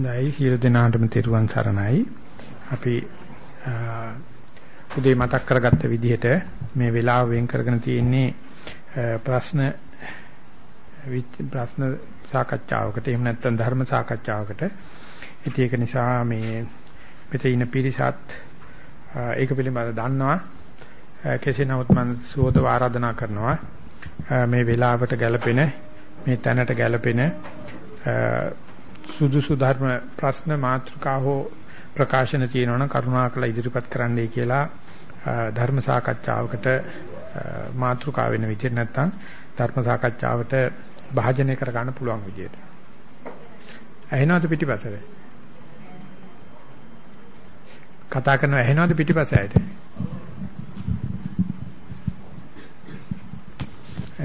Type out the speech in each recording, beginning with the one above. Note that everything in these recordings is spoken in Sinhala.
හොඳයි සියලු දෙනාටම තෙරුවන් සරණයි. අපි උදේ මතක් කරගත්ත විදිහට මේ වෙලාව වෙන් කරගෙන තියෙන්නේ ප්‍රශ්න ප්‍රශ්න සාකච්ඡාවකට එහෙම නැත්නම් ධර්ම සාකච්ඡාවකට. ඉතින් ඒක නිසා මේ මෙතන ඉන්න පිරිසත් ඒක පිළිබඳව දන්නවා. කෙසේ නමුත් මම සුවද ආරාධනා කරනවා මේ වෙලාවට ගැලපෙන මේ තැනට ගැලපෙන සුදුසු ධර්ම ප්‍රශ්න මාතෘකා හෝ ප්‍රකාශන තියෙනවනම් කරුණාකර ඉදිරිපත් කරන්නයි කියලා ධර්ම සාකච්ඡාවකට මාතෘකා වෙන විදිහට නැත්නම් ධර්ම සාකච්ඡාවට භාජනය කර ගන්න පුළුවන් විදිහට. ඇහෙනවද පිටිපසට? කතා කරනවා ඇහෙනවද පිටිපස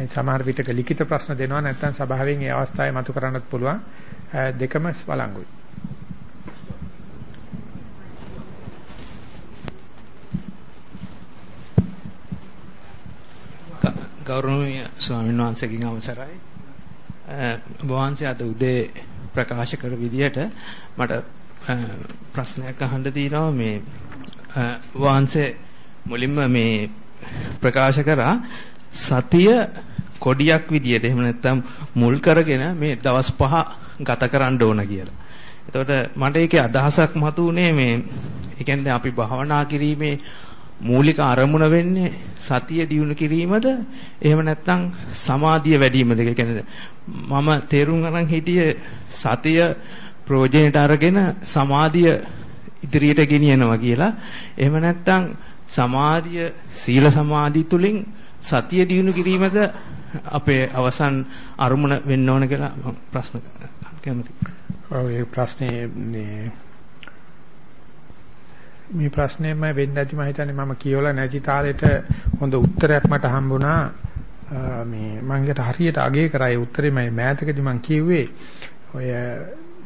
සමහර විටක ලිඛිත ප්‍රශ්න දෙනවා නැත්නම් සභාවෙන් ඒ අවස්ථාවේ මතු කරන්නත් පුළුවන් දෙකම වළංගුයි. ගෞරවනීය ස්වාමීන් වහන්සේගෙන් අවසරයි. වහන්සේ අද උදේ ප්‍රකාශ කර විදිහට මට ප්‍රශ්නයක් අහන්න තියෙනවා මේ වහන්සේ මුලින්ම මේ ප්‍රකාශ කරා සතිය කොඩියක් විදියට එහෙම නැත්නම් මුල් කරගෙන මේ දවස් පහ ගත කරන්න ඕන කියලා. එතකොට මට ඒකේ අදහසක් මතුනේ මේ ඒ කියන්නේ අපි භාවනා කිරීමේ මූලික අරමුණ වෙන්නේ සතිය දියුණු කිරීමද? එහෙම නැත්නම් සමාධිය වැඩි වීමද ඒ කියන්නේ මම තේරුම් අරන් හිටියේ සතිය ප්‍රෝජනට අරගෙන සමාධිය ඉදිරියට ගෙනියනවා කියලා. එහෙම නැත්නම් සමාධිය සීල සමාධි තුලින් සතිය දිනු කිරීමද අපේ අවසන් අරමුණ වෙන්න ඕන කියලා ප්‍රශ්න කැමතියි. ඔව් ඒ ප්‍රශ්නේ මේ මේ ප්‍රශ්නේම වෙන්න ඇති මම හිතන්නේ මම කියවලා නැති තාලෙට හොඳ උත්තරයක් මට හම්බුණා. මේ මම ඒකට හරියට අගය කරා ඒ උත්තරේ මම මෑතකදී මම කිව්වේ ඔය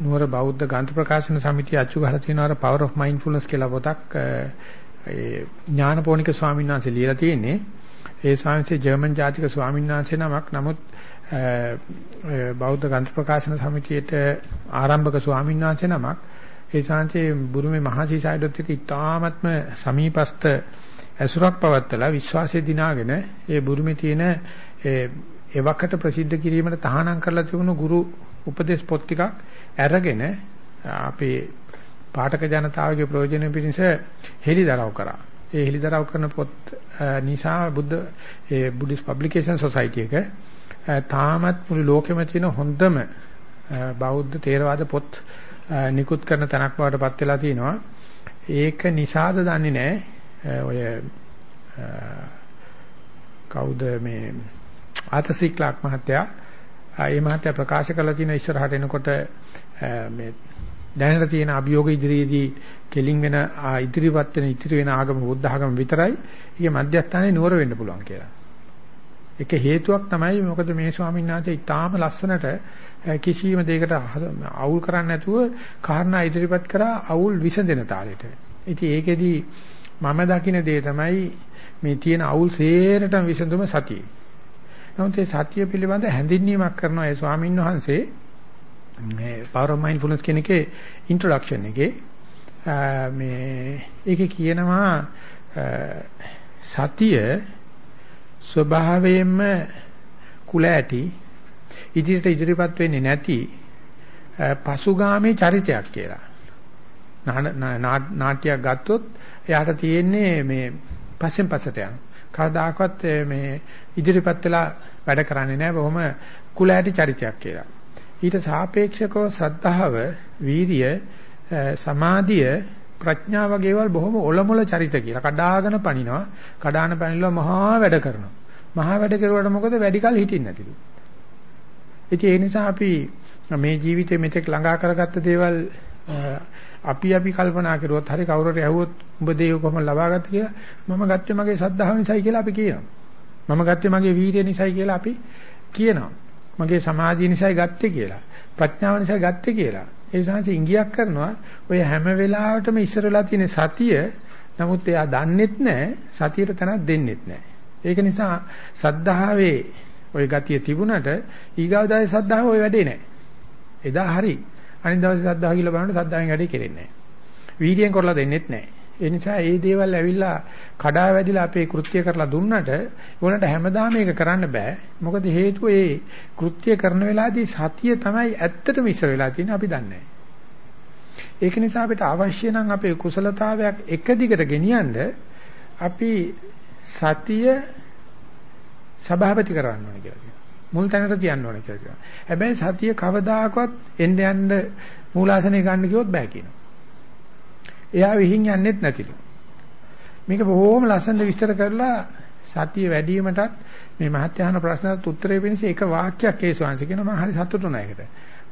නුවර බෞද්ධ ග්‍රන්ථ ප්‍රකාශන සමිතිය අච්චු ගහලා තියෙනවා power of mindfulness කියලා පොතක් ඒ ඥානපෝනික ස්වාමීන් වහන්සේ ලියලා තියෙන්නේ. ඒ ස්වාමීන්සේ ජර්මන් ජාතික ස්වාමීන් වහන්සේ නමක් නමුත් බෞද්ධ ග්‍රන්ථ ප්‍රකාශන සමිතියට ආරම්භක ස්වාමීන් වහන්සේ නමක් ඒ ශාන්සේ බුරුමේ මහසීසයිඩොත් එක ඉතාමත්ම සමීපස්ත ඇසුරක් පවත්තලා විශ්වාසය දිනාගෙන ඒ බුරුමේ තියෙන එවකට ප්‍රසිද්ධ කිරීමට තහනම් කරලා තිබුණු ගුරු උපදේශ පොත් ටිකක් අරගෙන අපේ පාඨක ජනතාවගේ ප්‍රයෝජන පිණිස හෙළිදරව් කරා. ඒ හෙළිදරව් කරන පොත් නිසා බුද්ධ ඒ බුද්දිස් පබ්ලිකේෂන් සොසයිටි එක තාමත් මුළු ලෝකෙම තියෙන හොඳම බෞද්ධ තේරවාද පොත් නිකුත් කරන තැනක් බවට පත් වෙලා තිනවා. ඒක නිසාද දන්නේ නැහැ. ඔය කවුද මේ ආතසික්ලාක් මහත්තයා ඒ මහත්තයා ප්‍රකාශ කළා තියෙන ඉස්සරහට එනකොට මේ දැනට තියෙන අභියෝග ඉදිරියේදී කෙලින් වෙන ඉදිරිපත් වෙන ඉතිරි වෙන ආගම බුද්ධ ආගම විතරයි. ඊගේ මධ්‍යස්ථානයේ නුවර වෙන්න පුළුවන් කියලා. ඒක හේතුවක් තමයි මොකද මේ ස්වාමීන් වහන්සේ ඊටාම ලස්සනට කිසියම් දෙයකට අවුල් කරන්නේ නැතුව කාරණා ඉදිරිපත් කරා අවුල් විසඳෙන තාලෙට. ඉතින් ඒකෙදි මම දකින දේ තමයි මේ තියෙන අවුල් සේරටම විසඳුම සතිය. නමුත් ඒ සතිය පිළිබඳ හැඳින්වීමක් කරන ඒ ස්වාමීන් වහන්සේ මේ power of mindfulness කියන එකේ introduction එකේ මේ ඒකේ කියනවා සතිය ස්වභාවයෙන්ම කුල ඇති ඉදිරියට ඉදිරිපත් වෙන්නේ නැති පසුගාමී චරිතයක් කියලා. නාට්‍යයක් ගත්තොත් එයාට තියෙන්නේ මේ පස්සෙන් පස්සට යන. කවදාකවත් මේ ඉදිරිපත් වෙලා වැඩ කරන්නේ නැහැ බොහොම කුල ඇති චරිතයක් කියලා. ඊට සාපේක්ෂකව ශ්‍රද්ධාව, වීරිය, සමාධිය, ප්‍රඥාව වගේවල් බොහොම ඔලමුල චරිත කියලා. කඩාගෙන පනිනවා. කඩාන පනිනවා මහා වැඩ කරනවා. මහා වැඩ කරුවාට මොකද වැඩි කල හිටින්නේ නැතිලු. ඉතින් ඒ නිසා අපි මේ ජීවිතේ මෙතෙක් ළඟා කරගත්ත දේවල් අපි අපි කල්පනා කරුවොත් හරි කවුරුට ඇහුවොත් උඹ දේ කොහොම ලබාගත්ත කියලා මම ගත්තේ මගේ සද්ධාව නිසායි කියලා අපි කියනවා. මම ගත්තේ මගේ වීරිය නිසායි කියලා අපි කියනවා. මගේ සමාධිය නිසායි ගත්තේ කියලා. ප්‍රඥාව නිසායි ගත්තේ කියලා. ඒ සංසි ඉංගියක් කරනවා. ඔය හැම වෙලාවටම ඉස්සර වෙලා තියෙන සතිය නමුත් එයා දන්නෙත් නැහැ සතියට තැනක් දෙන්නෙත් නැහැ. ඒක නිසා සද්ධාවේ ওই ගතිය තිබුණට ඊගාවදායේ සද්ධාව ওই වැඩේ නැහැ. එදා හරි අනිත් දවසේ සද්ධාව කියලා බලනකොට සද්ධාවෙන් වැඩේ කෙරෙන්නේ නැහැ. වීර්යයෙන් කරලා දෙන්නෙත් නැහැ. ඒ නිසා මේ දේවල් ඇවිල්ලා කඩා වැදිලා අපේ කෘත්‍ය කරලා දුන්නට ඒගොල්ලන්ට හැමදාම මේක කරන්න බෑ. මොකද හේතුව ඒ කෘත්‍ය කරන වෙලාවේදී සතිය තමයි ඇත්තටම ඉස්සර වෙලා තියෙන්නේ අපි දන්නේ ඒක නිසා අපිට අවශ්‍ය නම් අපේ කුසලතාවයක් එක දිගට ගෙනියන්න අපි සතිය සභාපති කරන්න ඕනේ කියලා කියනවා. මුල් තැනට තියන්න ඕනේ කියලා කියනවා. හැබැයි සතිය කවදාකවත් එන්න යන්න මූලාසනේ ගන්න කිව්වොත් බෑ කියනවා. එයා විහිං යන්නෙත් නැතිලු. මේක බොහොම ලස්සනට විස්තර කරලා සතිය වැඩි වීමටත් මේ මහත්යහන ප්‍රශ්නට උත්තරේ වෙනස එක වාක්‍යයක් ඒ ශාංශ කියනවා මම හරි සතුටු නෑකට.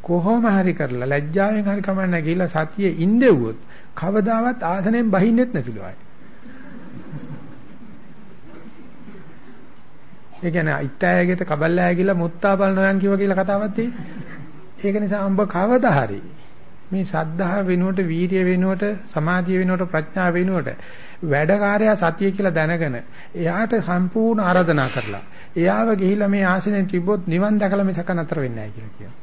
කොහොම හරි කරලා ලැජ්ජාවෙන් හරි කමන්නේ ගිහිල්ලා සතියේ ඉඳෙව්වොත් කවදාවත් ආසනෙන් බහින්නෙත් නැතිලු ආයි. ඒ කියන්නේ ඉත්තෑයගෙත කබල්ලෑ ගිහලා මුත්තා බලනයන් කිව්වා කියලා කතාවක් තියෙන්නේ. ඒක නිසා උඹ කවදා හරි මේ සද්ධා වෙනුවට වීර්ය වෙනුවට සමාධිය වෙනුවට ප්‍රඥා වෙනුවට වැඩකාරයා සතිය කියලා දැනගෙන එයාට සම්පූර්ණ ආරාධනා කරලා එයාව ගිහිලා මේ ආසනෙන් තිබ්බොත් නිවන් දැකලා මිසක නතර වෙන්නේ නැහැ කියලා කියනවා.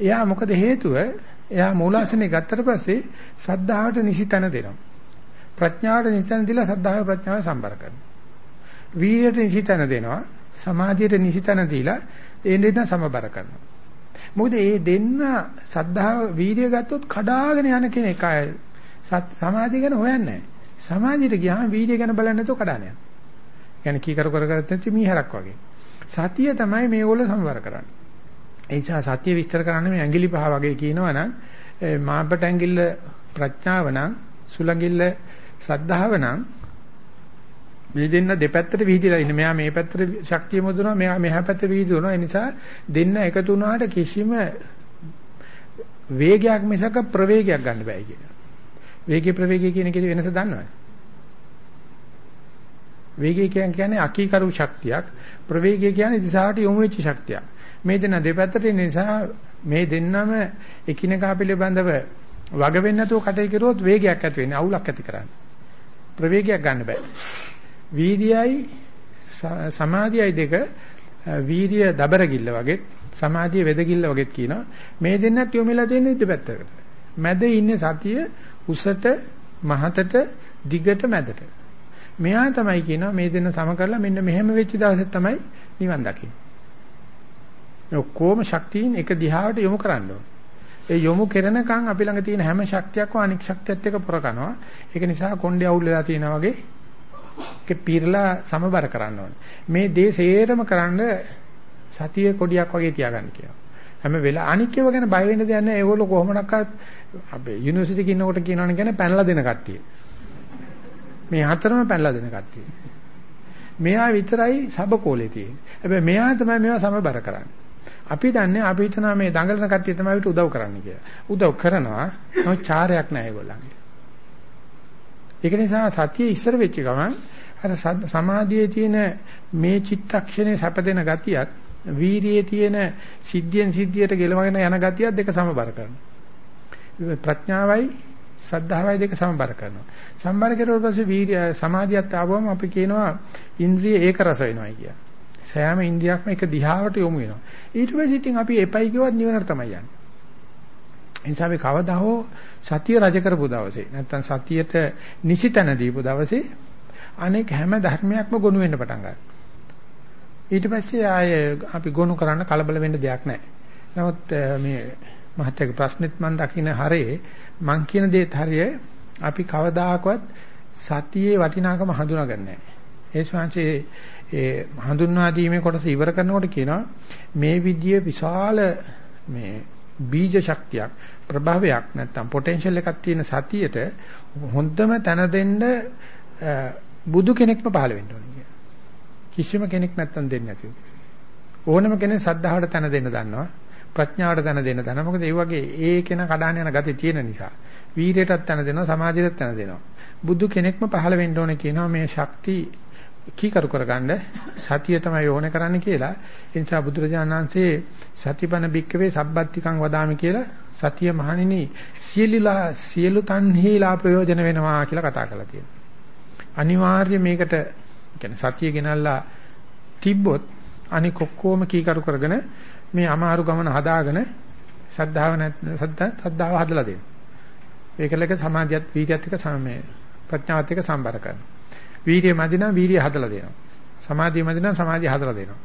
එයා මොකද හේතුව? එයා මූලාසනේ ගත්තට පස්සේ සද්ධාවට නිසිතන දෙනවා. ප්‍රඥාවට නිසිතන දීලා සද්ධාව ප්‍රඥාව සම්බර කරනවා. වීර්යයට නිසිතන දෙනවා. සමාධියට නිසිතන දීලා ඒ දෙන්න සමබර කරනවා. මොකද මේ දෙන්න සද්ධාව වීර්ය ගත්තොත් කඩාගෙන යන කෙනෙක් අය සමාධිය ගැන හොයන්නේ නැහැ. සමාධියට ගියාම වීර්ය ගැන බලන්නේ නැතුව කඩාන යනවා. يعني කීකර කර කර නැති මීහරක් වගේ. සතිය තමයි මේගොල්ලෝ සමවර කරන්නේ. ඒ නිසා සතිය විස්තර කරන්නේ මේ ඇඟිලි පහ වගේ කියනවනම් මාපට ඇඟිල්ල ප්‍රඥාව නම් සුලඟිල්ල සද්ධාව නම් මේ දෙන්න දෙපැත්තට විහිදලා ඉන්නේ. මෙයා මේ පැත්තට ශක්තිය මොදනවා, මෙයා මෙහා පැත්තට විහිදුවනවා. ඒ නිසා දෙන්න එකතු වුණාට කිසිම වේගයක් මිසක ප්‍රවේගයක් ගන්න බෑ කියන. වේගය ප්‍රවේගය කියන එකේ වෙනස දන්නවද? වේගය කියන්නේ අකීකරු ශක්තියක්, ප්‍රවේගය කියන්නේ දිශාවට යොමු වෙච්ච ශක්තියක්. මේ දෙන්න දෙපැත්තට ඉන්න නිසා මේ දෙන්නම එකිනෙකා පිළිබඳව වග වෙන්නේ නැතුව කටයුතු කරුවොත් වේගයක් ඇති වෙන්නේ අවුලක් ඇති කරන්නේ. ප්‍රවේගයක් ගන්න බෑ. වීර්යයයි සමාධියයි දෙක වීර්ය දබරගිල්ල වගේ සමාධිය වෙදගිල්ල වගේ කියනවා. මේ දෙන්නත් යොමුලා තියෙන දෙපැත්තකට මැද ඉන්නේ සතිය උසට මහතට දිගට මැදට. මෙයා තමයි කියනවා මේ දෙන්න සම කරලා මෙන්න මෙහෙම වෙච්ච දවසේ තමයි නිවන් දකින්නේ. ඔක්කොම ශක්තියින් එක දිහාවට යොමු කරන්න ඕනේ. ඒ යොමු කරනකන් අපි ළඟ තියෙන හැම ශක්තියක්ම අනික් ශක්තියත් එක්ක පුරකනවා. ඒක නිසා කොණ්ඩේ අවුල් වෙලා තියෙනා වගේ ඒක පීරලා සමබර කරන්න ඕනේ. මේ දේ සේරම කරන්න සතිය කොඩියක් වගේ තියාගන්න කියනවා. හැම වෙලාව අනික්කව ගැන බය වෙන්න දෙයක් නැහැ. ඒගොල්ලෝ කොහොමනක්වත් අපේ යුනිවර්සිටි කිනකොට කියනවනේ කියන්නේ පැනලා දෙන කට්ටිය. මේ හතරම පැනලා දෙන කට්ටිය. මෙයා විතරයි සබකෝලේ තියෙන්නේ. හැබැයි මෙයා තමයි මේවා සමබර කරන්නේ. අපි දන්නේ අපි හිතනවා මේ දඟලන කට්ටිය තමයි අපිට උදව් කරන්න කියලා. උදව් කරනවා. නෝ චාරයක් නැහැ ඒගොල්ලන්ගේ. ඒක නිසා සතිය ඉස්සර වෙච්ච ගමන් අර සමාධියේ තියෙන මේ චිත්තක්ෂණේ සැපදෙන ගතියත් වීරියේ තියෙන සිද්ධියෙන් සිද්ධියට ගෙලවගෙන යන ගතියත් දෙක සමබර කරනවා. ප්‍රඥාවයි සද්ධාවයි දෙක සමබර කරනවා. සම්බර කරුවොත් පස්සේ වීර්ය සමාධියත් ආවම අපි කියනවා ඉන්ද්‍රිය ඒක රස වෙනවායි කියලා. සෑම ඉන්ද්‍රියක්ම එක දිහාවට යොමු වෙනවා. ඊට පස්සේ ඉතින් අපි එපයි කිව්වත් නිවනට තමයි යන්නේ. එනිසා අපි කවදා හෝ සතිය රජ කරපු දවසේ නැත්තම් සතියට නිසිතන දීපු දවසේ අනෙක් හැම ධර්මයක්ම ගොනු වෙන්න පටන් ගන්නවා. ඊට පස්සේ ආය අපි ගොනු කරන්න කලබල වෙන්න දෙයක් නැහැ. නමුත් මේ මහත්යගේ ප්‍රශ්නෙත් මම දකින්න හරේ මං කියන දේත් හරිය අපි කවදාකවත් සතියේ වටිනාකම හඳුනාගන්නේ නැහැ. ඒ ශාංශයේ ඒ හඳුන්වා දීමේ කොටස ඉවර කරනකොට කියනවා මේ විදිය විශාල මේ බීජ ශක්තියක් ප්‍රභාවයක් නැත්තම් පොටෙන්ෂල් එකක් තියෙන සතියට හොඳම තැන දෙන්න බුදු කෙනෙක්ම පහළ වෙන්න ඕනේ කිසිම කෙනෙක් නැත්තම් දෙන්නේ නැතිව. ඕනම කෙනෙක් සද්ධාවට තැන දෙන්න දන්නවා. ප්‍රඥාවට තැන දෙන්න දන්නවා. මොකද ඒ වගේ ඒ කෙන කඩාන යන ගතිය තියෙන නිසා. වීරයටත් තැන දෙනවා, සමාජයටත් තැන දෙනවා. බුදු කෙනෙක්ම පහළ වෙන්න ඕනේ කියනවා මේ ශක්ති කීකරු කරගන්න සතිය තමයි ඕනේ කරන්න කියලා. ඒ නිසා බුදුරජාණන් වහන්සේ සතිපන බික්කවේ සබ්බත්තිකං වදාමි කියලා සතිය මහණෙනි සියලුලා සියලු තන්හිලා ප්‍රයෝජන වෙනවා කියලා කතා කරලා තියෙනවා. අනිවාර්ය මේකට කියන්නේ සතිය ගෙනල්ලා තිබ්බොත් අනික ඔක්කොම කීකරු කරගෙන මේ අමාරු ගමන හදාගෙන සද්ධාව නැත්නම් සද්ධාව හදලා දෙනවා. ඒකලක සමාධියත් වීර්යයත් එක්ක සමමේ ප්‍රඥාවත් එක්ක සම්බර කරනවා. වීර්යය මැදිනා වීර්යය හදලා දෙනවා. සමාධිය මැදිනා සමාධිය හදලා දෙනවා.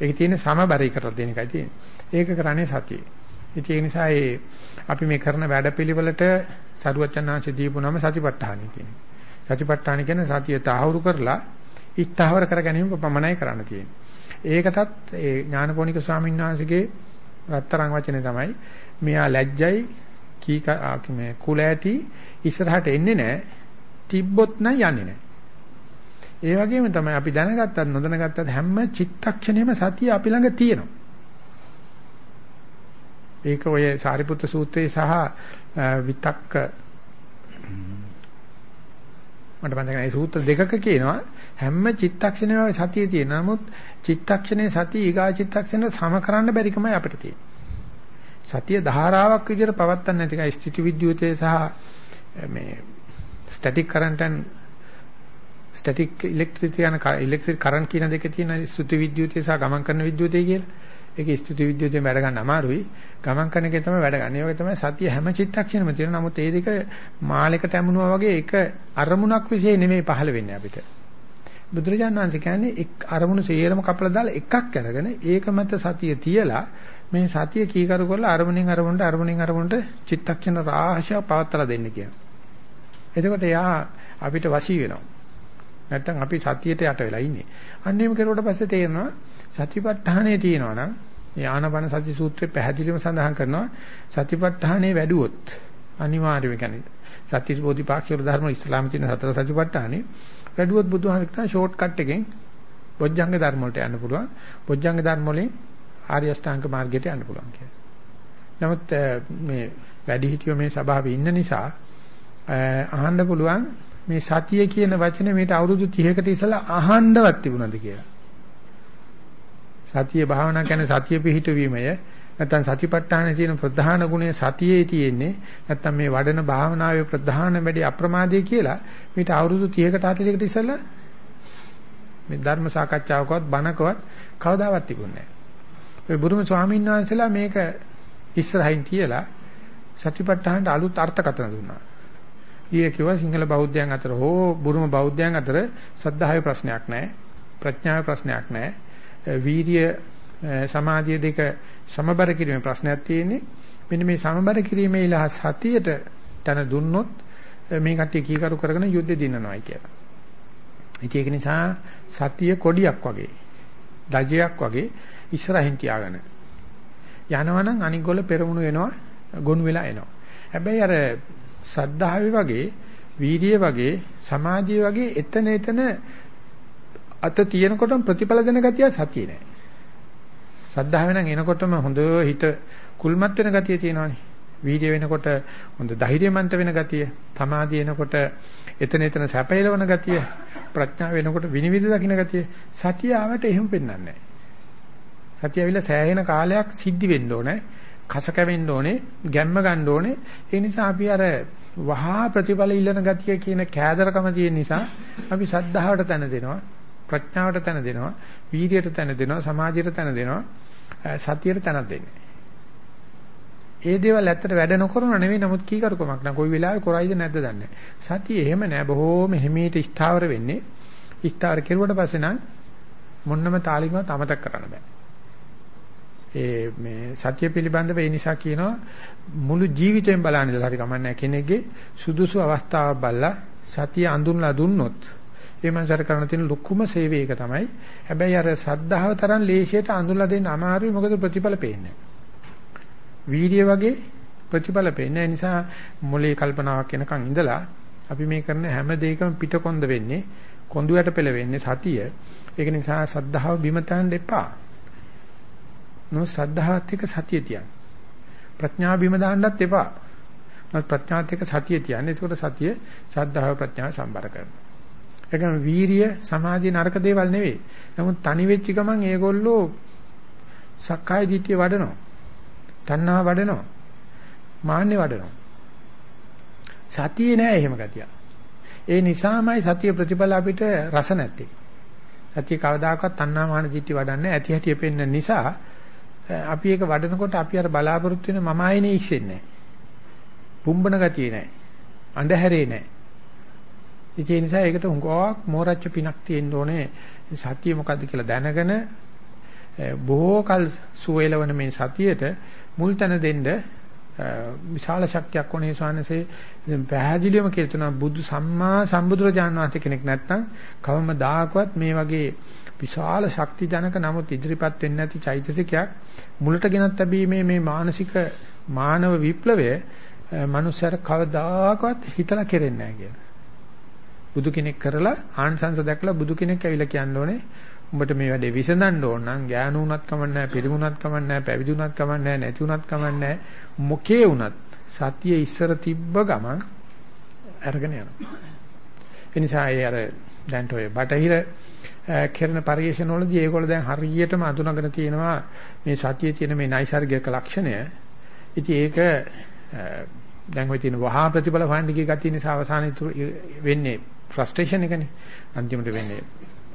ඒකේ තියෙන සමබරයි කරලා දෙන එකයි තියෙන්නේ. ඒක කරන්නේ සතියේ. ඒ නිසා ඒ අපි මේ කරන වැඩපිළිවෙලට සරුවචනාංශ දීපු නම සතිපට්ඨාන කියන්නේ. සතිපට්ඨාන කියන්නේ සතිය තහවුරු කරලා ඉස්තහවර කර ගැනීම පමණයි කරන්න තියෙන්නේ. ඒකටත් ඒ ඥානපෝනික ස්වාමීන් වහන්සේගේ රත්තරන් වචනේ තමයි මෙයා ලැජ්ජයි කී මේ කුල ඇති ඉස්සරහට එන්නේ නැහැ. තිබ්බොත් නම් යන්නේ නැහැ. ඒ වගේම තමයි අපි දැනගත්තත් නොදැනගත්තත් හැම චිත්තක්ෂණෙම සතිය අපි ළඟ තියෙනවා. ඒක ඔය සාරිපුත්‍ර සූත්‍රයේ සහ විතක්ක මට මතක නැහැ සූත්‍ර දෙකක කියනවා හැම චිත්තක්ෂණයම සතිය තියෙන නමුත් චිත්තක්ෂණේ සතිය ඊගා චිත්තක්ෂණය සම කරන්න බැරිකමයි අපිට තියෙන්නේ. සතිය ධාරාවක් විදිහට පවත්තන්න නැති එකයි ස්ථಿತಿ විද්‍යුතයේ සහ මේ static current and static electricity යන ඉලෙක්ට්‍රික් කරන්ට් කියන දෙකේ තියෙන ස්ථಿತಿ විද්‍යුතය සහ ගමන් කරන විද්‍යුතය කියලා. ඒකේ ස්ථಿತಿ විද්‍යුතයෙන් වැඩ ගන්න අමාරුයි. ගමන් කරන එකේ තමයි වැඩ ගන්න. ඒ වගේ තමයි සතිය හැම චිත්තක්ෂණෙම තියෙනවා. නමුත් ඒ දෙක මාලයකට ඇමුණුවා වගේ එක අරමුණක් විශේෂ නෙමෙයි පහළ වෙන්නේ අපිට. බුදුරජාණන් වහන්සේ කියන්නේ එක් අරමුණු සියරම කපලා දාලා එකක් අරගෙන ඒක මත සතිය තියලා මේ සතිය කීකරු කරලා අරමුණෙන් අරමුණට අරමුණෙන් අරමුණට චිත්තක්ෂණ රාශියක් පවත්ලා දෙන්න කියනවා. එතකොට යා අපිට වශී වෙනවා. නැත්තම් අපි සතියට යට වෙලා ඉන්නේ. අන්න එහෙම කරුවට පස්සේ තේරෙනවා සතිපට්ඨානේ තියෙනවා නම් මේ ආනපන සති සූත්‍රයේ පැහැදිලිවම සඳහන් කරනවා සතිපට්ඨානේ වැඩුවොත් අනිවාර්යයෙන් කියන්නේ සති බෝධිපාක්ෂික ධර්ම ඉස්ලාම තියෙන සතර සතිපට්ඨානේ වැඩුවොත් බුදුහාම කියන ෂෝට් කට් එකෙන් බොජ්ජංග ධර්ම වලට යන්න පුළුවන්. බොජ්ජංග ධර්ම වලින් ආර්ය අෂ්ටාංග මාර්ගයට යන්න පුළුවන් කියලා. නමුත් මේ වැඩිහිටියෝ මේ ස්වභාවයේ ඉන්න නිසා අහන්න පුළුවන් මේ සතිය කියන වචනේ මේට අවුරුදු 30කට ඉස්සලා අහන්නවත් තිබුණාද කියලා. සතිය භාවනා කියන්නේ සතිය පිහිටවීමය. නැත්නම් සතිපට්ඨානයේ තියෙන ප්‍රධාන ගුණය සතියේ තියෙන්නේ. නැත්නම් මේ වඩන භාවනාවේ ප්‍රධාන වැඩි අප්‍රමාදයේ කියලා මේට අවුරුදු 30කට 40කට ඉස්සලා මේ ධර්ම සාකච්ඡාවකවත් බණකවත් කවදාවත් තිබුණේ නැහැ. ඔය බුදුම ස්වාමීන් වහන්සේලා මේක ඉස්සරහින් තියලා සතිපට්ඨානට අලුත් අර්ථකථන දුන්නා. ඊයේ කිව්වා සිංහල බෞද්ධයන් අතර හෝ බුරුම බෞද්ධයන් අතර සද්ධාවේ ප්‍රශ්නයක් නැහැ. ප්‍රඥාවේ ප්‍රශ්නයක් නැහැ. වීර්ය සමාධිය දෙක සමබර කිරීමේ ප්‍රශ්නයක් තියෙන්නේ. මෙන්න මේ සමබර කිරීමේ ඉලහ සතියට තන දුන්නොත් මේ කට්ටිය කීකරු කරගෙන යුද්ධ දිනනවායි කියලා. ඒක නිසා සතිය කොඩියක් වගේ, දජයක් වගේ ඉස්සරහින් තියාගෙන යනවනම් අනික් ගොල්ල පෙරමුණු වෙනවා, ගොනු වෙලා එනවා. හැබැයි අර සද්ධාවේ වගේ, වීර්යය වගේ, සමාධිය වගේ එතන එතන අත තියෙනකොටම ප්‍රතිඵල දෙන ගතිය සතියේ නෑ. සද්ධාව වෙනන් එනකොටම හොඳ හිත කුල්මත් වෙන ගතිය තියෙනවානේ. වීර්ය වෙනකොට හොඳ ධෛර්යමන්ත වෙන ගතිය, සමාධිය එනකොට එතන එතන සැපයලවන ගතිය, ප්‍රඥාව වෙනකොට විනිවිද දකින්න ගතිය. සතිය ආවට එහෙම පෙන්වන්නේ නැහැ. සතිය ඇවිල්ලා සෑහෙන කාලයක් සිද්ධි වෙන්න ඕනේ. කස කැවෙන්න ඕනේ, ගැම්ම ගන්න ඕනේ. ඒ නිසා අපි අර වහා ප්‍රතිඵල ඉල්ලන ගතිය කියන කෑදරකම තියෙන නිසා අපි සද්ධාවට තැන දෙනවා. ප්‍රඥාවට තැන දෙනවා, වීර්යයට තැන දෙනවා, සමාධියට තැන දෙනවා, සතියට තැනක් දෙන්නේ. ඒ දේවල් ඇත්තට වැඩ නොකරන නෙවෙයි නමුත් කීකරුකමක් නෑ කොයි වෙලාවෙ කරයිද නැද්ද දන්නේ සතිය එහෙම නෑ බොහෝම හිමීට ස්ථාවර වෙන්නේ ස්ථාවර කෙරුවට පස්සේ නම් මොන්නම තාලිකවත් අමතක කරන්න බෑ ඒ මේ සතිය පිළිබඳව ඒ නිසා කියනවා මුළු ජීවිතේම බලන්න ඉඳලා හරි කමන්නේ කෙනෙක්ගේ සුදුසු අවස්ථාවක් බලලා සතිය අඳුන්ලා දුන්නොත් ඒ මනසට කරන්න තියෙන ලොකුම සේවය ඒක තමයි. හැබැයි අර සද්ධාව තරම් ලේසියට අඳුල්ලා දෙන්න අමාරුයි මොකද ප්‍රතිඵල පේන්නේ. වීර්ය වගේ ප්‍රතිඵල පේන්නේ නිසා මොලේ කල්පනාවක් එනකන් ඉඳලා අපි මේ කරන හැම දෙයකම පිටකොන්ද වෙන්නේ කොඳුයට පෙළ වෙන්නේ සතිය. ඒක නිසා සද්ධාව බිම තහන්න එපා. නෝ සද්ධාවත් එක්ක සතිය තියන්න. ප්‍රඥාව බිම දාන්නත් එපා. නමුත් ප්‍රඥාවත් එක්ක සතිය තියන්නේ. ඒකට සතිය සද්ධාව ප්‍රඥාව සම්බර කරනවා. ඒකම වීරිය සමාධිය නරක දේවල් නෙවෙයි. නමුත් තනි වෙච්ච ගමන් ඒගොල්ලෝ සක්කාය දිට්ඨිය වඩනවා. තණ්හාව වඩනවා. මාන්නේ වඩනවා. සතියේ නෑ එහෙම ගතිය. ඒ නිසාමයි සතිය ප්‍රතිඵල අපිට රස නැත්තේ. සතිය කවදාකවත් තණ්හා මාන දිට්ඨිය වඩන්නේ ඇති හැටි පෙන්න නිසා අපි ඒක වඩනකොට අපි අර බලාපොරොත්තු වෙන මම ආයෙනේ ඉස්සෙන්නේ නැහැ. පුම්බන ගතිය නැහැ. අඳුරේ නැහැ. ඒ නිසා ඒකට හුඟක් මෝරච්ච පිනක් තියෙන්න ඕනේ. සතිය මොකද්ද කියලා දැනගෙන බොහෝ කල සුවේලවන මේ සතියට මුල් තැන දෙන්න විශාල ශක්තියක් ඕනේ ස්වාමීසේ පැහැදිලිවම කියනවා බුදු සම්මා සම්බුදුරජාණන් වහන්සේ කෙනෙක් නැත්නම් කවමදාකවත් මේ වගේ විශාල ශක්ති ජනක නමුත් ඉදිරිපත් වෙන්නේ නැති චෛතසිකයක් මුලට ගෙනත් ලැබීමේ මේ මානසික මානව විප්ලවය මනුස්සයර කවදාකවත් හිතලා කෙරෙන්නේ නැහැ කියලා. බුදු කෙනෙක් කරලා ආන්සංශ දැකලා බුදු කෙනෙක් ඇවිල්ලා කියන්න ඕනේ උඹට මේ වැඩේ විසඳන්න ඕන නම් ඥාන උනත් කමන්නේ නැහැ, පිරිමුණත් කමන්නේ නැහැ, පැවිදි උනත් කමන්නේ නැහැ, නැති උනත් කමන්නේ නැහැ. මොකේ උනත් සතිය ඉස්සර තිබ්බ ගමන් අරගෙන යනවා. ඒ නිසා ඒ අර දැන් ඔය බටහිර කෙරෙන පරිශ්‍රණ වලදී ඒගොල්ලෝ දැන් හරියටම අඳුනගෙන තියෙනවා මේ සතියේ තියෙන මේ නයිසර්ගික ලක්ෂණය. ඉතින් ඒක දැන් ඔය තියෙන වහා ප්‍රතිඵල හොයන්නේ ගතිය නිසා අවසානයේ වෙන්නේ ෆ්‍රස්ට්‍රේෂන් එකනේ. අන්තිමට වෙන්නේ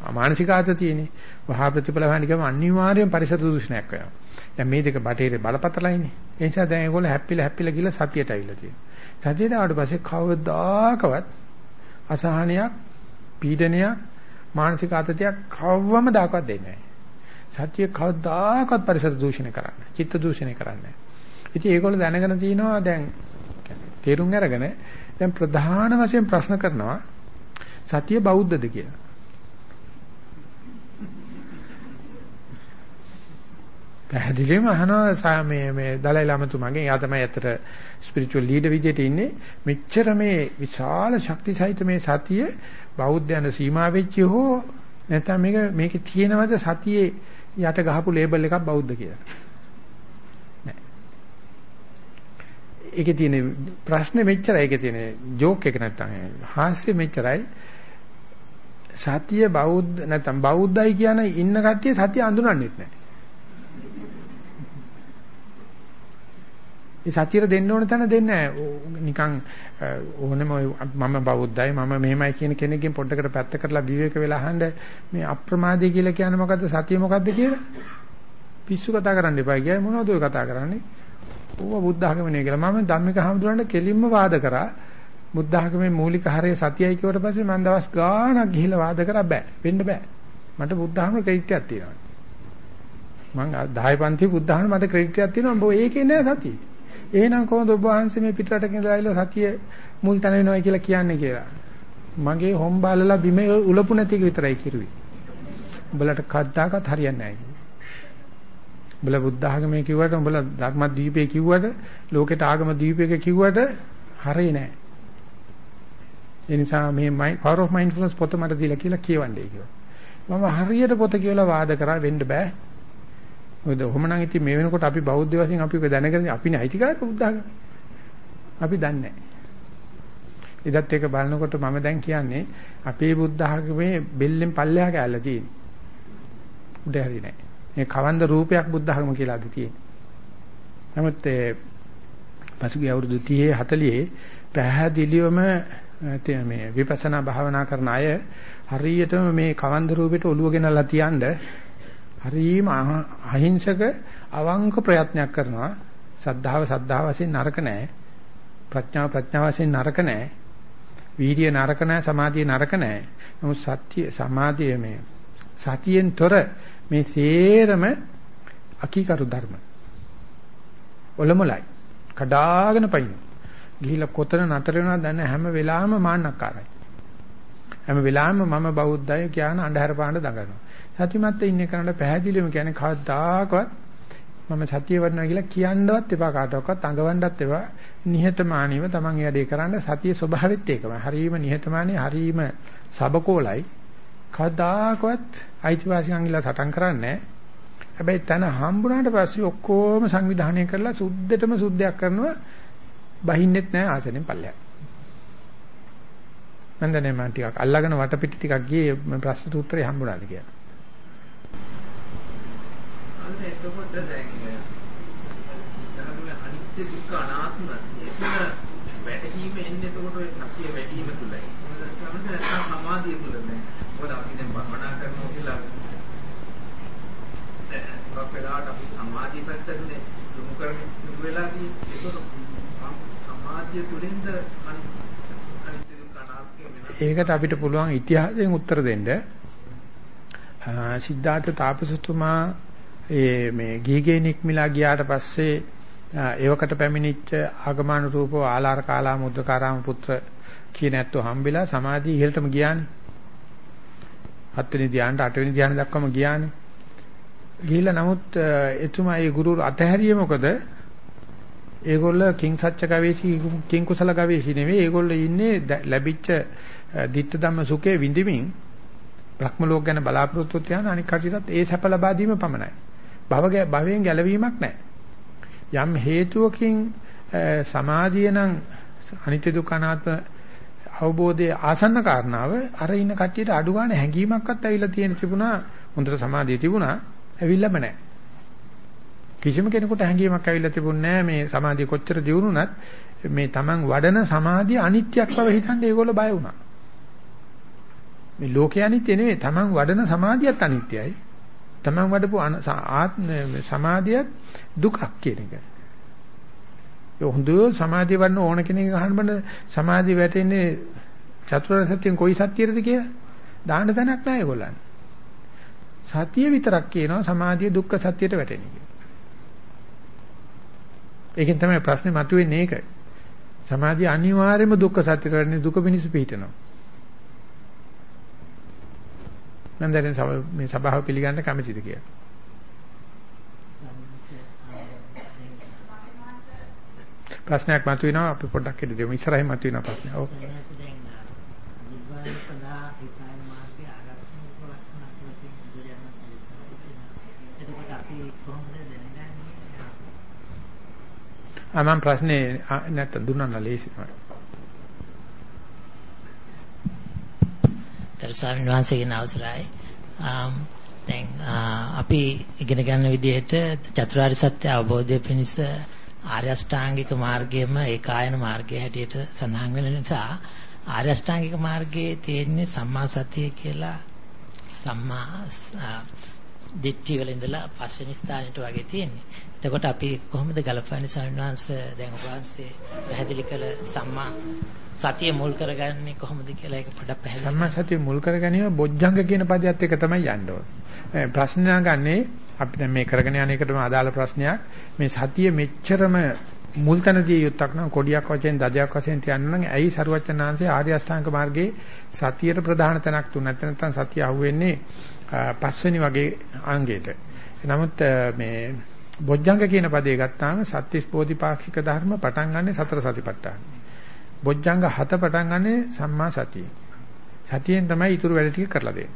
මානසික ආතතියනේ. වහා ප්‍රතිඵල හොයන්න ගියම අනිවාර්යෙන් පරිසර දූෂණයක් වෙනවා. දැන් මේ දෙක බටේරේ බලපතලයිනේ. ඒ නිසා දැන් ඒගොල්ලෝ හැප්පිලා හැප්පිලා ගිහලා සතියට අවිල්ලා තියෙනවා. සතියට ආවට පස්සේ කවදාකවත් අසහනයක්, පීඩනයක්, මානසික ආතතියක් කවවම දාකවත් දෙන්නේ නැහැ. සතිය කවදාකවත් පරිසර දූෂණය කරන්නේ චිත්ත දූෂණය කරන්නේ ඉතින් ඒගොල්ලෝ දැනගෙන තිනවා දැන් තේරුම් අරගෙන දැන් ප්‍රධාන වශයෙන් ප්‍රශ්න කරනවා සතිය බෞද්ධද කියලා. පැහැදිලිවම අහනවා මේ මේ දලයි ලාමතුමාගෙන් එයා තමයි ඇත්තට ස්පිරිචුවල් ලීඩර් විදිහට ඉන්නේ මෙච්චර මේ විශාල ශක්ති සහිත මේ සතිය බෞද්ධයන් සීමා වෙච්ච හෝ නැත්නම් මේක මේකේ තියෙනවද සතියේ යට ගහපු ලේබල් එකක් බෞද්ධ කියලා? නෑ. ඒකේ තියෙන ප්‍රශ්නේ මෙච්චරයි. ඒකේ තියෙන ජෝක් එක නැත්නම් හාස්‍ය මෙච්චරයි. සතිය බෞද්ධ නැත්නම් බෞද්ධයි කියන ඉන්න කට්ටිය සතිය අඳුනන්නෙත් නෑ. ඒ සතියට දෙන්න ඕන තැන දෙන්නේ නිකන් ඕනෙම මම බෞද්ධයි මම මෙහෙමයි කියන කෙනෙක්ගෙන් පොඩ්ඩකට පැත්ත කරලා විවේක වෙලා අහන්න මේ අප්‍රමාදී කියලා කියන්නේ මොකද්ද? සතිය මොකද්ද කියලා? පිස්සු කතා කරන්න එපා. කියයි මොනවද ඔය කතා කරන්නේ? ඕවා බුද්ධ ආගමනේ කියලා. මම ධම්මික හාමුදුරන්ට කෙලින්ම වාද කරා. බුද්ධ ආගමේ මූලික හරය සතියයි කියවට පස්සේ මම දවස් ගාණක් ගිහිල්ලා වාද කරා බෑ. වෙන්න බෑ. මට බුද්ධ ආගම ක්‍රෙඩිට් එකක් තියෙනවා මම 10 පන්ති බුද්ධ ආගම මට ක්‍රෙඩිට් එකක් තියෙනවා. ඔබ ඒකේ නෑ සතිය. එහෙනම් කොහොමද ඔබ වහන්සේ මේ පිටරටක ඉඳලා ආවිල්ලා සතිය මුල් තැන වෙනවා කියලා කියන්නේ කියලා. මගේ හොම්බාලලා බිම උලපු නැති එක විතරයි කිරුවේ. උඹලට කද්දාකත් හරියන්නේ නැහැ. උඹලා බුද්ධ ආගමේ කිව්වට උඹලා ධර්මද්වීපේ කිව්වට ලෝකෙට ආගම දීපයක කිව්වට හරිය නැහැ. ඒ නිසා මේ power of mindfulness පොත මට දීලා කියලා කියවන්නේ කිව්වා. මම හරියට පොත කියලා වාද කරා වෙන්න බෑ. මොකද ඔහොමනම් ඉතින් මේ වෙනකොට අපි බෞද්ධ වශයෙන් අපි ඔක දැනගෙන අපිනේ අයිතිකාරක බුද්ධඝම. අපි දන්නේ නැහැ. ඉදත් එක බලනකොට මම දැන් කියන්නේ අපේ බුද්ධඝමේ බෙල්ලෙන් පල්ලෙහා කැල්ල තියෙන. උඩ හරි නැහැ. මේ කවන්ද රූපයක් බුද්ධඝම කියලාද තියෙන්නේ. නමුත් පසුගිය අවුරුදු 30 40 පැහැදිලිවම මේ විපස්සනා භාවනා කරන අය හරියටම මේ කවන්ද රූපෙට ඔළුව ගෙනල්ලා තියන්නේ හරිම අහිංසක අවංක ප්‍රයත්නයක් කරනවා. සද්ධාව සද්ධාව වශයෙන් නරක නැහැ. ප්‍රඥාව ප්‍රඥාව වශයෙන් නරක නැහැ. වීර්ය නරක නැහැ, සමාධිය නරක නැහැ. නමුත් සත්‍ය සමාධිය මේ සතියෙන් තොර මේ සේරම අකීකරු ධර්ම. ඔලොමලයි. කඩාගෙන පයින්. ගිහිලා කොතන නතර වෙනවද දන්නේ හැම වෙලාවෙම මාන්නක්කාරයි. හැම වෙලාවෙම මම බෞද්ධයි කියන අන්ධහර පාණ්ඩ දඟනවා. සතිමත් ඉන්නේ කරන්න පැහැදිලිවම කියන්නේ කවදාකවත් මම සතිය වඩනවා කියලා කියන්නවත් එපා කාටවත් අඟවන්නත් එපා. නිහතමානීව තමන් වැඩේ කරන්න සතිය ස්වභාවෙත් ඒකමයි හරීම නිහතමානී හරීම සබකෝලයි. කවදාකවත් අයිතිවාසිකම් ඉල්ල සටන් කරන්නේ හැබැයි තන හම්බුනාට පස්සේ ඔක්කොම සංවිධානය කරලා සුද්ධටම සුද්ධයක් කරනවා. බහින්නෙත් නැහැ ආසනෙන් පල්ලයක් මම දන්නේ මම ටිකක් අල්ලගෙන වටපිට ටිකක් ගියේ ප්‍රශ්නට උත්තරේ හම්බුනාද කියලා. අන්න එතකොට දැන් ධර්මයේ අනිත්‍ය දුක්ඛ අනාත්ම එතන වැටහීම එන්නේ එතකොට ඔය සත්‍ය වැටීම තුලයි. මොකද තමයි නැත්නම් සමාධිය තුල නෑ. මොකද අපි දැන් භවනා කරනවා කියලා ගොඩක් වෙලාවට අපි සමාධිය පැත්තටනේ යොමු කරගෙන ඉතුරු වෙලා තියෙන්නේ. ඒක සමාධිය තුළින්ද අනිත්‍ය දුක්ඛ අනාත්මය වෙනස් ඒකට අපිට පුළුවන් ඉතිහාසයෙන් උත්තර දෙන්න. සිද්ධාර්ථ තාපසතුමා ඒ මේ ගීගේ නික්මිලා ගියාට පස්සේ ඒවකට පැමිණිච්ච ආගමන රූපෝ ආලාර කාලා මුද්දකාරාම පුත්‍ර කියන ඇත්තෝ හම්බෙලා සමාධිය ඉහළටම ගියානේ. හත්වෙනි ධ්‍යානට අටවෙනි ධ්‍යාන දක්වාම ගියානේ. ගිහිල්ලා නමුත් එතුමා ඒ ගුරු අතහැරියේ මොකද? ඒගොල්ල කිං සත්‍ය ගවේෂී කිං කුසල ගවේෂී නෙවෙයි. ඒගොල්ල ඉන්නේ ලැබිච්ච ditta ධම්ම සුඛේ විඳිමින් බ්‍රහ්ම ලෝක ගැන බලාපොරොත්තු තියන අනික් කටියටත් ඒ සැප ලබා දීම පමණයි. භව භවයෙන් ගැලවීමක් නැහැ. යම් හේතුවකින් සමාධිය නම් අනිත්‍ය දුක්ඛ අනාත්ම අවබෝධයේ ආසන්න කාරණාව අර ඉන්න කට්ටියට අඩු ගන්න හැඟීමක්වත් ඇවිල්ලා තියෙන තිබුණා හොඳට සමාධිය තිබුණා ඇවිල්ලාම නැහැ. කිසිම කෙනෙකුට හැඟීමක් ඇවිල්ලා තිබුණේ නැහැ මේ සමාධිය කොච්චර දියුණුනත් මේ Taman වඩන සමාධිය අනිත්‍යක් බව හිතන්නේ ඒගොල්ලෝ බය වුණා. මේ ලෝකේ අනිත්‍ය නෙවෙයි Taman වඩන සමාධියත් අනිත්‍යයි. Taman වඩපු ආත්ම සමාධියත් දුකක් කියන එක ඒ හොඳ සමාධිය වන්න ඕන කෙනෙක් අහන්න බෑ සමාධිය වැටෙන්නේ චතුරාර්ය සත්‍යයෙන් කොයි සත්‍යයද කියලා දාන්න තැනක් නැහැ ඒගොල්ලන්. සතිය විතරක් කියනවා සමාධිය දුක්ඛ සත්‍යයට වැටෙන්නේ කියලා. ඒකෙන් තමයි ප්‍රශ්නේ මතුවෙන්නේ ඒක. සමාධිය අනිවාර්යයෙන්ම දුක්ඛ සත්‍යයට වැටෙන්නේ දුක පිණිස පිහිටනවා. මම දැන් මේ සභාව පිළිගන්න කැමතිද කියලා. ප්‍රශ්නයක් මතුවෙනවා අපි පොඩ්ඩක් ඉඳ දෙමු ඉස්සරහින් මතුවෙන ප්‍රශ්නය. ඔව්. ආ මම ප්‍රශ්නේ නැත්තම් දුන්නා ලේසි තමයි. ගරු ස්වාමීන් වහන්සේගෙන් අවසරයි. දැන් අපි ඉගෙන ගන්න විදිහට චතුරාර්ය සත්‍ය අවබෝධය පිණිස ආර්ය අෂ්ටාංගික මාර්ගයම ඒකායන මාර්ගය හැටියට සඳහන් වෙන නිසා ආර්ය අෂ්ටාංගික මාර්ගයේ තියෙන්නේ සම්මා සතිය කියලා සම්මා දිට්ඨිය වල ඉඳලා පස්වෙනි ස්ථානෙට වගේ තියෙන්නේ. එතකොට අපි කොහොමද ගලපන්නේ ස්වාමීන් වහන්සේ දැන් ඔබ වහන්සේ පැහැදිලි කළ සම්මා සතිය මුල් කරගන්නේ කොහොමද කියලා ඒක පොඩ්ඩක් පැහැදිලි සම්මා සතිය මුල් කරගැනීම බොජ්ජංග කියන පදයට එක තමයි යන්න ඕනේ. ප්‍රශ්න නගන්නේ අපි දැන් මේ කරගෙන යන එකටම අදාළ ප්‍රශ්නයක්. මේ සතිය මෙච්චරම මුල් තැනදී යුක්තක් නම් කොඩියක් වශයෙන් දජයක් වශයෙන් තියන්න නම් ඇයි සරුවචනාංශයේ ආර්ය අෂ්ටාංග මාර්ගයේ සතියට ප්‍රධාන තැනක් තුන නැත්නම් සතිය අහුවෙන්නේ පස්වෙනි වගේ අංගයට. නමුත් මේ බොජ්ජංග කියන පදේ ගත්තාම සත්‍තිස් බෝධිපාක්ෂික ධර්ම පටන් ගන්නෙ සතර සතිපට්ඨාන. බොජ්ජංග හත පටන් ගන්නෙ සම්මා සතිය. සතියෙන් තමයි ඊටු වැඩ ටික කරලා දෙන්නේ.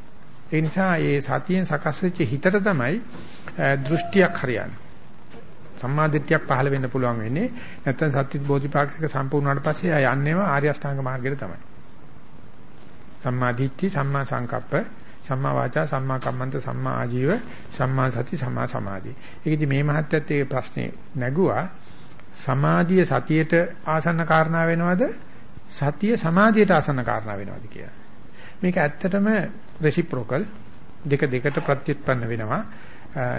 ඒ නිසා මේ සතියෙන් සකස් වෙච්ච හිතට තමයි දෘෂ්ටියක් හරියන්නේ. සම්මාදිට්ඨියක් පහළ වෙන්න පුළුවන් වෙන්නේ. නැත්නම් සත්‍විත් බෝධිපාක්ෂික සම්පූර්ණ වුණාට පස්සේ ආ යන්නේම ආර්ය අෂ්ටාංග මාර්ගයට තමයි. සම්මාදිට්ඨි, සම්මා සංකප්ප, සම්මා වාචා, සම්මා කම්මන්ත, සම්මා ආජීව, සම්මා සති, සම්මා සමාධි. ඒකදී මේ මහත්යත් ඒ ප්‍රශ්නේ නැගුවා. සමාධිය සතියට ආසන්න කාරණා වෙනවද? සතිය සමාධියට ආසන්න කාරණා වෙනවද කියලා. මේක ඇත්තටම රෙසිප්‍රොකල් දෙක දෙකට ප්‍රත්‍යুৎපන්න වෙනවා.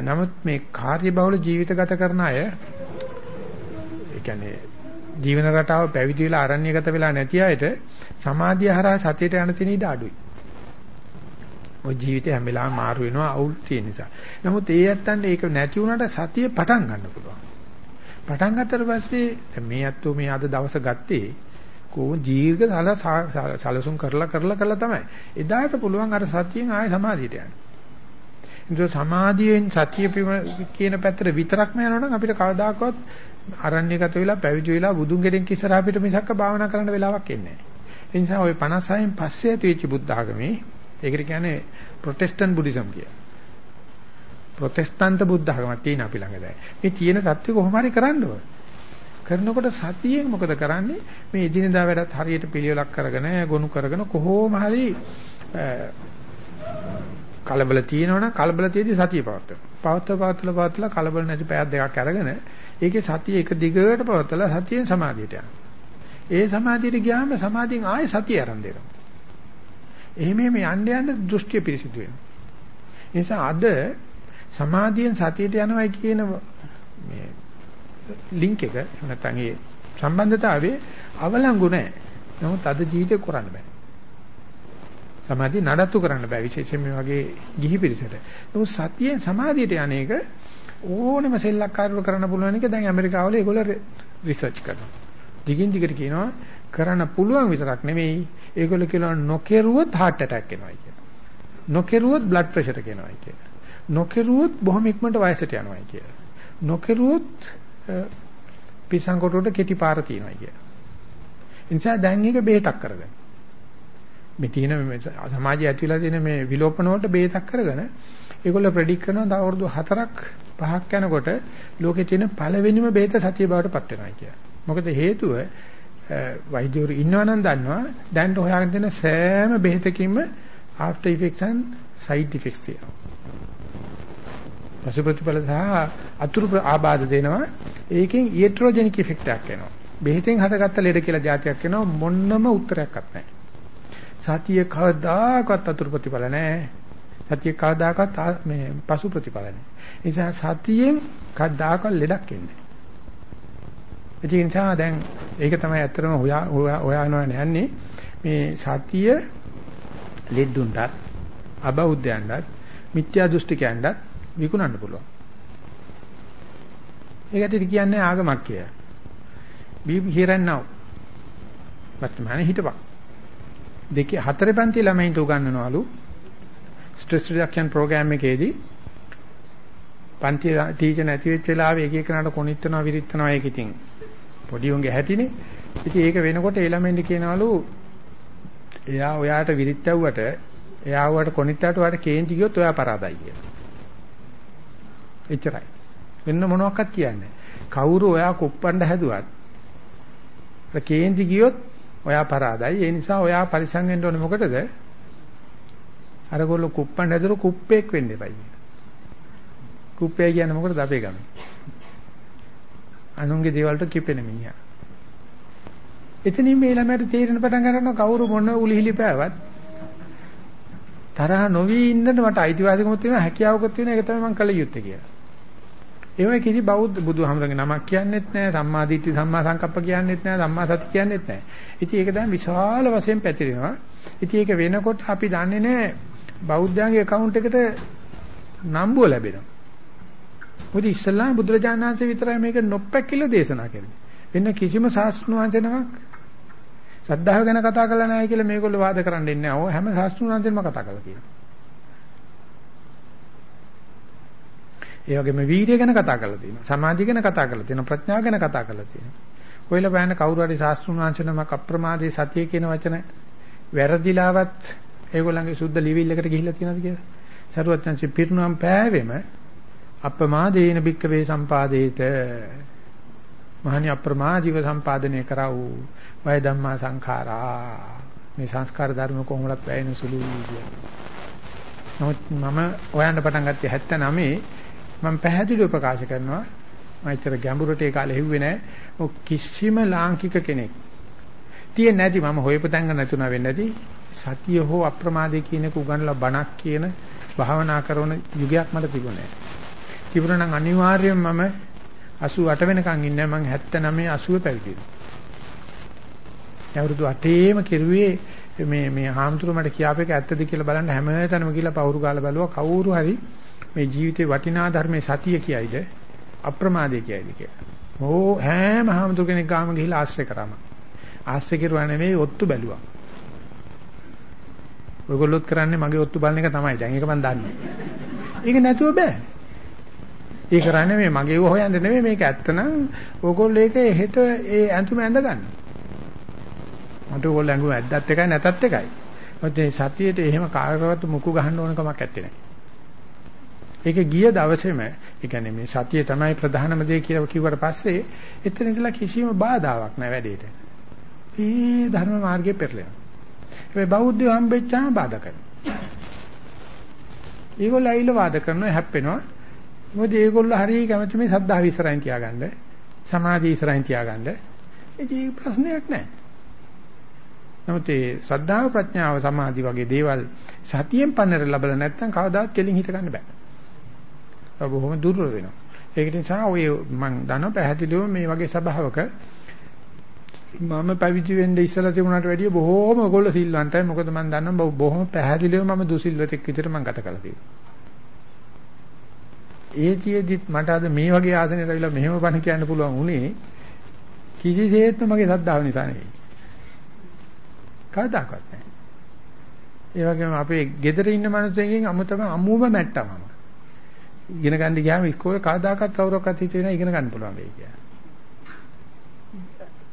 නමුත් මේ කාර්යබහුල ජීවිත ගත කරන අය ඒ කියන්නේ ජීවන රටාව පැවිදි වෙලා අරණ්‍යගත වෙලා නැති අයට සමාධිය හරහා සතියට යන තැන ඉඩ අඩුයි. ඔය ජීවිතේ හැම වෙලාවෙම මාරු වෙනවා අවුල් තියෙන නිසා. නමුත් ඒ ඇත්තන්ට ඒක නැති වුණාට සතිය පටන් ගන්න පුළුවන්. පටන් ගත්තට පස්සේ දැන් මේ අත්තු මේ අද දවස ගත්තේ කොහොම දීර්ඝ සලසුම් කරලා කරලා කරලා තමයි. එදාට පුළුවන් අර සතියෙන් ආය සමාධියට යන්න. ඒක සමාධියෙන් සතිය කියන පැත්තට විතරක්ම යනවනම් අපිට කවදාකවත් අරණ්‍යගත වෙලා පැවිදි වෙලා බුදුන් ගෙඩෙන් ඉස්සරහ අපිට මිසක්ක භාවනා කරන්න වෙලාවක් එන්නේ නැහැ. ඒ නිසා ওই 56න් පස්සේ ඇති වෙච්ච බුද්ධ ආගමේ ඒකට කියන්නේ ප්‍රොටෙස්ටන්ට් බුද්දිසම් කියලා. ප්‍රොටෙස්ටන්ත බුද්ධ ආගමක් තියෙන අපි ළඟ දැන්. මේ තියෙන සත්‍ය කොහොම හරි කරන්න ඕන. කරනකොට සතියෙන් මොකද කරන්නේ මේ එදිනදා වැඩත් හරියට පිළිවෙලක් කරගෙන ගොනු කරගෙන කොහොම හරි කලබල තියෙනවනම් කලබල තියදී සතිය පවත්වන. පවත්ව පවත්වලා පවත්වලා කලබල නැති පැයක් දෙකක් අරගෙන ඒකේ සතිය එක දිගට පවත්වලා සතියෙන් සමාධියට යනවා. ඒ සමාධියට ගියාම සමාධියෙන් ආයෙ සතිය ආරම්භ වෙනවා. එහෙම එහෙම යන්න යන්න දෘෂ්ටිය පිරිසිදු වෙනවා. නිසා අද සමාධියෙන් සතියට යනවයි කියන මේ ලින්ක් එක නැත්නම් ඒ සම්බන්ධතාවයේ අවලංගු නැහැ. නමුත් අද ජීවිතේ කරන්න බෑ. සමාධිය නඩත්තු කරන්න බෑ විශේෂයෙන් මේ වගේ ගිහි පිරිසට. නමුත් සතියෙන් සමාධියට යන්නේක ඕනෙම සෙල්ලක්කාරව කරන්න පුළුවන් එක දැන් ඇමරිකාවල ඒගොල්ලෝ රිසර්ච් කරනවා. දිගින් දිගට කියනවා කරන්න පුළුවන් විතරක් නෙමෙයි ඒගොල්ලෝ කියනවා නොකෙරුවොත් heart attack එනවා කියලා. නොකෙරුවොත් blood pressure එනවා කියලා. නොකෙරුවොත් බොහොම ඉක්මනට වයසට යනවා කියලා. නොකෙරුවොත් පිසං කොටුවට කෙටි පාර තියෙනවා කියලා. ඒ නිසා දැන් එක බේතක් කරගන්න. මේ තියෙන සමාජයේ ඇතිවලා තියෙන මේ විලෝපන වලට බේතක් කරගෙන ඒගොල්ලෝ ප්‍රෙඩික් කරනවා තව අවුරුදු 4ක් 5ක් යනකොට ලෝකේ තියෙන පළවෙනිම බේත සතිය බවට පත් වෙනවා කියලා. මොකද හේතුව වෛද්‍යවරු ඉන්නවනම් දන්නවා දැන් හොයාගෙන තියෙන සෑම බෙහෙතකින්ම after effects and side effects තියෙනවා. පසු ප්‍රතිඵල සහ අතුරු ආබාධ දෙනවා. ඒකෙන් ඊට්‍රොජෙනික් ඉෆෙක්ට් එකක් එනවා. බෙහෙතෙන් හටගත්ත ලෙඩ කියලා જાතියක් එනවා මොන්නම උත්තරයක්වත් නැහැ. සතිය කවදාකවත් අතුරු ප්‍රතිඵල නැහැ. සතිය කවදාකවත් මේ පසු ප්‍රතිඵල නැහැ. ඒ නිසා සතියෙන් කවදාකවත් ලෙඩක් එන්නේ නැහැ. ඒ නිසා දැන් ඒක තමයි ඇත්තටම හොයා හොයානවා යන්නේ මේ සතිය ලෙඩුන්ටත් අබෞද්ධයන්ටත් මිත්‍යා දෘෂ්ටිකයන්ටත් විකුණන්න පුළුවන්. ඒකට කියන්නේ ආගමක් කියලා. be here and now. වර්තමානයේ හිටපන්. දෙකේ හතරේ පන්ති ළමයින්ට උගන්වනවලු ස්ට්‍රෙස් රිඩක්ෂන් ප්‍රෝග්‍රෑම් එකේදී පන්ති ටීචර් නැති වෙච්ච වෙලාවේ එක එකනට කොනිටනවා විරිටනවා ඒක ඉතින් පොඩි උන්ගේ හැටිනේ. ඉතින් ඒක වෙනකොට ඒ ළමයින්ට කියනවලු එයා ඔයාට විරිට්ටවුවට එයා ඔයාට කොනිට්ටාට ඔයාට කේන්ති ගියොත් ඔයා පරාදයි කියලා. එච්චරයි. වෙන මොනවත් කියන්නේ කවුරු ඔයා කුප්පණ්ඩ හැදුවත් කේන්ති ගියොත් ඔයා පරාදයි. ඒ නිසා ඔයා පරිසං වෙන්න ඕනේ මොකටද? අරගොල්ලෝ කුප්පණ්ඩ හැදුරු කුප්පෙක් වෙන්න එපයි. කුප්පේ කියන්නේ මොකටද අපේ ගමේ? අනුන්ගේ දේවල්ට කිපෙන මිනිහා. එතනින් මේ ළමයට තේරෙන පටන් ගන්නවා කවුරු මොන උලිහිලි පෑවත් තරහ නොවි ඉන්නට මට අයිතිවාසිකමක් තියෙනවා හැකියාවකුත් තියෙනවා ඒක තමයි මම කළ යුත්තේ කියලා. ඒ වගේ කිසි බෞද්ධ බුදුහාමරගේ නමක් කියන්නෙත් නැහැ සම්මා දිට්ඨි සම්මා සංකප්ප කියන්නෙත් නැහැ සම්මා සති කියන්නෙත් නැහැ. ඉතින් ඒක දැන් විශාල වශයෙන් පැතිරෙනවා. ඉතින් ඒක වෙනකොට අපි දන්නේ නැහැ බෞද්ධයන්ගේ account එකට නම්බුව ලැබෙනවා. මොකද ඉස්ලාම් බුදුරජාණන් වහන්සේ විතරයි මේක නොපැකිල දේශනා කරන්නේ. වෙන කිසිම ශාස්ත්‍රඥ වංශ නමක් සද්ධාව ගැන කතා කරලා නැහැ කියලා මේගොල්ලෝ වාද කරන්න ඉන්නේ නැහැ. ඔය හැම ශාස්ත්‍රඥ වංශෙම කතා කරලා තියෙනවා. ඒ වගේම වීර්ය ගැන කතා කරලා තියෙනවා. සමාධිය ගැන කතා කරලා තියෙනවා. ප්‍රඥාව ගැන කතා කරලා තියෙනවා. ඔයලා බෑන කවුරු හරි ශාස්ත්‍රුන් වංශනමක් අප්‍රමාදේ සතිය කියන වචන වැරදිලාවත් ඒගොල්ලන්ගේ සුද්ධ ලිවිල් එකට ගිහිල්ලා තියෙනවද කියලා? සරුවත්යන්සි පිරුණම් පෑවෙම අප්‍රමාදේන භික්කවේ සම්පාදේත මහණි අප්‍රමාදීව සම්පාදනය කරව. වය ධම්මා සංඛාරා. මේ සංස්කාර ධර්ම කොහොමවත් වැයෙන සුළුයි කියන්නේ. නමුත් මම හොයන්න පටන් ගත්තේ 79 මම පැහැදිලිව ප්‍රකාශ කරනවා. මම ඇත්තට ගැඹුරට ඒ කාලේ හෙව්වේ නැහැ කිසිම ලාංකික කෙනෙක් තියෙන්නේ නැති මම හොයපු තැනක නැතුණා වෙන්නේ නැති සතිය හෝ අප්‍රමාදයේ කියන එක උගන්ලා බණක් කියන භාවනා කරන යුගයක් මට තිබුණේ නැහැ තිබුණා නම් අනිවාර්යයෙන්ම මම 88 වෙනකන් ඉන්නේ මම 79 80 පැවිදි වුණා අවුරුදු 8ේම කෙරුවේ මේ මේ හාමුදුරුවෝ මට කියාපේක ඇත්තද කියලා බලන්න හැමතැනම ගිහලා පවුරු ගාලා බැලුවා කවුරු හරි මේ ජීවිතේ වටිනා ධර්මයේ සතිය කියයිද අප්‍රමාදය කියයිද කියලා. ඕ හැම හාමුදුර කෙනෙක් ගාම ගිහිල්ලා ආශ්‍රය කරාම. ආශ්‍රය කරුවා නෙවෙයි ඔත්තු බැලුවා. ඔයගොල්ලොත් කරන්නේ මගේ ඔත්තු බලන එක තමයි. දැන් ඒක මම දන්නේ. ඒක නැතුව බෑ. ඒ කරන්නේ මේ මගේ ඌ හොයන්න නෙවෙයි මේක ඇත්තනම් ඕගොල්ලෝ ඒක හෙට ඒ ඇඳුම ඇඳ ගන්න. මට ඕගොල්ලෝ ඇඟුම ඇද්දත් එකයි නැතත් එකයි. මොකද සතියේට එහෙම කාටවත් මුකු ගහන්න ඕන කමක් නැත්තේ නෑ. ඒක ගිය දවසේම ඒ කියන්නේ මේ සතිය තමයි ප්‍රධානම දේ කියලා කිව්වට පස්සේ එතන ඉඳලා කිසිම බාධාවක් නැහැ වැඩේට. ඒ ධර්ම මාර්ගයේ පෙරලෙනවා. හැබැයි බෞද්ධය හම්බෙච්චාම බාධා කරනවා. ඒගොල්ලෝ ඇවිල්ලා වාද කරනවා හැප්පෙනවා. මොකද ඒගොල්ලෝ හරිය කැමති මේ සද්ධාව ඉස්සරහින් තියාගන්න, සමාධිය ඉස්සරහින් තියාගන්න. ඒක ප්‍රශ්නයක් නැහැ. නමුත් ඒ ශ්‍රද්ධාව ප්‍රඥාව සමාධි වගේ දේවල් සතියෙන් පන්නර ලැබලා නැත්නම් කවදාත් කෙලින් හිට ගන්න බෑ. බොහොම දුර්වල වෙනවා. ඒක නිසා ඔය මම දන්නවා පැහැදිලිව මේ වගේ සබාවක මම පැවිදි වෙන්න ඉස්සලා තිබුණාට වැඩිය බොහොම ඔයගොල්ලෝ සිල්වන්තයි. මොකද මම දන්නවා බොහොම පැහැදිලිව මම දුසිල්වතෙක් විදිහට මම ගත කළා තියෙනවා. ඒතියෙදිත් මට අද මේ වගේ ආසනයට ඇවිල්ලා මෙහෙම බණ කියන්න පුළුවන් උනේ කිසිසේත්ම මගේ සද්ධාව නිසා නෙවෙයි. කවදාකවත් නැහැ. ඒ වගේම අපේ ගෙදර ඉන්න මනුස්සයෙක්ගෙන් අමුතම අමුම මැට්ටා මම. ඉගෙන ගන්න ගියාම ඉස්කෝලේ කවදාකවත් කවුරක්වත් හිතුවේ නැහැ ඉගෙන ගන්න පුළුවන් වෙයි කියලා.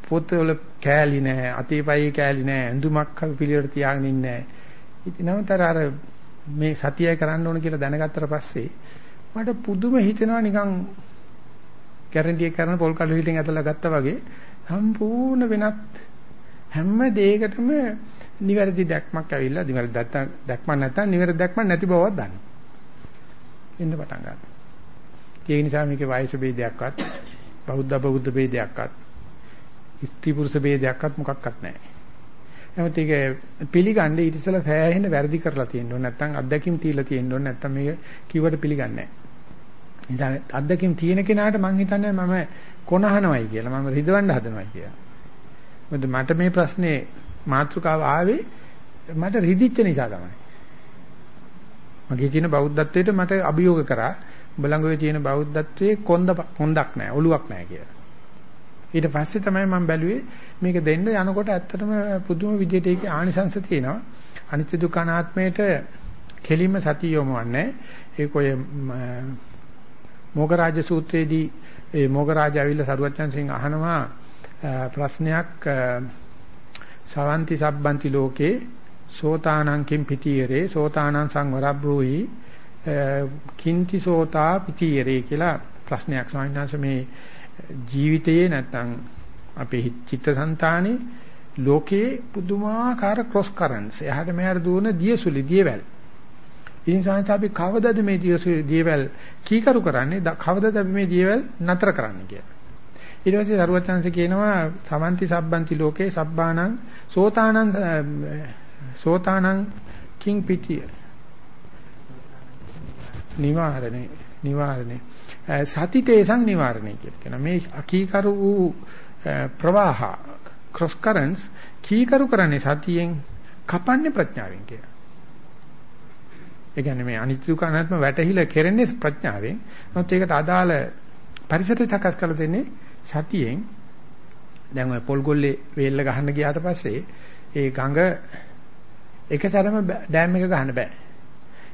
පොත්වල කෑලි නැහැ, අතීපයි කෑලි නැහැ, ඇඳුමක් පිළිවෙලට තියාගෙන ඉන්නේ නැහැ. ඉතින් නමතර අර මේ සතියයි කරන්න ඕන කියලා දැනගත්තට පස්සේ මට පුදුම හිතෙනවා නිකන් ගැරන්ටි එක කරන පොල් කඩු පිටින් ඇතලා ගත්තා වගේ සම්පූර්ණ වෙනත් හැම දෙයකටම නිවැරදි දැක්මක් ඇවිල්ලා නිවැරදි දැක්මක් නැත්නම් නිවැරදි දැක්මක් නැති බවවත් දන්නවා. එන්න පටන් ගන්නවා. ඒ නිසා මේකේ වයස ભેදයක්වත් බෞද්ධ බෞද්ධ ભેදයක්වත් ස්ත්‍රී පුරුෂ ભેදයක්වත් මොකක්වත් නැහැ. නමුත් ඒක පිළිගන්නේ ඊට ඉස්සෙල්ලා සෑහෙන වැරදි කරලා තියෙන්න ඕනේ නැත්නම් අත්දැකීම් තියලා තියෙන්න ඕනේ නැත්නම් මේක කිව්වට පිළිගන්නේ නැහැ. ඉතින් අත්දැකීම් තියෙන කෙනාට මං හිතන්නේ මම කොනහනවයි කියලා මම රිදවන්න හදනවයි කියලා. මොකද මට මේ ප්‍රශ්නේ මාතෘකාව ආවේ මට රිදිච්ච නිසා තමයි. මගේ තියෙන බෞද්ධත්වයට මට අභියෝග කරා උඹලඟ තියෙන බෞද්ධත්වයේ කොන්ද කොන්දක් නැහැ ඔලුවක් නැහැ කියලා. ඊට පස්සේ තමයි මම බැලුවේ මේක දෙන්න යනකොට ඇත්තටම පුදුම විදිහට ඒකේ ආනිසංශ තියෙනවා. අනිත්‍ය දුක්ඛ අනාත්මයට කෙලින්ම සතිය යොමවන්නේ. ඒක ඔය මොගරාජ සූත්‍රයේදී ඒ මොගරාජ ඇවිල්ලා සරුවච්චන් සිං අහනවා ප්‍රශ්නයක් සවන්ති සබ්බන්ති ලෝකේ සෝතානං කිම් පිටියරේ සෝතානං සංවරබ්‍රෝහි කිංති සෝතා පිටියරේ කියලා ප්‍රශ්නයක් ස්වාමීන් වහන්සේ මේ ජීවිතයේ නැත්තම් අපේ චිත්තසංතානේ ලෝකේ පුදුමාකාර ක්‍රොස් කරන්ට්ස් එහාට මෙහාට දුවන දියසුලි දියවැල්. ඉතින් සංසාර අපි කවදද මේ දියසුලි දියවැල් කීකරු කරන්නේ කවදද අපි මේ දියවැල් නතර කරන්නේ කියලා. ඊට පස්සේ සරුවචනන්සේ කියනවා සමන්ති සබ්බන්ති ලෝකේ සබ්බානං සෝතානං සෝතානං කිං පිටිය නිවාරණේ නිවාරණේ සතිතේසං නිවාරණය කියලා කියනවා. මේ අකීකරු වූ ප්‍රවාහ ක්‍රොස් කරන්ට්ස් කීකරු කරන්නේ සතියෙන් කපන්නේ ප්‍රඥාවෙන් කියලා. ඒ කියන්නේ මේ අනිත්‍ය දුක අනාත්ම වැටහිලා කෙරෙන්නේ ප්‍රඥාවෙන්. නමුත් ඒකට අදාළ පරිසරය සකස් කරලා දෙන්නේ සතියෙන්. දැන් ඔය පොල්ගොල්ලේ වේල්ල ගහන්න ගියාට පස්සේ ඒ ගඟ එකසරම ඩෑම් එක ගහන්න බෑ.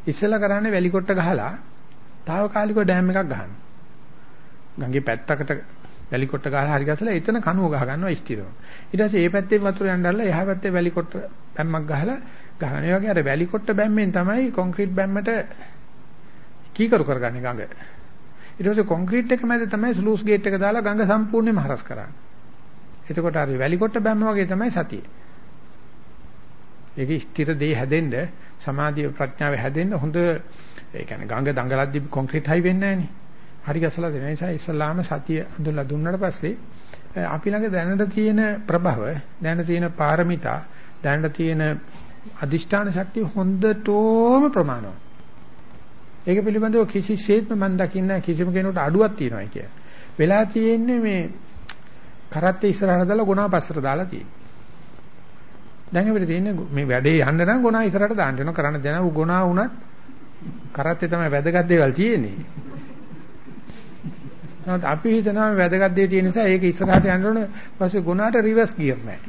ඉස්සෙල්ලා කරන්නේ වැලි කොට ගහලා తాවකාලිකව ඩෑම් එකක් ගහනවා. ගඟේ පැත්තකට වැලි කොට ගහලා හරි ගසලා එතන කනුව ගහ ගන්නවා ස්ථිරව. ඊට පස්සේ මේ පැත්තේ වතුර යන්නදල්ලා එහා පැත්තේ වැලි කොට බැම්මක් ගහලා ගහන. ඒ වගේ අර වැලි කොට බැම්මෙන් තමයි කොන්ක්‍රීට් බැම්මට කීකරු කරගන්නේ ගඟ. ඊට පස්සේ කොන්ක්‍රීට් එක මැද තමයි ස්ලූස් ගේට් එක දාලා ගඟ සම්පූර්ණයෙන්ම හරස් කරන්නේ. එතකොට අර වැලි කොට බැම්ම වගේ තමයි සතිය. ඒක ස්ථිර දෙය හැදෙන්න සමාධිය ප්‍රඥාව හැදෙන්න හොඳ ඒ කියන්නේ ගඟ දඟලද්දි කොන්ක්‍රීට් හයි වෙන්නේ නැහැ නේ. හරි ගැසලා දෙන නිසා ඉස්ලාම සතිය අඳුල්ලා දුන්නාට පස්සේ අපි ළඟ දැනට තියෙන ප්‍රභව දැනට තියෙන පාරමිතා දැනට තියෙන අදිෂ්ඨාන ශක්තිය හොඳටම ප්‍රමාණවත්. ඒක පිළිබඳව කිසිසේත්ම මම දකින්න කිසිම කෙනෙකුට අඩුවක් තියෙනවා කිය. වෙලා තියෙන්නේ මේ කරත්තේ ඉස්සරහට දාලා ගුණා පස්සට දාලා තියෙන්නේ. දැන් අපිට තියෙන්නේ මේ වැඩේ යන්න නම් ගුණා ඉස්සරහට දාන්න වෙනවා කරන්න දෙනවා ගුණා වුණත් කරත්තේ තමයි වැදගත් දේවල් තියෙන්නේ. නමුත් අපි හිතනවා මේ වැදගත් දේ තියෙන නිසා ඒක ඉස්සරහට යන්න ඕනේ. පස්සේ ගුණාට රිවර්ස් ගියර් නැහැ.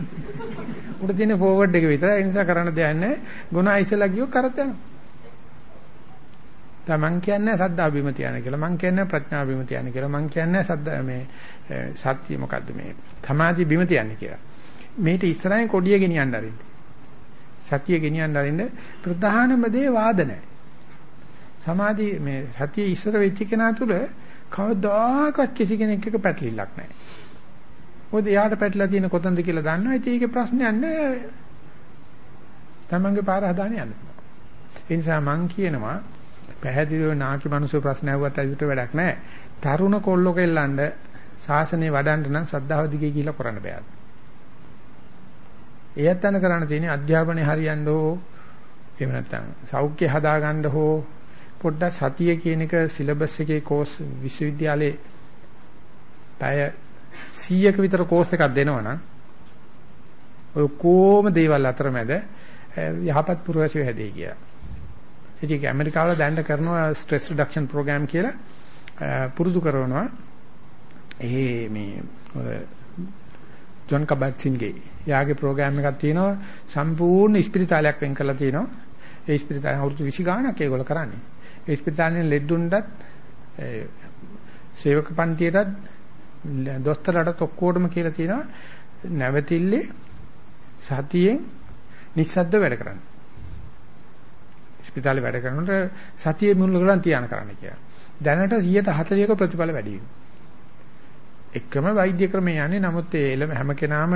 උඩ තියෙන ෆෝවර්ඩ් එක විතරයි. ඒ නිසා කරන්න දෙයක් නැහැ. ගුණා ඉස්සලා ගියෝ කරත් යනවා. තමන් කියන්නේ සද්දා බිම තියන කියලා. මං කියන්නේ ප්‍රඥා බිම තියන කියලා. මං කියන්නේ සද්ද මේ සත්‍ය මොකද්ද මේ සමාධි බිම තියන්නේ කියලා. මේට ඉස්සරහින් කොඩිය ගෙනියන්න ආරින්න. සතිය ගෙනියන්න ආරින්න ප්‍රධානම දේ වාද නැහැ. සමාධි මේ සතිය ඉස්සර වෙච්ච කෙනා තුළ කවදාකවත් කිසි කෙනෙක් එක පැටලිල්ලක් නැහැ. මොකද එයාට පැටලලා තියෙන කොතනද කියලා දන්නවා. ඉතින් ඒකේ ප්‍රශ්නයක් නැහැ. තමන්ගේ පාර හදාගෙන යන්න. ඒ නිසා මම කියනවා පැහැදිලිව නාකි මිනිස්සු ප්‍රශ්න ඇහුවත් අයිට වැඩක් නැහැ. තරුණ කොල්ලෝ කෙල්ලන්ඩ ශාසනය වඩන්න නම් සද්ධාව දිගේ කියලා කරන්න බෑ. එයත් අන කරන්න තියෙන්නේ අධ්‍යාපනය හරියන්න හෝ එහෙම නැත්නම් සෞඛ්‍ය හදාගන්න හෝ පොඩ්ඩක් සතිය කියන එක සිලබස් එකේ කෝස් විශ්වවිද්‍යාලේ පැය 100ක විතර කෝස් එකක් දෙනවනම් ඔය කොහොම දේවල් අතරමැද යහපත් පුරවැසියෝ හැදෙයි කියලා. ඉතින් ඒක ඇමරිකාවල දැන්න කරනවා ස්ට්‍රෙස් රිඩක්ෂන් ප්‍රෝග්‍රෑම් කියලා පුරුදු කරනවා. ඒ මේ ජොන් කබට්සින්ගේ යාගේ ප්‍රෝග්‍රෑම් එකක් තියෙනවා සම්පූර්ණ ඉස්පිරිතාලයක් වෙන් කරලා තියෙනවා. ඒ ඉස්පිරිතාලේ අවුරුදු 20 ගාණක් ඒගොල්ලෝ කරන්නේ. ඒ ඉස්පිරිතාලේ ලෙඩුන්ටත් සේවක පන්තියටත් දොස්තරලටත් ඔක්කොටම කියලා තියෙනවා නැවතිල්ලේ සතියෙන් නිස්සද්ද වැඩ කරන්න. ස්පිතාලේ වැඩ කරනකොට සතියේ මුල් කරන් තියාන කරන්න කියලා. දැනට 140ක ප්‍රතිඵල වැඩි වෙනවා. එකම වෛද්‍ය ක්‍රමය යන්නේ නමුත් ඒ එළම හැම කෙනාම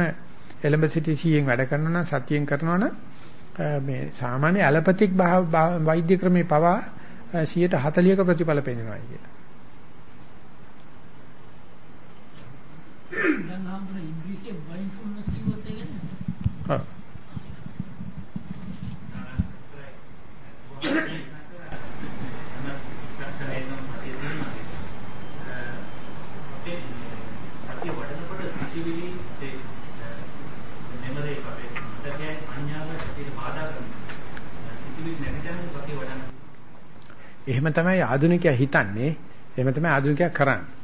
එළඹ සිටි සියෙන් වැඩ කරනවා නම් සතියෙන් කරනවා නම් මේ සාමාන්‍ය ඇලපතික් වෛද්‍ය ක්‍රමේ පවා 140ක ප්‍රතිඵල පෙන්වනවා කියලා. දැන් හම්බුනේ ඉංග්‍රීසියෙන් මයින්ඩ්ෆුල්නස් කිව්වොත් ඒ කියන්නේ ඔව් එහෙම තමයි ආධුනිකයා හිතන්නේ. එහෙම තමයි ආධුනිකයා කරන්නේ.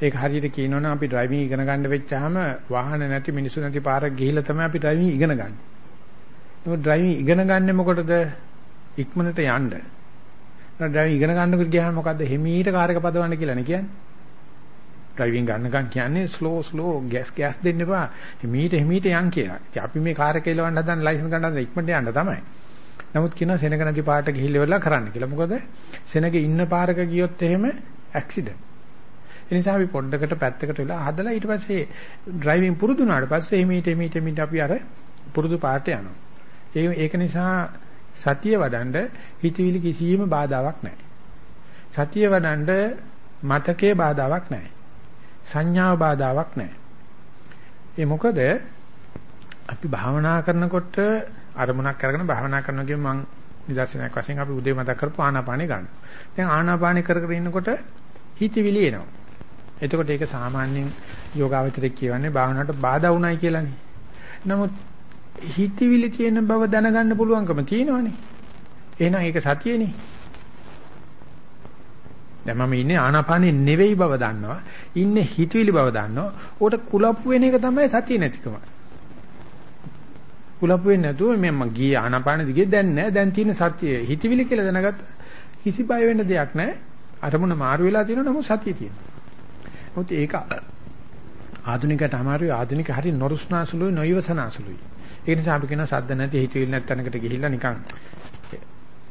ඒක හරියට කියනවනම් අපි ඩ්‍රයිවිං ඉගෙන ගන්න වෙච්චාම වාහන නැති මිනිස්සු නැති පාරක් ගිහිල්ලා තමයි අපි ඩ්‍රයිවිං ඉගෙන ගන්න. නමුත් ඩ්‍රයිවිං ඉගෙන ගන්නෙ මොකටද? ඉක්මනට යන්න. ඩ්‍රයිවිං ඉගෙන ගන්නකොට ගියාම මොකද්ද? හිමීට කාර් එක පදවන්න කියලා නේ කියන්නේ. ඩ්‍රයිවිං ගන්නකම් කියන්නේ ස්ලෝ ස්ලෝ ගෑස් ගෑස් දෙන්න එපා. හිමීට හිමීට යන් කියලා. ඉතින් අපි මේ කාර් එක එලවන්න හදන ලයිසන්ස් ගන්න හදන ඉක්මනට යන්න තමයි. නමුත් කියනවා සෙනග නැති පාරට ගිහිල්ලා ඉවරලා කරන්න කියලා. මොකද සෙනග ඉන්න පාරක ගියොත් එහෙම ඇක්සිඩන්ට්. ඒ නිසා අපි පොඩ්ඩකට පැත්තකට වෙලා හදලා ඊට පස්සේ ඩ්‍රයිවිං පුරුදු වුණාට පස්සේ එමෙිට එමෙිට එමෙිට අපි අර පුරුදු පාට යනවා. ඒ ඒක නිසා සතිය වඩන්ඩ හිතවිලි කිසියම් බාධාවක් නැහැ. සතිය වඩන්ඩ මතකයේ බාධාවක් නැහැ. සංඥාව බාධාවක් නැහැ. ඒ මොකද අපි භාවනා කරනකොට අරමුණක් අරගෙන භාවනා කරනවා කියමු මම නිදර්ශනයක් වශයෙන් අපි උදේ මතක් කරපු ආනාපානෙ ගන්න. දැන් ආනාපානෙ කර කර ඉන්නකොට හිතවිලි එනවා. එතකොට ඒක සාමාන්‍යයෙන් යෝගාවචරයේ කියවන්නේ භාවනාවට බාධා වුණයි කියලානේ. නමුත් හිතවිලි තියෙන බව දැනගන්න පුළුවන්කම තියෙනවනේ. එහෙනම් ඒක සතියේනේ. දැන් මම ඉන්නේ ආනාපානෙ නෙවෙයි බව දන්නවා. ඉන්නේ හිතවිලි බව දන්නවා. උකට කුලප්පු වෙන එක තමයි සතිය නැතිකම. කුලප්පු වෙන්නේ නැතුව මම ගියේ ආනාපානෙ දිගේ දැන් නෑ. දැන් තියෙන සතිය හිතවිලි කියලා දැනගත්ත කිසි බය වෙන්න දෙයක් නෑ. අරමුණ මාරු වෙලා තියෙනවා නමුත් සතිය තියෙනවා. මොකද ඒක ආධුනිකයට අමාරුයි ආධුනික හරි නොරුස්නාසුලුයි නොයවසනාසුලුයි. ඒ නිසා අපි කියන සද්ද නැති හිතවිලි නැත්නම්කට ගිහිල්ලා නිකන්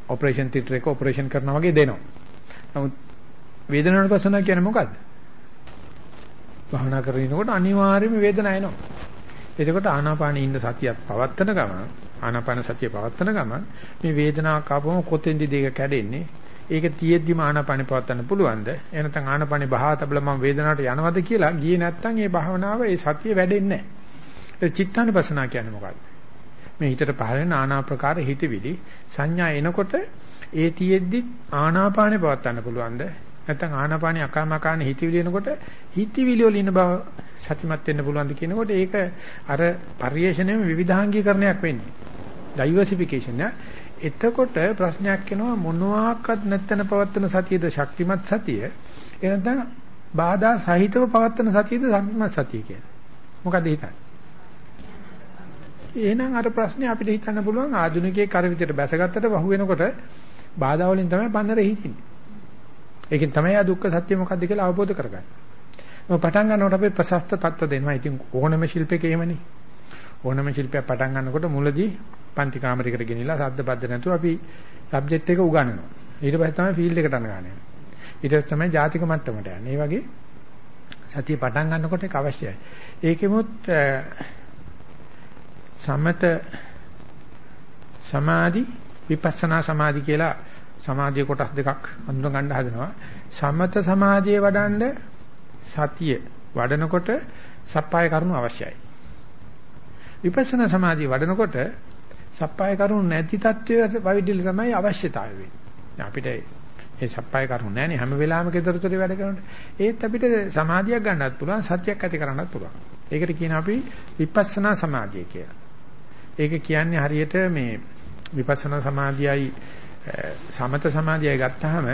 ඔපරේෂන් තියටර් එක ඔපරේෂන් කරනවා වගේ දෙනවා. නමුත් වේදනාවට පස්සන කියන්නේ මොකද්ද? භාවනා කරගෙන ඉනකොට අනිවාර්යයෙන්ම වේදනාව එනවා. එතකොට ආනාපානයේ ඉන්න සතියත් පවත්තන ගමන් ආනාපාන සතිය පවත්තන ගමන් මේ වේදනාවක් ආපුවම කොතෙන්ද දෙක කැඩෙන්නේ? ඒක තියෙද්දිම ආනාපානෙ පවත්වන්න පුළුවන්ද? එහෙනම් ආනාපානෙ බහා තබල මම වේදනාවට යනවද කියලා ගියේ නැත්නම් ඒ භාවනාව ඒ සතිය වැඩෙන්නේ නැහැ. ඒ චිත්තානුපස්සනා කියන්නේ මොකක්ද? මේ හිතට පහළ වෙන নানা ප්‍රකාර හිතවිලි සංඥා එනකොට ඒ තියෙද්දි ආනාපානෙ පවත්වන්න පුළුවන්ද? නැත්නම් ආනාපානෙ අකාමකාන හිතවිලි එනකොට හිතවිලි වල ඉන්න බව සතිමත් වෙන්න පුළුවන්ද කියනකොට ඒක අර පරිේශණයෙම විවිධාංගීකරණයක් වෙන්නේ. ඩයිවර්සිෆිකේෂන් එතකොට ප්‍රශ්නයක් එනවා මොනවාක්වත් නැත්තන පවත්තන සතියද ශක්තිමත් සතිය එනනම් බාධා සහිතව පවත්තන සතියද ශක්තිමත් සතිය කියලා. මොකද හිතන්නේ? එහෙනම් අර ප්‍රශ්නේ අපිට හිතන්න පුළුවන් ආධුනිකයේ කර විදියට බැසගත්තට වහු වෙනකොට බාධා වලින් තමයි පන්නරේ හිටින්නේ. ඒකෙන් තමයි ආ දුක්ඛ සත්‍ය මොකක්ද කියලා අවබෝධ කරගන්නේ. මම පටන් ගන්නකොට අපි ප්‍රශස්ත தত্ত্ব දෙනවා. ඉතින් ඕනම ශිල්පයක එහෙමනේ. ඕනම ශිල්පයක් පටන් ගන්නකොට මුලදී පන්ති කාමරයකට ගෙනිලා සද්ද බද්ද නැතුව අපි සබ්ජෙක්ට් එක උගන්වනවා. ඊට පස්සේ තමයි ෆීල්ඩ් එකට අනගන්නේ. ඊට පස්සේ තමයි ජාතික මට්ටමට යන්නේ. මේ වගේ සතිය පටන් ගන්නකොට ඒක අවශ්‍යයි. ඒකෙමුත් සමත සමාධි විපස්සනා සමාධි කියලා සමාධිය කොටස් දෙකක් අඳුන ගන්න හදනවා. සමත සමාධිය වඩන්න සතිය වඩනකොට සප්පාය කරුණු අවශ්‍යයි. විපස්සනා සමාධිය වඩනකොට සප්පාය කරුණු නැති තත්වයේ වෛද්‍යල තමයි අවශ්‍යතාවය වෙන්නේ. අපිට ඒ සප්පාය කරුණ නැහැ නේ හැම වෙලාවෙම ගෙදරතොලේ වැඩ කරනකොට. ඒත් අපිට සමාධියක් ගන්නත් පුළුවන් සත්‍යයක් ඇති කරන්නත් පුළුවන්. ඒකට කියන අපි විපස්සනා සමාධිය කියලා. ඒක කියන්නේ හරියට මේ විපස්සනා සමාධියයි සමත සමාධියයි ගත්තාම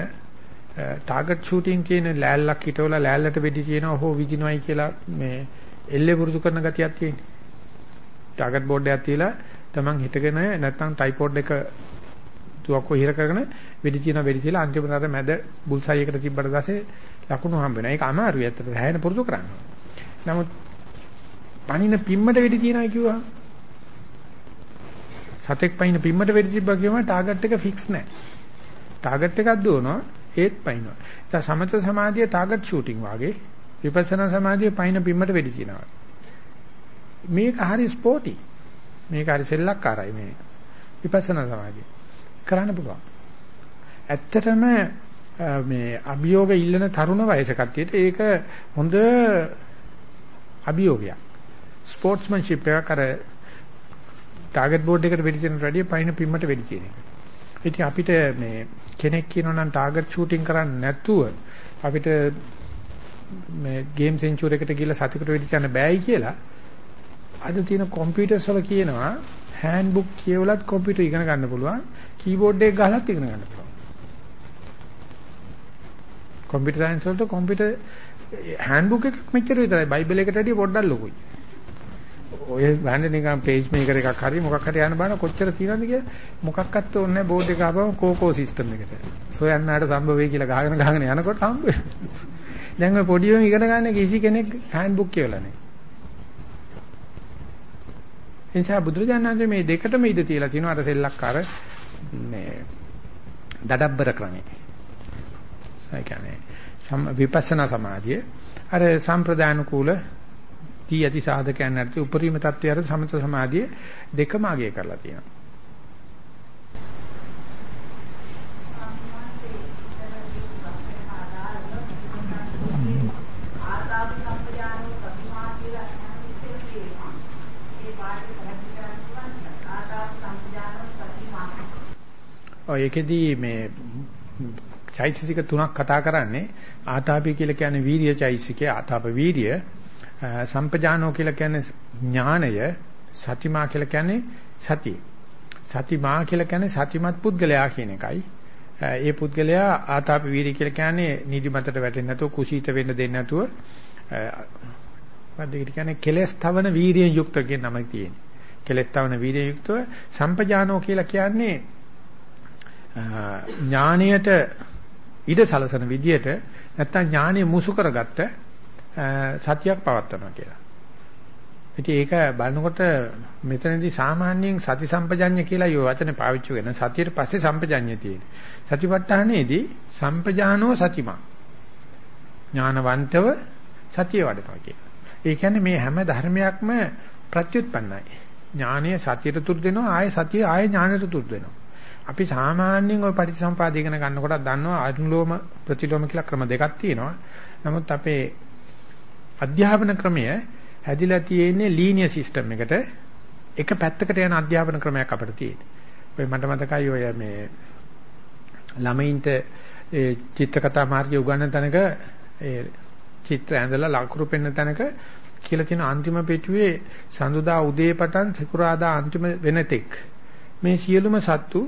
ටාගට් ෂූටින් කියන ලෑල්ලක් හිටවලා ලෑල්ලට වෙඩි තියනවා හෝ විදිනවයි කියලා මේ එල්ලේ පුරුදු කරන ගතියක් තියෙනවා. ටාගට් බෝඩ් එකක් තියලා තමන් හිටගෙන නැත්නම් ටයිපෝඩ් එක තුවක්කුව හිර කරගෙන වෙඩි තියනවා වෙඩි තියලා අන්තිමට අර මැද බුල්සයි එකට තිබ්බට පස්සේ ලකුණු හම්බ වෙනවා. ඒක අමාරුයි ඇත්තට. හැයෙන පුරුදු කරන්න. නමුත් පණින පිම්මට වෙඩි තියනවා කිව්වා. සතෙක් පයින් පිම්මට වෙඩි තිබ්බා කියවම ටාගට් එක ෆික්ස් නැහැ. ටාගට් එකක් දුවනවා ඒත් පයින්නවා. ඒ සමත සමාධිය ටාගට් ෂූටින් වාගේ විපස්සනා සමාධිය පයින් පිම්මට වෙඩි තියනවා. මේක හරි ස්පෝටි. මේක හරි සෙල්ලක්කාරයි මේ. විපස්සනා සමාධිය. කරන්න පුළුවන්. ඇත්තටම මේ අභියෝග ඉල්ලන තරුණ වයස කට්ටියට ඒක හොඳ අභියෝගයක්. ස්පෝර්ට්ස්මන්ෂිප් එකක් අර ටාගට් බෝඩ් එකට වෙඩි තියන රැඩිය පයින් පිම්මට වෙඩි තියන එක. ඉතින් අපිට මේ කෙනෙක් කියනවා නම් ටාගට් ෂූටින් කරන්න නැතුව අපිට මේ ගේම් සෙන්චුරි එකට ගිහලා සතියකට වෙඩි තියන්න බෑයි කියලා අද තියෙන කම්පියුටර්ස් වල කියනවා හෑන්ඩ් බුක් කියවලත් කම්පියුටර් ඉගෙන ගන්න පුළුවන් කීබෝඩ් එක ගහලත් ඉගෙන ගන්න පුළුවන්. කම්පියුටර් සයන්ස් වලට කම්පියුටර් හෑන්ඩ් බුක් එකක් මෙච්චර විතරයි. බයිබල් එකට වැඩිය පොඩ්ඩක් ලොකුයි. ඔය වහන්න නිකන් පේජ් මේකර් එකක් හරි මොකක් හරි යන බාන කොච්චර තියෙනවද කියලා මොකක්වත් ඕනේ නැහැ බෝඩ් එක ආපම කෝකෝ සිස්ටම් එකට. සොයන්නාට සම්භව වෙයි කියලා ගහගෙන ගහගෙන යනකොට හම්බ දැන් ඔය පොඩි උන් ඉගෙන ගන්න කිසි කෙනෙක් හෑන්ඩ් බුක් කියවලා නැහැ. එනිසා බුදුරජාණන් මේ දෙකටම ඉඳ තියලා තිනවා අර සෙල්ලක්කාර මේ දඩබ්බර ක්‍රමේ. ඒ කියන්නේ විපස්සනා සමාධිය අර සම්ප්‍රදාන කූල දී යටි සාධකයන් නැති උපරිම தත්වය අර සමත සමාධිය දෙකම අගය කරලා තියෙනවා. ඔය ඒකෙදී මේ චෛතසික තුනක් කතා කරන්නේ ආතාපි කියලා කියන්නේ වීර්ය චෛතසිකේ ආතාප වීර්ය සම්පජානෝ කියලා කියන්නේ ඥාණය සතිමා කියලා කියන්නේ සතිය. සතිමා කියලා කියන්නේ සතිමත් පුද්ගලයා කියන එකයි. ඒ පුද්ගලයා ආතාප වීර්ය කියලා කියන්නේ නිදිමතට වැටෙන්නේ නැතුව කුසීත වෙන්න දෙන්නේ නැතුව මොකද ඒක කියන්නේ කෙලස් තවන වීර්යයෙන් යුක්ත කියන නම තියෙන්නේ. කෙලස් තවන වීර්යයෙන් යුක්තව සම්පජානෝ කියලා කියන්නේ ඥාණයට ඉඩ සලසන විදියට නැත්තම් ඥානෙ මුසු කරගත්ත සතියක් පවත්වනවා කියලා. ඉතින් ඒක බලනකොට මෙතනදී සාමාන්‍යයෙන් සති සම්පජඤ්ඤය කියලා යෝ වචනේ පාවිච්චි කරන සතියට පස්සේ සම්පජඤ්ඤය තියෙනවා. සතිපට්ඨානයේදී සම්පජානෝ සතිමා. ඥානවන්තව සතිය වඩනවා කියලා. ඒ කියන්නේ මේ හැම ධර්මයක්ම ප්‍රත්‍යুৎපන්නයි. ඥානය සතියට තුරු දෙනවා ආය සතිය ආය ඥානයට තුරු දෙනවා. අපි සාමාන්‍යයෙන් ওই පටිච්චසමුපාදය ඉගෙන ගන්නකොට දන්නවා අනුලෝම ප්‍රතිලෝම කියලා ක්‍රම දෙකක් තියෙනවා. නමුත් අපේ අධ්‍යාපන ක්‍රමය හැදිලා තියෙන්නේ ලීනියර් සිස්ටම් එකට එක පැත්තකට යන අධ්‍යාපන ක්‍රමයක් අපිට තියෙන්නේ. ඔය මට මතකයි ඔය මේ ළමයින්ට ඒ චිත්‍රකතා මාර්ගය උගන්වන තැනක ඒ චිත්‍ර ඇඳලා ලකුණු පෙන්න තැනක කියලා තියෙන අන්තිම පිටුවේ සඳුදා උදේ පටන් සිකුරාදා අන්තිම වෙනතෙක් මේ සියලුම සත්තු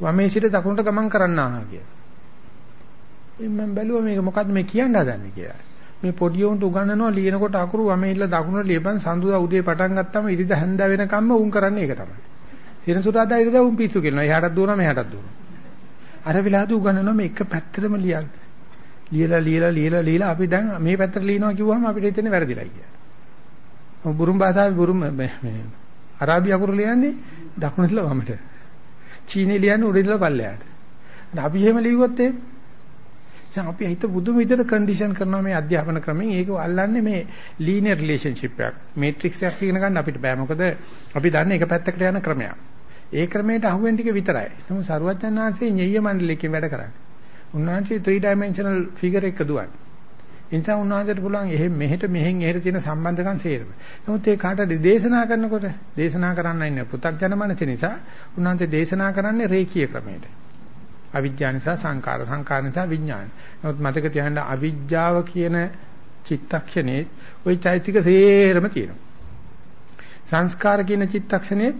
වමේ සිට දකුණට ගමන් කරන්නාහ කියලා. මම බැලුවා මේක මොකද්ද මේ කියන්න හදන්නේ කියලා. මේ පොඩි උන්ට උගන්වනවා ලියනකොට අකුරු වමේ ඉල්ල දකුණට ලියපන් සඳුදා උදේ පටන් ගත්තාම ඉරිද හැන්ද වෙනකම්ම උන් කරන්නේ ඒක තමයි. සිනසුරාදා ඉරිද උන් පිස්සු කියනවා. එහාටත් දුවනවා මෙහාටත් දුවනවා. අර වෙලාවදී උගන්වනවා මේ එක පැත්තටම ලියන්න. ලියලා ලියලා ලියලා ලියලා අපි දැන් මේ පැත්තට ලියනවා කිව්වම අපිට හිතෙන්නේ වැරදිලා කියලා. බුරුම් භාෂාවේ බුරුම් මේ අරාබි අකුරු ලියන්නේ දකුණට වමට. චීනේ ලියන්නේ උඩින්දලා පල්ලෙහාට. අපි එහෙම ලිව්වොත් එහෙම දැන් අපි හිත බුදුම විදිහට කන්ඩිෂන් කරනවා මේ අධ්‍යාපන ක්‍රමෙන්. ඒක අල්ලන්නේ මේ ලීනියර් රිලේෂන්ෂිප් එකක්. මේට්‍රික්ස් එකක් ඉගෙන ගන්න අපිට බෑ. මොකද අපි දන්නේ එක පැත්තකට යන ක්‍රමයක්. ඒ ක්‍රමයට අහුවෙන ටික විතරයි. නමුත් සරුවච්චන් ආංශේ ඤෙය්‍ය මණ්ඩලයකින් වැඩ කරන්නේ. උන්වහන්සේ 3 dimensional figure එක දුවන්නේ ඒ නිසා උන්වහන්සේට පුළුවන් එහෙ මෙහෙට මෙහෙන් එහෙට තියෙන සම්බන්ධකම් සේරම. නමුත් ඒ කාටද දේශනා කරනකොට? දේශනා කරන්න ඉන්නේ පු탁ජන මනස නිසා. උන්වහන්සේ දේශනා කරන්නේ රේකී ක්‍රමයට. අවිද්‍යාව නිසා සංකාර සංකාර නිසා විඥාන. නමුත් මතක තියාගන්න අවිද්‍යාව කියන චිත්තක්ෂණේ ওই චෛතසික සේරම තියෙනවා. සංස්කාර කියන චිත්තක්ෂණේ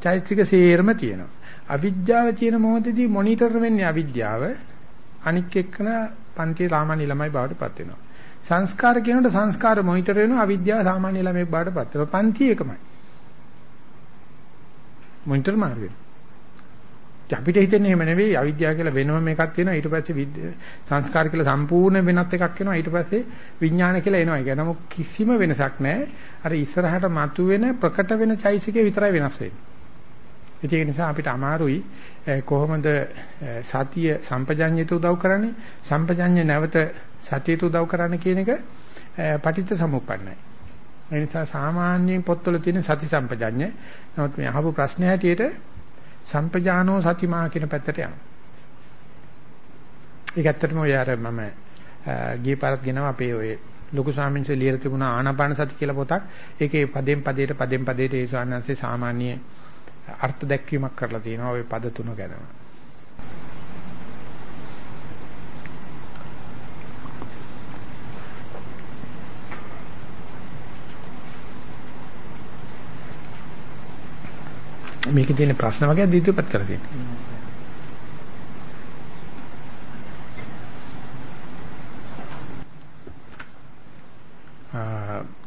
චෛතසික සේරම තියෙනවා. අවිද්‍යාව තියෙන මොහොතේදී මොනිටර් වෙන්නේ අවිද්‍යාව අනික් එක්කන පන්තියේ සාමාන්‍ය ළමයි බවට පත් වෙනවා. සංස්කාර කියනකොට සංස්කාර මොනිටර් වෙනවා අවිද්‍යාව සාමාන්‍ය ළමයි බවට පත් වෙනවා. පන්ති එකමයි. මොනිටර් මාර්ගෙ. අපිට හිතෙන්නේ එහෙම නෙවෙයි අවිද්‍යාව කියලා වෙනම එකක් තියෙනවා ඊට පස්සේ සංස්කාර කියලා සම්පූර්ණ වෙනත් එකක් එනවා ඊට පස්සේ විඥාන කියලා එනවා. ඒක නමුත් කිසිම වෙනසක් නැහැ. අර ඉස්සරහට මතුවෙන ප්‍රකට වෙන චෛසිකේ විතරයි වෙනස් වෙන්නේ. ඒක නිසා අපිට අමාරුයි කොහොමද සතිය සම්පජඤ්ඤයට උදව් කරන්නේ සම්පජඤ්ඤ නැවත සතියට උදව් කරන්නේ කියන එක පටිච්ච සමුප්පන්නයි. ඒ නිසා සාමාන්‍යයෙන් පොත්වල තියෙන සති සම්පජඤ්ඤ නමුත් මේ අහපු ප්‍රශ්නේ හැටියට සම්පජානෝ සතිමා කියන පැත්තට යනවා. ඒක ඇත්තටම ඔය අර මම ගිය පාරත් ගෙනාව අපේ ඔය ලොකු ස්වාමීන් වහන්සේ ලියලා තිබුණා ආනාපාන සති කියලා පොතක්. ඒකේ පදෙන් පදයට පදෙන් පදයට ඒ ස්වාමීන් වහන්සේ සාමාන්‍ය අර්ථ දැක්වීමක් කරලා තියෙනවා ওই පද තුන ගැන. මේකේ තියෙන ප්‍රශ්න වගේ දීපත් කරලා තියෙනවා.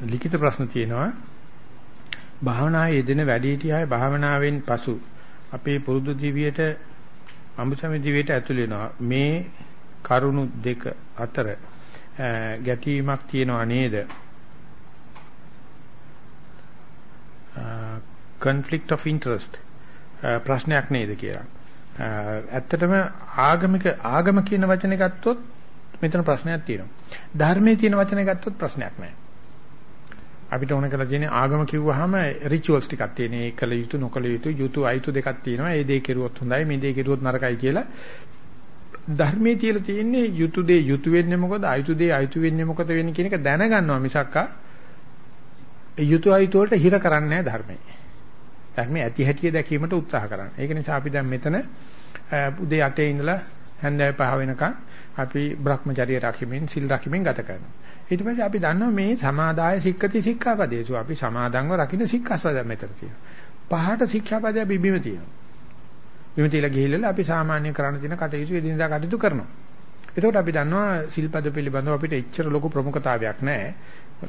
ලිඛිත ප්‍රශ්න තියෙනවා. භාවනායේ යෙදෙන වැඩිහිටියයි භාවනාවෙන් පසු අපේ පුරුදු දිවියට අඹසමි දිවියට ඇතුල් වෙනවා. මේ කරුණු දෙක අතර ගැටීමක් තියෙනවා නේද? Conflict of interest uh, ප්‍රශ්නයක් නේද කියලා uh, ඇත්තටම ආගමික ආගම කියන වචනේ ගත්තොත් මෙතන ප්‍රශ්නයක් තියෙනවා ධර්මයේ තියෙන වචනේ ගත්තොත් ප්‍රශ්නයක් නැහැ අපිට ඕන කරලා තියෙන්නේ ආගම කිව්වහම රිචුවල්ස් ටිකක් තියෙන. ඒ කළ යුතු නොකළ යුතු යුතු අයුතු දෙකක් තියෙනවා. ඒ දේ කෙරුවොත් හොඳයි, මේ දේ කෙරුවොත් නරකයි කියලා. ධර්මයේ තියලා තියෙන්නේ යුතු දේ යුතු වෙන්නේ මොකද, අයුතු දේ අයුතු වෙන්නේ මොකද වෙන්නේ කියන එක දැනගන්නවා මිසක්කා යුතු අයුතු වලට හිර කරන්නේ නැහැ ධර්මයේ. ධර්මයේ ඇති හැටිය දැකීමට උත්සාහ කරන්න. ඒක නිසා අපි දැන් මෙතන උදේ 8 ඉඳලා හැන්දෑව 5 වෙනකන් අපි Brahmacharya රකිමින් සිල් රකිමින් ගත කරනවා. ඊට පස්සේ අපි දන්නවා මේ සමාදාය සික්කති සික්ඛාපදේසු අපි සමාදන්ව රකින්න සික්ඛාස්වද මෙතන තියෙනවා. පහට සික්ඛාපදය බිබිම තියෙනවා. බිම තියලා ගිහිල්ලා අපි සාමාන්‍ය කරන්න තියෙන කටයුතු එදිනදා කටයුතු කරනවා. එතකොට අපි දන්නවා සිල්පද පිළිබඳව අපිට එච්චර ලොකු ප්‍රමුඛතාවයක් නැහැ.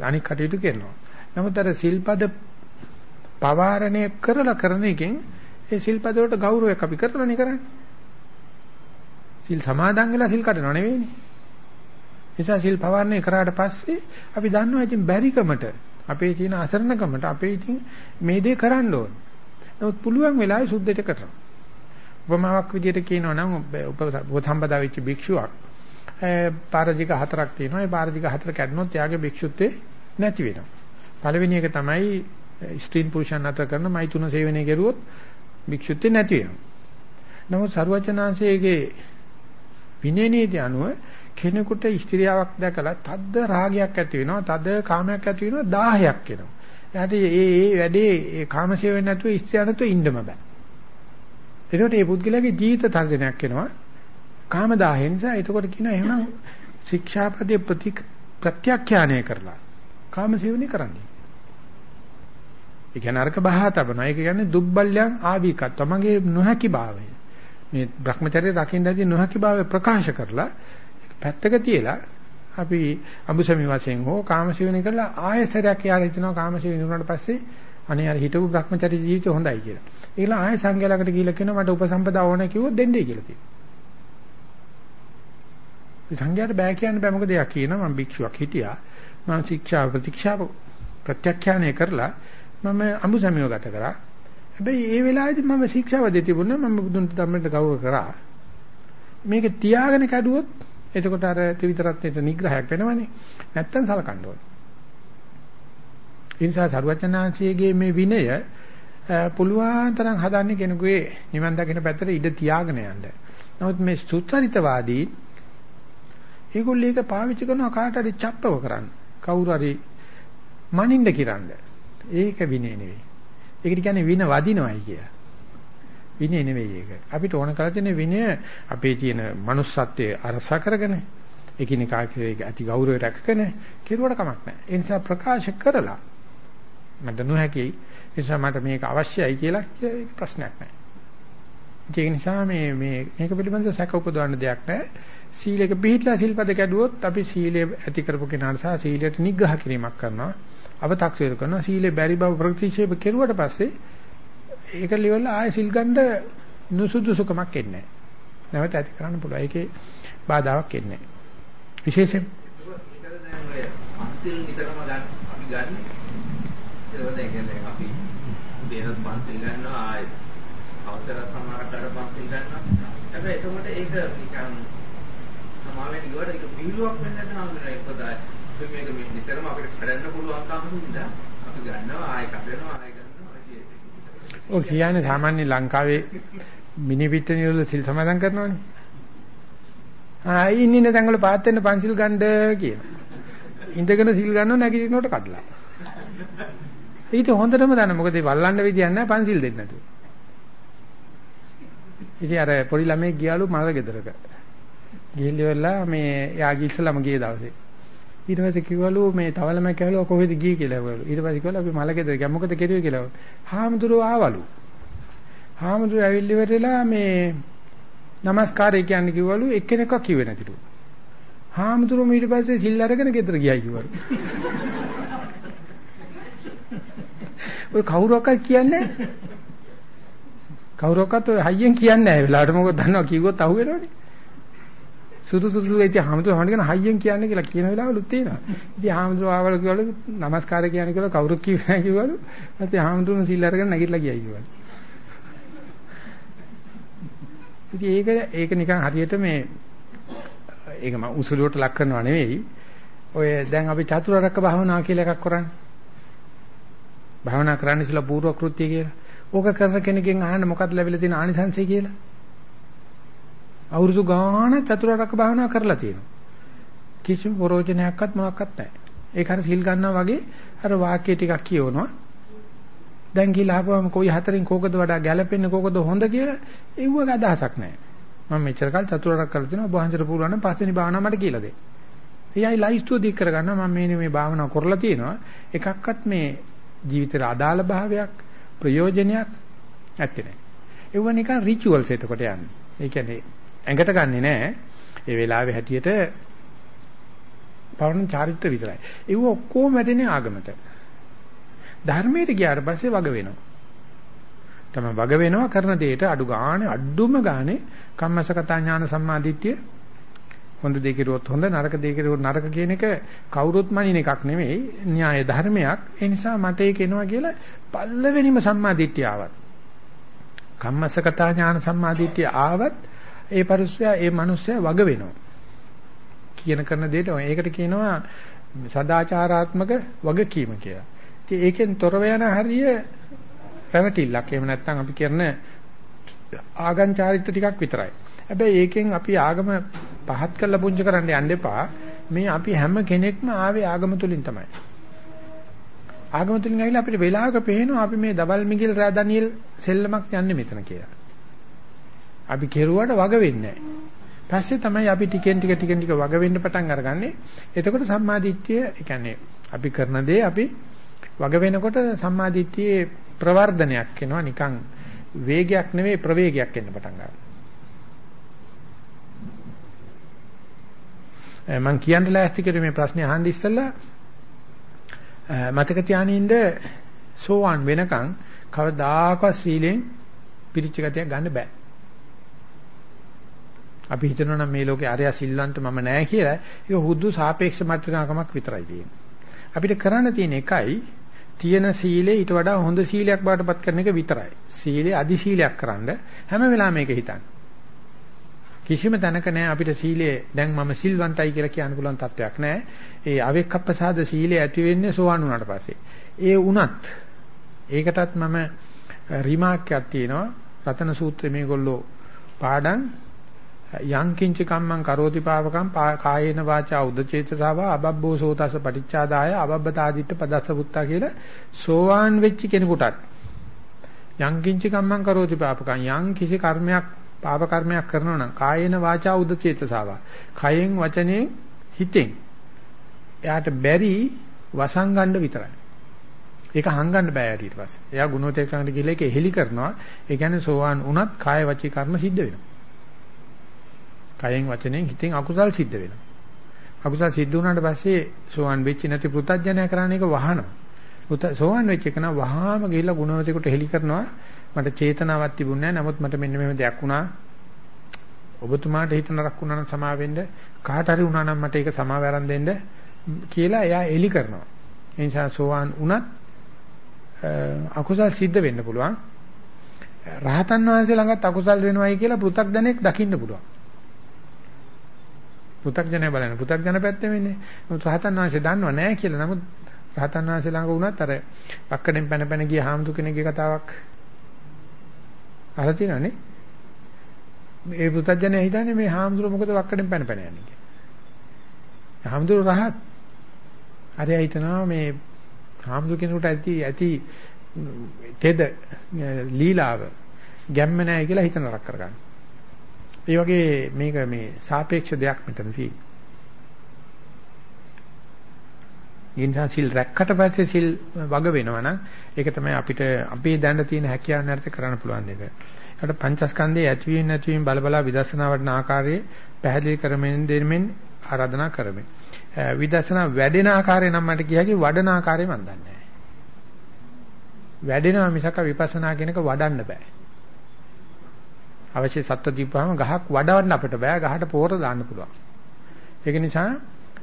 අනික් කටයුතු කරනවා. නමුත් අර සිල්පද පවාරණය කරලා කරන එකෙන් ඒ සිල්පද වලට ගෞරවයක් අපි කරලානේ කරන්නේ. සිල් සමාදන් වෙලා සිල් කඩනව නෙවෙයිනේ. නිසා සිල් පවර්ණය කරාට පස්සේ අපි දන්නවා ඉතින් බැරිකමට අපේ තියෙන අසරණකමට අපේ ඉතින් මේ දේ කරන්න ඕන. නමුත් පුළුවන් වෙලාවේ සුද්ධයට කරනවා. උපමාවක් විදිහට කියනවා නම් උපසම්පදා වෙච්ච භික්ෂුවක් පාරජික හතරක් තියෙනවා. ඒ පාරජික හතර කැඩුණොත් එයාගේ භික්ෂුත්වේ නැති වෙනවා. පළවෙනි එක තමයි ස්ත්‍රීන් පුරුෂයන් අතර කරන මෛතුන සේවනය කෙරුවොත් භික්ෂුත්වේ නැති වෙනවා. නමුත් සරුවචනාංශයේගේ විනය නීති අනුව කෙනෙකුට ස්ත්‍රියාවක් දැකලා තද්ද රාගයක් ඇති වෙනවා තද කාමයක් ඇති වෙනවා 1000ක් එනවා. එයාට මේ මේ වැඩේ ඒ කාමසේව වෙන්නේ නැතුව ස්ත්‍රිය නැතුව ඉන්නම බෑ. එතකොට මේ පුද්ගලයාගේ ජීවිත තර්ජනයක් එනවා. කාම 1000 නිසා එතකොට කියනවා එහෙනම් ශික්ෂාපදේ ප්‍රති ප්‍රත්‍යක්ෂාණය කරලා කාමසේවනේ කරන්නේ. ඒ කියන්නේ අර්ක බහා තබනවා ඒක කියන්නේ දුබ්බල්යන් ආවිකත් තමගේ නොහැකි භාවය මේ Brahmacharya රකින්න ඇති නොහැකි භාවය ප්‍රකාශ කරලා පැත්තක තියලා අපි අඹසමි වශයෙන් හෝ කාමසේවණය කරලා ආයසරයක් යාර හිතනවා කාමසේවණය වුණාට පස්සේ අනේ අර හිටපු Brahmacharya ජීවිතය හොඳයි කියලා. ඒකලා ආය සංඝයාලකට ගිහිල්ලා කියනවා මට උපසම්පදා ඕනේ කිව්වොත් දෙන්නේ කියලා තියෙනවා. සංඝයාට බෑ කියන්න බෑ මොකද එයා කියනවා මම භික්ෂුවක් හිටියා. මම ශික්ෂා ප්‍රතික්ෂා ප්‍රත්‍යක්ෂාණය කරලා මම අඹසමිව ගත කරා. හැබැයි ඒ වෙලාවේදී මම ශික්ෂාව දෙති තිබුණා මම බුදුන් ධර්මයට ගෞරව කරා. මේක තියාගෙන කැඩුවොත් එතකොට අර ත්‍රිවිධ රත්නයේ නිග්‍රහයක් වෙනවනේ. නැත්තම් සලකන්න ඕනේ. ඒ නිසා සරුවචනාංශයේගේ මේ විනය පුළුවන් තරම් හදන්නේ කෙනෙකුගේ නිවන් දකින්න පැත්තට ඉඩ තියාගෙන යන්න. නමුත් මේ සුචරිතවාදී ඒගොල්ලෝ ඒක පාවිච්චි කරනවා කාට හරි චප්පව කරන්න. කවුරු හරි මනින්න කිරන්න. ඒක විනය නෙවෙයි. ඒකට කියන්නේ වින වදිනවයි කියලා. විනය නෙවෙයි ඒක. අපිට ඕන කරලා තියෙන විනය අපේ තියෙන manussත්වයේ අරසා කරගෙන එකිනෙකා ඇති ගෞරවය රැකගෙන කෙරුවට කමක් නැහැ. ඒ නිසා ප්‍රකාශ කරලා මට නොහැකි නිසා මට මේක අවශ්‍යයි කියලා ඒක ප්‍රශ්නයක් නැහැ. ඒක නිසා මේ මේ මේක පිළිබඳව සැක උපදවන්න දෙයක් නැහැ. සීලයක පිළිපදලා සිල්පද කැඩුවොත් අපි සීලය ඇති කරපු කෙනාට සහ සීලයට නිග්‍රහ කිරීමක් කරනවා. අව탁සීර කරනවා. සීලේ බැරි බව ප්‍රතික්ෂේප කෙරුවට පස්සේ ඒක livel ආයෙ සිල් ගන්න නුසුදුසුකමක් එන්නේ නැහැ. නැවත ඇති කරන්න පුළුවන්. ඒකේ බාධාවක් එන්නේ නැහැ. විශේෂයෙන් පන්සිල් නිතරම ගන්න අපි ගන්න. ඒක දැන් කියන්නේ අපි දේනත් පන්සිල් ගන්නවා ආයෙ අවතර සමහරකට අර පන්සිල් ගන්නවා. හැබැයි එතකොට ඒක නිකන් සමාවෙන් ඉවර ඒක පිළිලුවක් වෙන්නේ නැත්නම් ඒකදා මේක මේ නිතරම අපිට කඩන්න පුළුවන් කම හින්දා අපි ගන්නවා ආයෙ කඩනවා ආයෙ ගන්නවා ඔය කියන්නේ සාමාන්‍ය ලංකාවේ මිනි පිටණි වල සිල් සමාදන් කරනවනේ. ආ ඉන්නේ නැතන් වල පාත් වෙන්න පන්සිල් ගන්න කියන. ඉඳගෙන සිල් ගන්නව නැගිටිනකොට කඩලා. ඊට හොඳටම දන්න මොකද වල්ලන්න විදියක් නැහැ පන්සිල් දෙන්න නැතුව. ඉතින් අර පොඩි ළමෙක් ගියාලු මල ගෙදරක. ගිහිල්ල ඉවරලා මේ යා ගිස්සලම ගිය දවසේ. ඊට පස්සේ කිව්වලු මේ තව ළමයි කැවලු කොහෙද ගියේ කියලා කිව්වලු. ඊට පස්සේ කිව්වලු අපි මල ගෙදර ගියා. මොකද කෙරුවේ කියලා. හාමුදුරුවෝ ආවලු. හාමුදුරුවෝ ඇවිල්ලි ඉවරලා මේ নমස්කාරය කියන්නේ කිව්වලු එක්කෙනෙක්ව කිව්වේ නැතිලු. හාමුදුරුවෝ ඊට පස්සේ සිල් අරගෙන ගෙදර ගියා කිව්වලු. ඔය කවුරක්වත් කියන්නේ කවුරක්වත් ඔය හයියෙන් කියන්නේ නැහැ වෙලාවට මොකද දන්නවා කිව්වොත් අහුවෙනවනේ. සුදු සුදු ඉතින් හාමුදුරුවෝ මට කියන හයියෙන් කියන්නේ කියලා කියන වෙලාවලුත් තියෙනවා. ඉතින් හාමුදුරුවෝ ආවල කිව්වලු নমස්කාර කියන්නේ කියලා කවුරුත් කිව්වේ නැහැ කිව්වලු. ඊපස්සේ හාමුදුරුවෝ සිල් අරගෙන නැගිටලා ගියයි කිව්වලු. ඉතින් ඒක ඒක නිකන් හරියට මේ ඒක මම උසුලුවට ලක් කරනවා නෙවෙයි. ඔය දැන් අපි චතුරාර්යක භාවනාව කියලා එකක් කරන්නේ. භාවනා කරන්න ඉස්සලා පූර්ව කෘත්‍ය කියලා. ඕක කරන කෙනකින් අහන්න මොකක්ද ලැබිලා තියෙන ආනිසංසය කියලා. අවුරුදු ගාන චතුරාර්යක භාවනා කරලා තියෙනවා. කිසිම ප්‍රෝජනයක්වත් මොනක්වත් නැහැ. ඒක හරිය සිල් ගන්නවා වගේ අර වාක්‍ය ටිකක් කියවනවා. දැන් කියලා ආපුවම කොයි හතරෙන් කෝකද වඩා ගැළපෙන්නේ කෝකද හොඳ කියලා ඒවක අදහසක් නැහැ. මම මෙච්චර කල් චතුරාර්යක කරලා තියෙනවා. බොහන්තර පුරවන්න පස්වෙනි භාවනාව මට කියලා දෙන්න. එයයි ලයිස්තුව දික් කරගන්නවා මම මේ මේ භාවනාව කරලා තියෙනවා. එකක්වත් මේ ජීවිතේට අදාළ භාවයක් ප්‍රයෝජනයක් නැත්තේ නෑ. ඒව නිකන් රිචුවල්ස් එතකොට යන්නේ. ඒ කියන්නේ ඇඟට ගන්නෙ නෑ. ඒ වෙලාවේ හැටියට පවන චාරිත්‍ර විතරයි. ඒව ඔක්කොම වැටෙන්නේ ආගමට. ධර්මයට ගියාට පස්සේ වග වෙනවා. තමයි වග වෙනවා කරන දෙයට අඩු ගානේ අඩුම ගානේ කම්මසකතා ඥාන සම්මාදිට්ඨිය හොඳ දේ කෙරුවොත් හොඳ නරක දේ කෙරුවොත් නරක කියන එක කවුරුත් මනින එකක් නෙමෙයි න්‍යාය ධර්මයක් ඒ නිසා මට ඒක එනවා කියලා පල්ලවෙනිම සම්මාදිට්ඨිය ආවත් කම්මසකතා ඥාන සම්මාදිට්ඨිය ආවත් ඒ පරිස්සයා ඒ මිනිස්සයා වග වෙනවා කියන කරන දෙයට ඒකට කියනවා සදාචාරාත්මක වගකීම කියලා. ඉතින් ඒකෙන් තොරව යන හරිය පැවටිල්ලක්. එහෙම නැත්නම් අපි කරන ආගම් චාරිත්‍ර ටිකක් විතරයි. හැබැයි ඒකෙන් අපි ආගම පහත් කරලා පුංචි කරන්න යන්න එපා. මේ අපි හැම කෙනෙක්ම ආවේ ආගම තුලින් තමයි. ආගම තුලින් ඇවිල්ලා අපිට වෙලාවක පේනවා අපි මේ දවල් මිගිල් රෑ ඩැනියෙල් සෙල්ලමක් යන්නේ මෙතන කියලා. අපි කෙරුවට වග වෙන්නේ පස්සේ තමයි අපි ටිකෙන් ටික ටිකෙන් ටික වග වෙන්න පටන් අරගන්නේ. එතකොට සම්මාදිට්ඨිය, ඒ කියන්නේ අපි කරන දේ අපි වග වෙනකොට සම්මාදිට්ඨියේ ප්‍රවර්ධනයක් එනවා නිකන් වේගයක් නෙවෙයි ප්‍රවේගයක් එන්න පටන් ගන්නවා. මම කියන්න ලෑස්ති කරේ මේ ප්‍රශ්නේ අහන්න ඉස්සෙල්ලා මතක තියානින්න සෝවන් වෙනකන් කවදාකවත් සීලෙන් පිරිච්ච ගතියක් ගන්න බෑ. අපි හිතනවා නම් මේ ලෝකේ අරයා සිල්වන්ත මම නෑ කියලා ඒක හුදු සාපේක්ෂ මට්ටමක් විතරයි තියෙන්නේ. අපිට කරන්න තියෙන එකයි තියෙන සීලේ ඊට වඩා හොඳ සීලයක් බවට පත් කරන එක විතරයි. සීලේ අදි සීලයක් කරන්න හැම වෙලාවෙම මේක හිතන්න. කිසිම තැනක නෑ අපිට සීලය දැන් මම සිල්වන්තයි කියලා කියන්න පුළුවන් තත්වයක් නෑ. ඒ අවෙක්කප්පසාද සීලය ඇති වෙන්නේ සෝවන් වුණාට පස්සේ. ඒ වුණත් ඒකටත් මම රිමාර්ක් එකක් තියෙනවා. රතන සූත්‍රයේ මේගොල්ලෝ පාඩම් යං කිංච කම්මං කරෝති පාවකම් කායේන වාචා උදචේතසාව අබබ්බෝ සෝතස පටිච්චාදාය අබබ්බතාදිට්ඨ පදස්ස පුත්තා කියලා සෝවාන් වෙච්ච කෙනෙකුටත් යං කිංචි කම්මං කරෝති පාපකං යං කිසි කර්මයක් පාප කර්මයක් කරනවා නම් කායේන වාචා උදචේතසාව. කයෙන් වචනේ හිතෙන් එයාට බැරි වසංගණ්ඩ විතරයි. ඒක හංගන්න බෑ ඊට පස්සේ. එයා ගුණෝතේක ළඟට ගිහලා ඒක එහෙලි කරනවා. ඒ කියන්නේ සෝවාන් වුණත් කාය වචී කර්ම සිද්ධ වෙනවා. කයෙන් වචනෙන් හිතෙන් අකුසල් සිද්ධ වෙනවා. අකුසල් සිද්ධ වුණාට පස්සේ සෝවාන් වෙච්ච නැති පෘතජ්ජනය කරන්නේ ඒක වහනවා. සෝවන් වෙච්ච එක නම් වහාම ගිහිල්ලා ගුණවතෙකුට හෙලි කරනවා. මට චේතනාවක් තිබුණේ නැහැ. නමුත් මට මෙන්න මෙහෙම දෙයක් වුණා. ඔබතුමාට හිත නරක වුණා නම් සමා වෙන්න. කාට හරි වුණා නම් මට ඒක සමා වරන් දෙන්න කියලා එයා එලි කරනවා. ඒ නිසා සෝවාන් වුණත් අකුසල් සිද්ධ වෙන්න පුළුවන්. රහතන් වහන්සේ ළඟත් අකුසල් වෙනවයි කියලා පෘ탁ජනෙක් දකින්න පුළුවන්. පෘ탁ජනය බලන්න පෘ탁ජන පැත්තේ වෙන්නේ රහතන් වහන්සේ දන්නව නැහැ කියලා නමුත් රහතන් වහන්සේ ළඟ වුණත් අර පක්කඩෙන් පැන පැන ගිය හාමුදුර කෙනෙක්ගේ කතාවක් අහලා තියෙනවනේ. මේ පුතඥය හිතන්නේ මේ හාමුදුර මොකද වක්කඩෙන් පැන පැන යන්නේ කියලා. හාමුදුර රහත්. අර හිතනවා මේ හාමුදුර කෙනෙකුට ඇති ඇති තෙද ලීලාව ගැම්ම නැහැ කියලා හිතන රක් කරගන්න. ඒ වගේ මේක මේ සාපේක්ෂ දෙයක් මෙතන තියෙනවා. ඒ නිසා සිල් රැක්කට පස්සේ සිල් වග වෙනවා නම් ඒක තමයි අපිට අපේ දැනට තියෙන හැකියාව නැරත කරන්න පුළුවන් දෙක. ඒකට පංචස්කන්ධයේ ඇතිවීම නැතිවීම බලබලා විදර්ශනා වඩන ආකාරයේ පැහැදිලි කරමින් දෙමින් ආරාධනා කරමි. විදර්ශනා වැඩෙන ආකාරය නම් මට කියකි වඩන ආකාරය මම දන්නේ නැහැ. වැඩෙනවා මිසක විපස්සනා කියන එක වඩන්න බෑ. අවශ්‍ය සත්ව දීපුවාම ගහක් වඩවන්න අපිට බෑ. ගහට පෝර දාන්න පුළුවන්. ඒක නිසා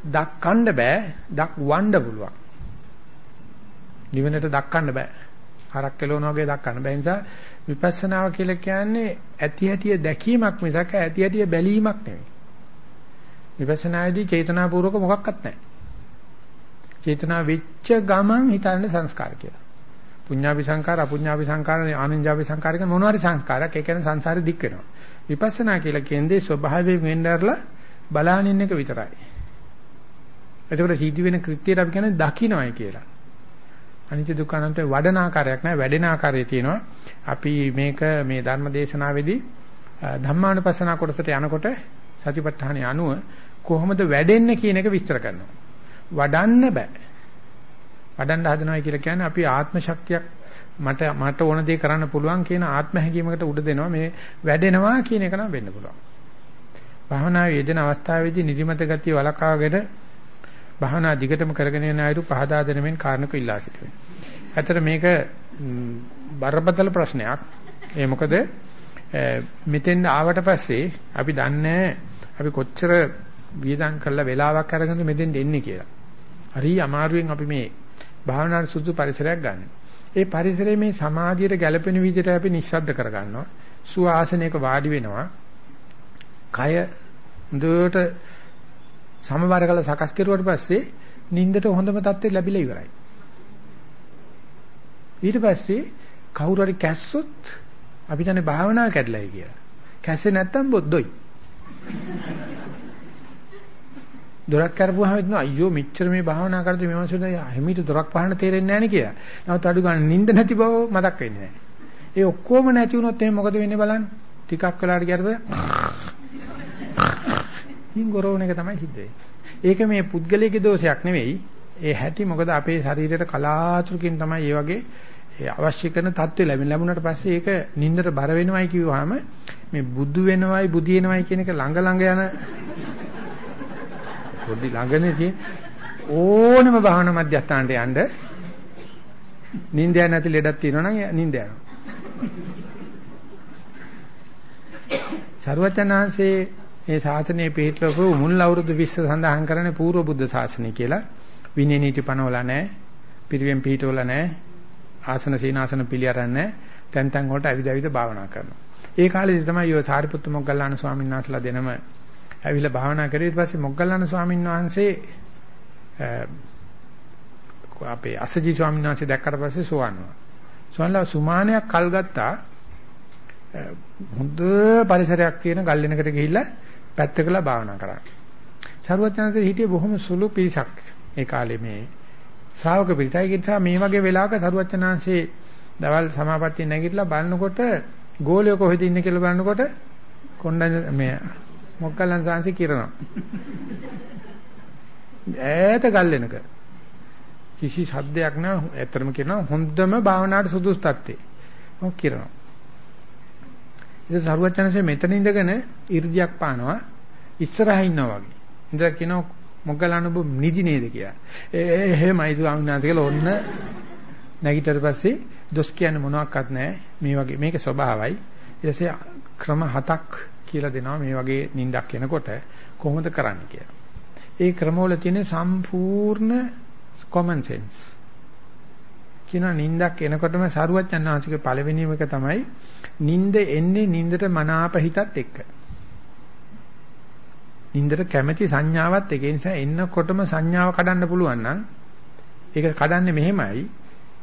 දක්කන්න බෑ. දක් වන්න පුළුවන්. නිවනට දක්කන්න බෑ. හරක් කෙලවන වගේ දක්කන්න බෑ. නිසා විපස්සනාව කියලා කියන්නේ ඇති හැටිය දැකීමක් මිසක ඇති හැටිය බැලීමක් නෙවෙයි විපස්සනායේදී චේතනාපූර්වක මොකක්වත් නැහැ. චේතනා වෙච්ච ගමන් හිතන්නේ සංස්කාර කියලා. පුඤ්ඤාපි සංකාර අපුඤ්ඤාපි සංකාර ආනන්ජාපි සංකාර කියන මොනවාරි සංස්කාරයක් ඒ කියන්නේ සංසාරේ දික් වෙනවා විපස්සනා කියලා කියන්නේ ස්වභාවයෙන් වෙන්නර්ලා බලානින්න එක විතරයි එතකොට සිද්ධ වෙන කෘත්‍යයට අපි කියන්නේ දකින්නයි කියලා. අනිත්‍ය දුක්ඛ අනන්ත වඩන ආකාරයක් නෑ වැඩෙන ආකාරය තියෙනවා. අපි මේක මේ ධර්ම දේශනාවේදී ධම්මානුපස්සනා කොටසට යනකොට සතිපට්ඨානය අනුව කොහොමද වැඩෙන්නේ කියන එක විස්තර කරනවා. වඩන්න බෑ. වඩන්න හදනවා කියලා කියන්නේ අපි ආත්ම ශක්තියක් මට මට ඕන දේ කරන්න පුළුවන් කියන ආත්ම හැඟීමකට උඩ දෙනවා මේ වැඩෙනවා කියන එක නම් වෙන්න පුළුවන්. භාවනාවේ යෙදෙන අවස්ථාවේදී නිදිමත ගතිය වළකාගෙන භාවනා දිගටම කරගෙන යන අයරු පහදා දෙනමින් කාරණක ඉල්ලා සිටිනවා. ඇත්තට මේක බරපතල ප්‍රශ්නයක්. ඒ මොකද මෙතෙන් ආවට පස්සේ අපි දන්නේ අපි කොච්චර වියදම් කරලා වෙලාවක් අරගෙන මෙතෙන් එන්නේ කියලා. හරි අමාරුවෙන් අපි මේ භාවනාවේ සුදු පරිසරයක් ගන්න. ඒ පරිසරයේ මේ සමාධියට ගැළපෙන විදිහට අපි නිස්සද්ද කරගන්නවා. සුආසනයක වාඩි වෙනවා. කය හොඳට සමබර කළ සකස් කෙරුවට පස්සේ නින්දට හොඳම තත්ත්වෙ ලැබිලා ඉවරයි. ඊට පස්සේ කවුරු හරි කැස්සොත් අපි දන්නේ භාවනාව කැඩලයි කියලා. කැස්සේ නැත්තම් බොද්දොයි. දොරක් කරපුවාම හිතනවා අයියෝ මෙච්චර මේ භාවනා කරද්දී මේ මාසෙට හිමීට දොරක් වහන්න තේරෙන්නේ නැහැ නේ කියලා. නමුත් අඩු ගන්න නිින්ද නැති බව මතක් වෙන්නේ නැහැ. ඒ ඔක්කොම නැති වුණොත් එහෙනම් මොකද වෙන්නේ බලන්න. ටිකක් වෙලාවට ගියරද ඉන් ගොරවන එක තමයි සිද්ධ වෙන්නේ. ඒක මේ පුද්ගලයේ දෝෂයක් නෙවෙයි. ඒ හැටි මොකද අපේ ශරීරයට කලාතුරකින් තමයි මේ වගේ අවශ්‍ය කරන தත්ත්වය ලැබෙන ලැබුණාට පස්සේ ඒක නින්දට බර වෙනවයි කිව්වහම මේ බුදු වෙනවයි බුදිනවයි කියන එක ළඟ ළඟ යන පොඩි ළඟනේ තියෙන ඕනම භාවනා මධ්‍යස්ථානට යන්න නින්ද යන නැති ලෙඩක් තියෙනවා නම් නින්ද යනවා. සර්වචනාංශේ මේ ශාසනය පිළිපදපු මුල් අවුරුදු 20 සඳහන් කරන්නේ පූර්ව බුද්ධ ශාසනය කියලා. විනය නීති පනවලා නැහැ. පිරිවෙන් පිළිටවලා නැහැ. ආසන සීනාසන පිළි අරන් නැහැ. තැන් තැන් වලට ඇවිද ඇවිද භාවනා කරනවා. ඒ කාලේදී තමයි ඔය සාරිපුත්තු මොග්ගල්ලාන ස්වාමීන් වහන්සේලා දෙනම ඇවිල්ලා භාවනා කරේ. ඊට පස්සේ මොග්ගල්ලාන ස්වාමීන් වහන්සේ අපේ අසජි ස්වාමීන් වහන්සේ දැක්කට පස්සේ සෝවන් වුණා. සෝවන්ලා සුමානයක් කල් ගත්තා. හොඳ පරිසරයක් තියෙන ගල් වෙනකට ගිහිල්ලා පැත්තකලා භාවනා කරන්න. සරුවචනන්සේ හිටියේ බොහොම සුළු පිරිසක් ඒ කාලේ මේ ශ්‍රාවක පිරිසයි නිසා මේ වගේ වෙලාවක සරුවචනන්සේ දවල් සමාපත්තිය නැගිටලා බලනකොට ගෝලිය කොහෙද ඉන්නේ කියලා බලනකොට කොණ්ඩඤ්ඤ මේ මොග්ගලන් සාංශි කිරනවා. ඈත ගල්ලෙනක කිසි ශබ්දයක් නැ ඇත්තටම කියනවා හොඳම භාවනාවට සුදුසු තත්ත්වේ. ඔව් කිරනවා. ඉතින් සරුවචනසේ මෙතන ඉඳගෙන 이르දියක් පානවා ඉස්සරහා ඉන්නවා වගේ. ඉඳලා කියනවා මොග්ගලන් ඔබ නිදි නේද කියලා. ඒ එහෙමයි ස්වාමීන් වහන්සේ කියලා ඔන්න නැගිටතර පස්සේ දොස් කියන්නේ මොනවත් නැහැ. මේ වගේ මේක ස්වභාවයි. ඊට පස්සේ ක්‍රම හතක් කියලා දෙනවා මේ වගේ නිින්දක් එනකොට කොහොමද කරන්න කියලා. ඒ ක්‍රමවල තියෙන සම්පූර්ණ common sense. කියන නිින්දක් එනකොටම සරුවච්චන් ආංශික පළවෙනිම එක තමයි නිින්ද එන්නේ නිින්දට මනාප හිතත් එක්ක. නිින්දට කැමැති සංඥාවත් ඒක නිසා එන්නකොටම සංඥාව කඩන්න පුළුවන් නම් ඒක කඩන්නේ මෙහෙමයි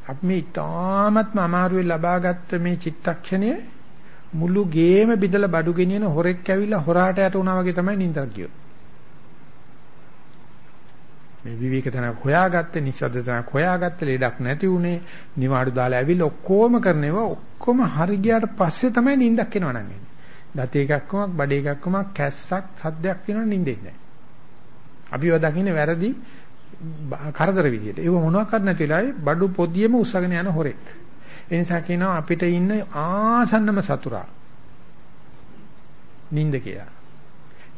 අපි මේ ඊටාත්ම අමාරුවේ ලබාගත්ත මේ චිත්තක්ෂණය මුළු ගේම බිදලා බඩු ගෙනියන හොරෙක් ඇවිල්ලා හොරාට යට වුණා වගේ තමයි නිින්දක් කියොත්. මේ විවේක තනක් හොයාගත්තේ නිස්සද්ද තනක් හොයාගත්තේ ලේඩක් නැති උනේ නිවාඩු දාලා ඇවිල්ලා ඔක්කොම කරනවා ඔක්කොම හරි ගියාට පස්සේ තමයි නිින්දක් එනවා නම් එන්නේ. දත එකක්කමක් බඩ එකක්කමක් කැස්සක් සද්දයක් තියෙනවා නිින්දෙන්නේ නැහැ. අපිව දකින්නේ වැරදි කරදර විදියට. ඒව මොනවාක්වත් නැති වෙලාවේ බඩු පොදියෙම උස්සගෙන යන හොරෙක්. ඒ නිසා කියනවා අපිට ඉන්න ආසන්නම සතුරා නිින්ද කියලා.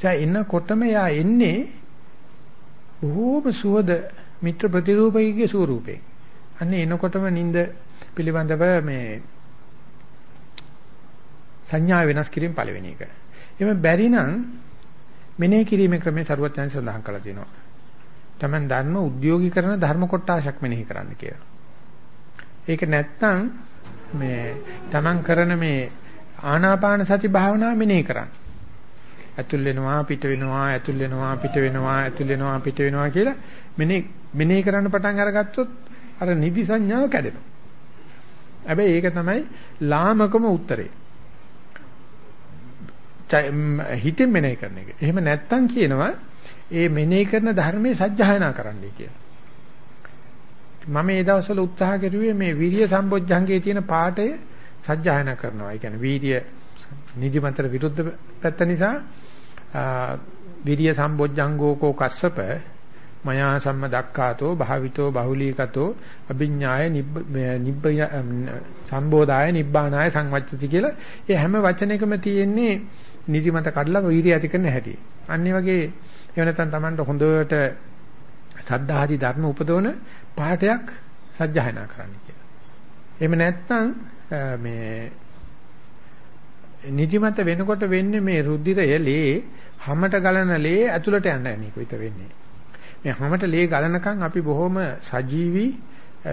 ඒ එන්නකොටම යා එන්නේ බොහෝම සුවද මිත්‍ර ප්‍රතිරූපකයේ ස්වරූපේ. අන්න එනකොටම නිින්ද පිළිබඳව මේ සංඥා වෙනස් කිරීම පළවෙනි එක. එimhe බැරි නම් මෙනෙහි කිරීමේ ක්‍රමයේ ਸਰවඥයන් සඳහන් කරලා තියෙනවා. Taman ධර්ම උද්‍යෝගීකරන ධර්ම කොටාශක් මෙනෙහි කරන්න කියලා. ඒක නැත්තම් මේ Taman කරන මේ ආනාපාන සති භාවනාව මෙනෙහි කරන්න. ඇතුල් වෙනවා පිට වෙනවා ඇතුල් වෙනවා පිට වෙනවා ඇතුල් වෙනවා පිට වෙනවා කියලා මෙනේ මෙනේ කරන්න පටන් අරගත්තොත් අර නිදි සංඥාව කැඩෙනවා. හැබැයි ඒක තමයි ලාමකම උත්තරේ. හිතෙන් මෙනේ කරන එක. එහෙම නැත්තම් කියනවා ඒ මෙනේ කරන ධර්මයේ සත්‍යයනා කරන්නයි කියලා. මම මේ දවස්වල උත්සාහ කරුවේ මේ විරිය සම්බොජ්ජංගයේ තියෙන පාඩය සත්‍යයනා කරනවා. ඒ කියන්නේ වීර්ය නිදිමතට විරුද්ධ පැත්ත නිසා විරිය සම්බොජ්ජංගෝකෝ කස්සප මයා සම්ම දක්ඛාතෝ භාවිතෝ බහුලීකතෝ අභිඥාය නිබ්බ සම්බෝධාය නිබ්බානාය සංවච්චති කියලා ඒ හැම වචනයකම තියෙන්නේ නිදිමත කඩලා වීර්ය ඇති කරන හැටි. අන්න වගේ එහෙම නැත්නම් Tamanට හොඳට සද්ධාහි ධර්ම උපදවන පාඩයක් සජ්ජායනා කරන්න කියලා. එහෙම නැත්නම් මේ නිදිමත වෙනකොට වෙන්නේ මේ රුධිරය ලේ හැමට ගලන ලේ ඇතුළට යන්න යන්නේ කොයිත වෙන්නේ. මේ හැමට ලේ ගලනකම් අපි බොහොම සජීවි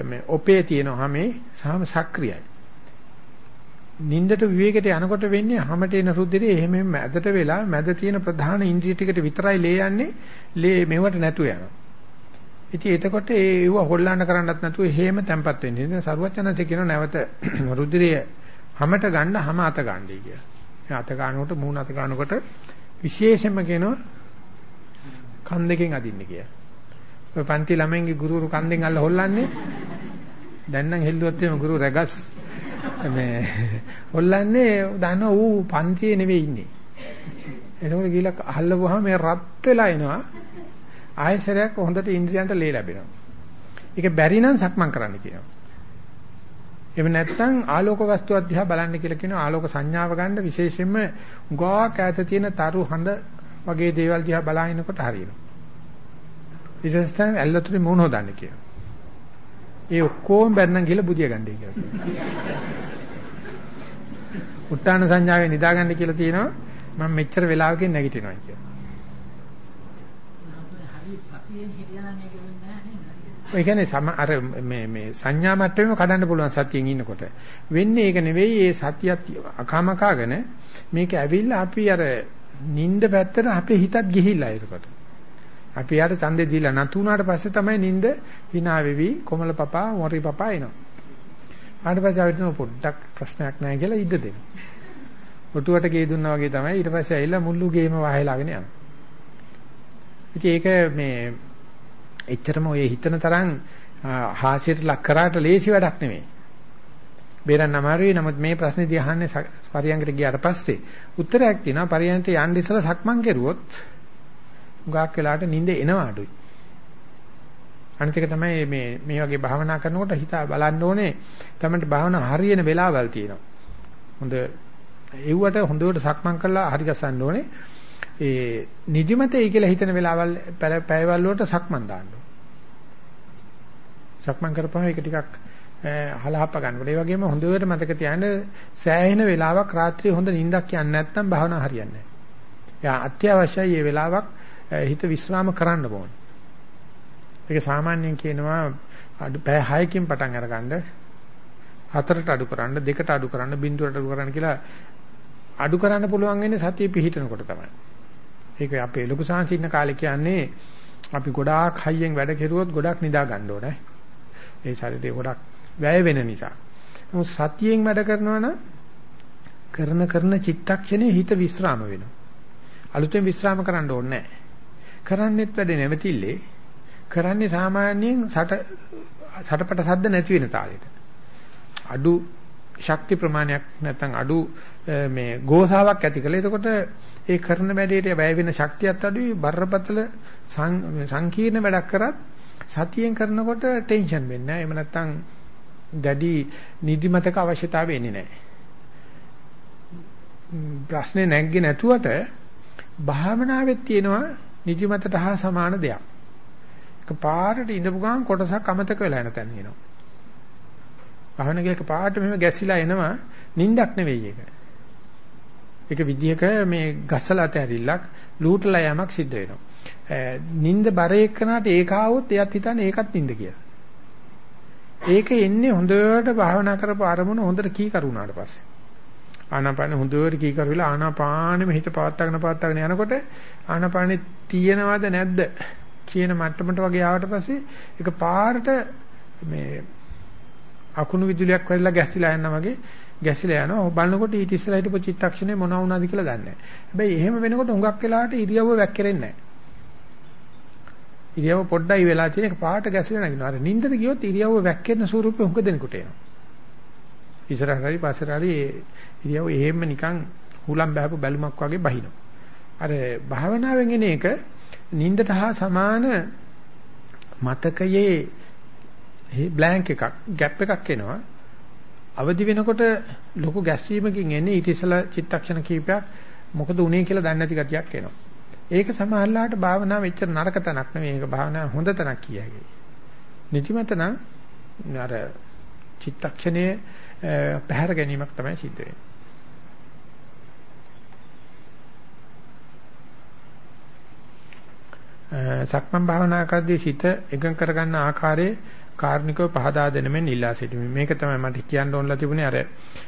මේ ඔපේ තියෙන හැමේ සාම සක්‍රියයි. නින්දට විවේකයට යනකොට වෙන්නේ හැමට එන රුධිරය එහෙම මැදට වෙලා මැද තියෙන ප්‍රධාන ඉන්ද්‍රිය ටිකට විතරයි ලේ යන්නේ ලේ මෙවට නැතු යනවා. ඉතින් එතකොට ඒව හොල්ලන්න කරන්නත් නැතුව හේම තැම්පත් වෙන්නේ. ඉතින් සරුවචනන්සේ කියන නැවත රුධිරය හැමට ගන්න හැම අත ගන්නයි කියලා. ඒ අත ගන්නකොට මූණ අත ගන්නකොට විශේෂයෙන්ම කියනවා කන් දෙකෙන් අදින්න කියලා. ඔය පන්ති ළමෙන්ගේ ගුරුවරු කන් දෙකෙන් අල්ල හොල්ලන්නේ. දැන් නම් හෙල්ලුවත් එම ගුරු රැගස් මේ හොල්ලන්නේ දන්න ඌ පන්තියේ නෙවෙයි ඉන්නේ. එතකොට ගිහලා අහල්ලපුවාම මේ රත් වෙලා එනවා. ආයසරයක් හොඳට ඉන්ද්‍රියන්ට ලේ ලැබෙනවා. ඒක බැරි නම් සක්මන් කරන්න කියනවා. එහෙම නැත්නම් ආලෝක වස්තු අධ්‍යා බලන්න කියලා කියන ආලෝක සංඥාව ගන්න විශේෂයෙන්ම ගාක් ඈත තියෙන තරු හඳ වගේ දේවල් දිහා බලනකොට හරියනවා. ඊටස්තන ඇල්ලතුනේ මොන හොදන්න කියලා. ඒ ඔක්කොම බැන්නම් කියලා බුදිය ගන්නයි කියලා. උත්තාන සංඥාවේ නිදාගන්න කියලා තියෙනවා මම මෙච්චර වෙලාවකින් නැගිටිනවා කියලා. හරි සතියෙන් හිටියනම් මේක ඒ කියන්නේ සම අර මේ මේ සංඥා මට්ටමේම කඩන්න පුළුවන් සතියෙන් ඉන්නකොට. වෙන්නේ ඒක නෙවෙයි ඒ සතියත් අකමකාගෙන මේක ඇවිල්ලා අපි අර නිින්ද පැත්තට අපේ හිතත් ගිහිල්ලා ඒකට. අපි යාට ඡන්දේ දීලා නැතු වුණාට පස්සේ තමයි නිින්ද hina වෙවි කොමල පපා මොරි පපා එනවා. ඊට පස්සේ අපිට පොඩ්ඩක් ප්‍රශ්නයක් නැහැ කියලා ඉද්ද දෙනවා. ඔටුවට ගේ දුන්නා වගේ තමයි ඊට පස්සේ ඇවිල්ලා මුල්ලු ගේම වහලාගෙන යනවා. ඉතින් ඒක මේ එච්චරම ඔය හිතන තරම් හාසියට ලක් කරාට ලේසි වැඩක් නෙමෙයි. බේරන්න අමාරුයි. නමුත් මේ ප්‍රශ්නේ දිහාන්නේ පරියන්කට ගියාට පස්සේ උත්තරයක් තියෙනවා. පරියන්ට යන්න ඉස්සලා සක්මන් කෙරුවොත් උගාක් වෙලාට නිින්ද එනවා අඩුයි. අනිත් එක තමයි මේ මේ වගේ භාවනා කරනකොට හිත බලන්න ඕනේ තමයි භාවනා හරියන වෙලාවල් තියෙනවා. හොඳ එව්වට හොඳට සක්මන් කරලා හරි ගසන්න ඕනේ. ඒ නිදිමතයි කියලා හිතන වෙලාවල් පැයවල් වලට සක්මන් දාන්න ඕනේ. සක්මන් කරපුවම ඒක ටිකක් හලහප්ප ගන්නකොට ඒ වගේම හොඳට මතක තියාගන්න සෑහෙන වෙලාවක් රාත්‍රියේ හොඳ නිින්දක් යන්නේ නැත්නම් භාවනා හරියන්නේ නැහැ. යා අත්‍යවශ්‍යයි මේ වෙලාවක් හිත විශ්‍රාම කරන්න ඕනේ. ඒක සාමාන්‍යයෙන් කියනවා අඩු පැය 6කින් පටන් අරගන්න හතරට අඩු කරන්න දෙකට අඩු කරන්න බිඳුවට අඩු කරන්න කියලා අඩු කරන්න පුළුවන් වෙන්නේ සතිය පිහිටනකොට තමයි. ඒක අපේ ලොකු සාංශින්න කාලේ කියන්නේ අපි ගොඩාක් හයියෙන් වැඩ කෙරුවොත් ගොඩක් නිදා ගන්න ඕනේ. ඒ ශරීරය ගොඩක් වැය වෙන නිසා. නමුත් සතියෙන් වැඩ කරනවා නම් කරන කරන චිත්තක්ෂණේ හිත විස්්‍රාම වෙනවා. අලුතෙන් විස්්‍රාම කරන්න ඕනේ නැහැ. කරන්නෙත් වැඩේ නැවතිල්ලේ කරන්නේ සාමාන්‍යයෙන් සට සටපට සද්ද නැති වෙන තාලෙට. අඩු ශක්ති ප්‍රමාණයක් නැත්නම් අඩු මේ ගෝසාවක් ඇති කළා. එතකොට ඒ කරන වැඩේට වැය වෙන ශක්තියත් අඩුයි බරපතල සංකීර්ණ වැඩක් කරත් සතියෙන් කරනකොට ටෙන්ෂන් වෙන්නේ නැහැ. එහෙම නැත්නම් දැඩි නිදිමතක අවශ්‍යතාවය එන්නේ නැහැ. ප්‍රශ්නේ නැග්ගේ නැතුවට භාවනාවෙත් තියෙනවා නිදිමතට හා සමාන දෙයක්. ඒක පාරට ඉඳපු ගමන් කොටසක් අමතක වෙලා යන තැන එනවා. භාවනා කියලා පාට මෙහෙම ගැසිලා එනවා නිින්දක් නෙවෙයි ඒක. ඒක විදියක මේ ගසලා තැරිල්ලක් ලූටලා යamak සිද්ධ වෙනවා. නිින්ද බර එක්කනට ඒක ආවොත් එයත් හිතන්නේ ඒකත් නිින්ද කියලා. ඒක එන්නේ හොඳට භාවනා කරපු අරමුණ හොඳට කී කරුණාට පස්සේ. ආනාපාන හොඳට කී කරුවිලා ආනාපානෙම හිත පවත්වාගෙන පවත්වාගෙන යනකොට ආනාපානෙ තියෙනවද නැද්ද කියන මට්ටමට වගේ ආවට පස්සේ ඒක පාරට මේ අකුණු විදුලියක් වරිලා ගැස්සිලා යනවා වගේ ගැසිලා යනවා. බලනකොට ඊට ඉස්සෙල්ලා හිටපු චිත්තක්ෂණය මොනවා වුණාද කියලා දන්නේ නැහැ. හැබැයි එහෙම වෙනකොට හුඟක් වෙලාවට ඉරියව්ව වැක්කිරෙන්නේ නැහැ. ඉරියව්ව පොඩ්ඩයි වෙලා තියෙන එක පාට ගැසිලා නැගිනවා. අර නින්දට ගියොත් ඉරියව්ව වැක්කිරෙන ස්වරූපෙ හුඟ දෙනකොට එනවා. ඉස්සරහට හරි පස්සට හරි ඉරියව්ව එහෙම නිකන් හුලම් බහපු බැලුමක් වගේ බහිනවා. අර භාවනාවෙන් එන එක නින්දට හා සමාන මතකයේ බ්ලැන්ක් එකක් ગેප් එකක් එනවා අවදි වෙනකොට ලොකු ගැස්සීමකින් එන්නේ ඊට ඉස්සලා චිත්තක්ෂණ කීපයක් මොකද උනේ කියලා දන්නේ නැති ගතියක් එනවා ඒක සමහරලාට භාවනාව එච්චර නරක තැනක් නෙවෙයි ඒක භාවනාව හොඳ තැනක් කියයි නිදිමත නම් අර චිත්තක්ෂණයේ පැහැර ගැනීමක් තමයි සිද්ධ වෙන්නේ සක්මන් භාවනා කරද්දී සිත එකඟ කරගන්න ආකාරයේ කාර්නිකව පහදා දෙන මෙන් ඉල්ලා සිටිමි. මේක තමයි මට කියන්න ඕනලා තිබුණේ අර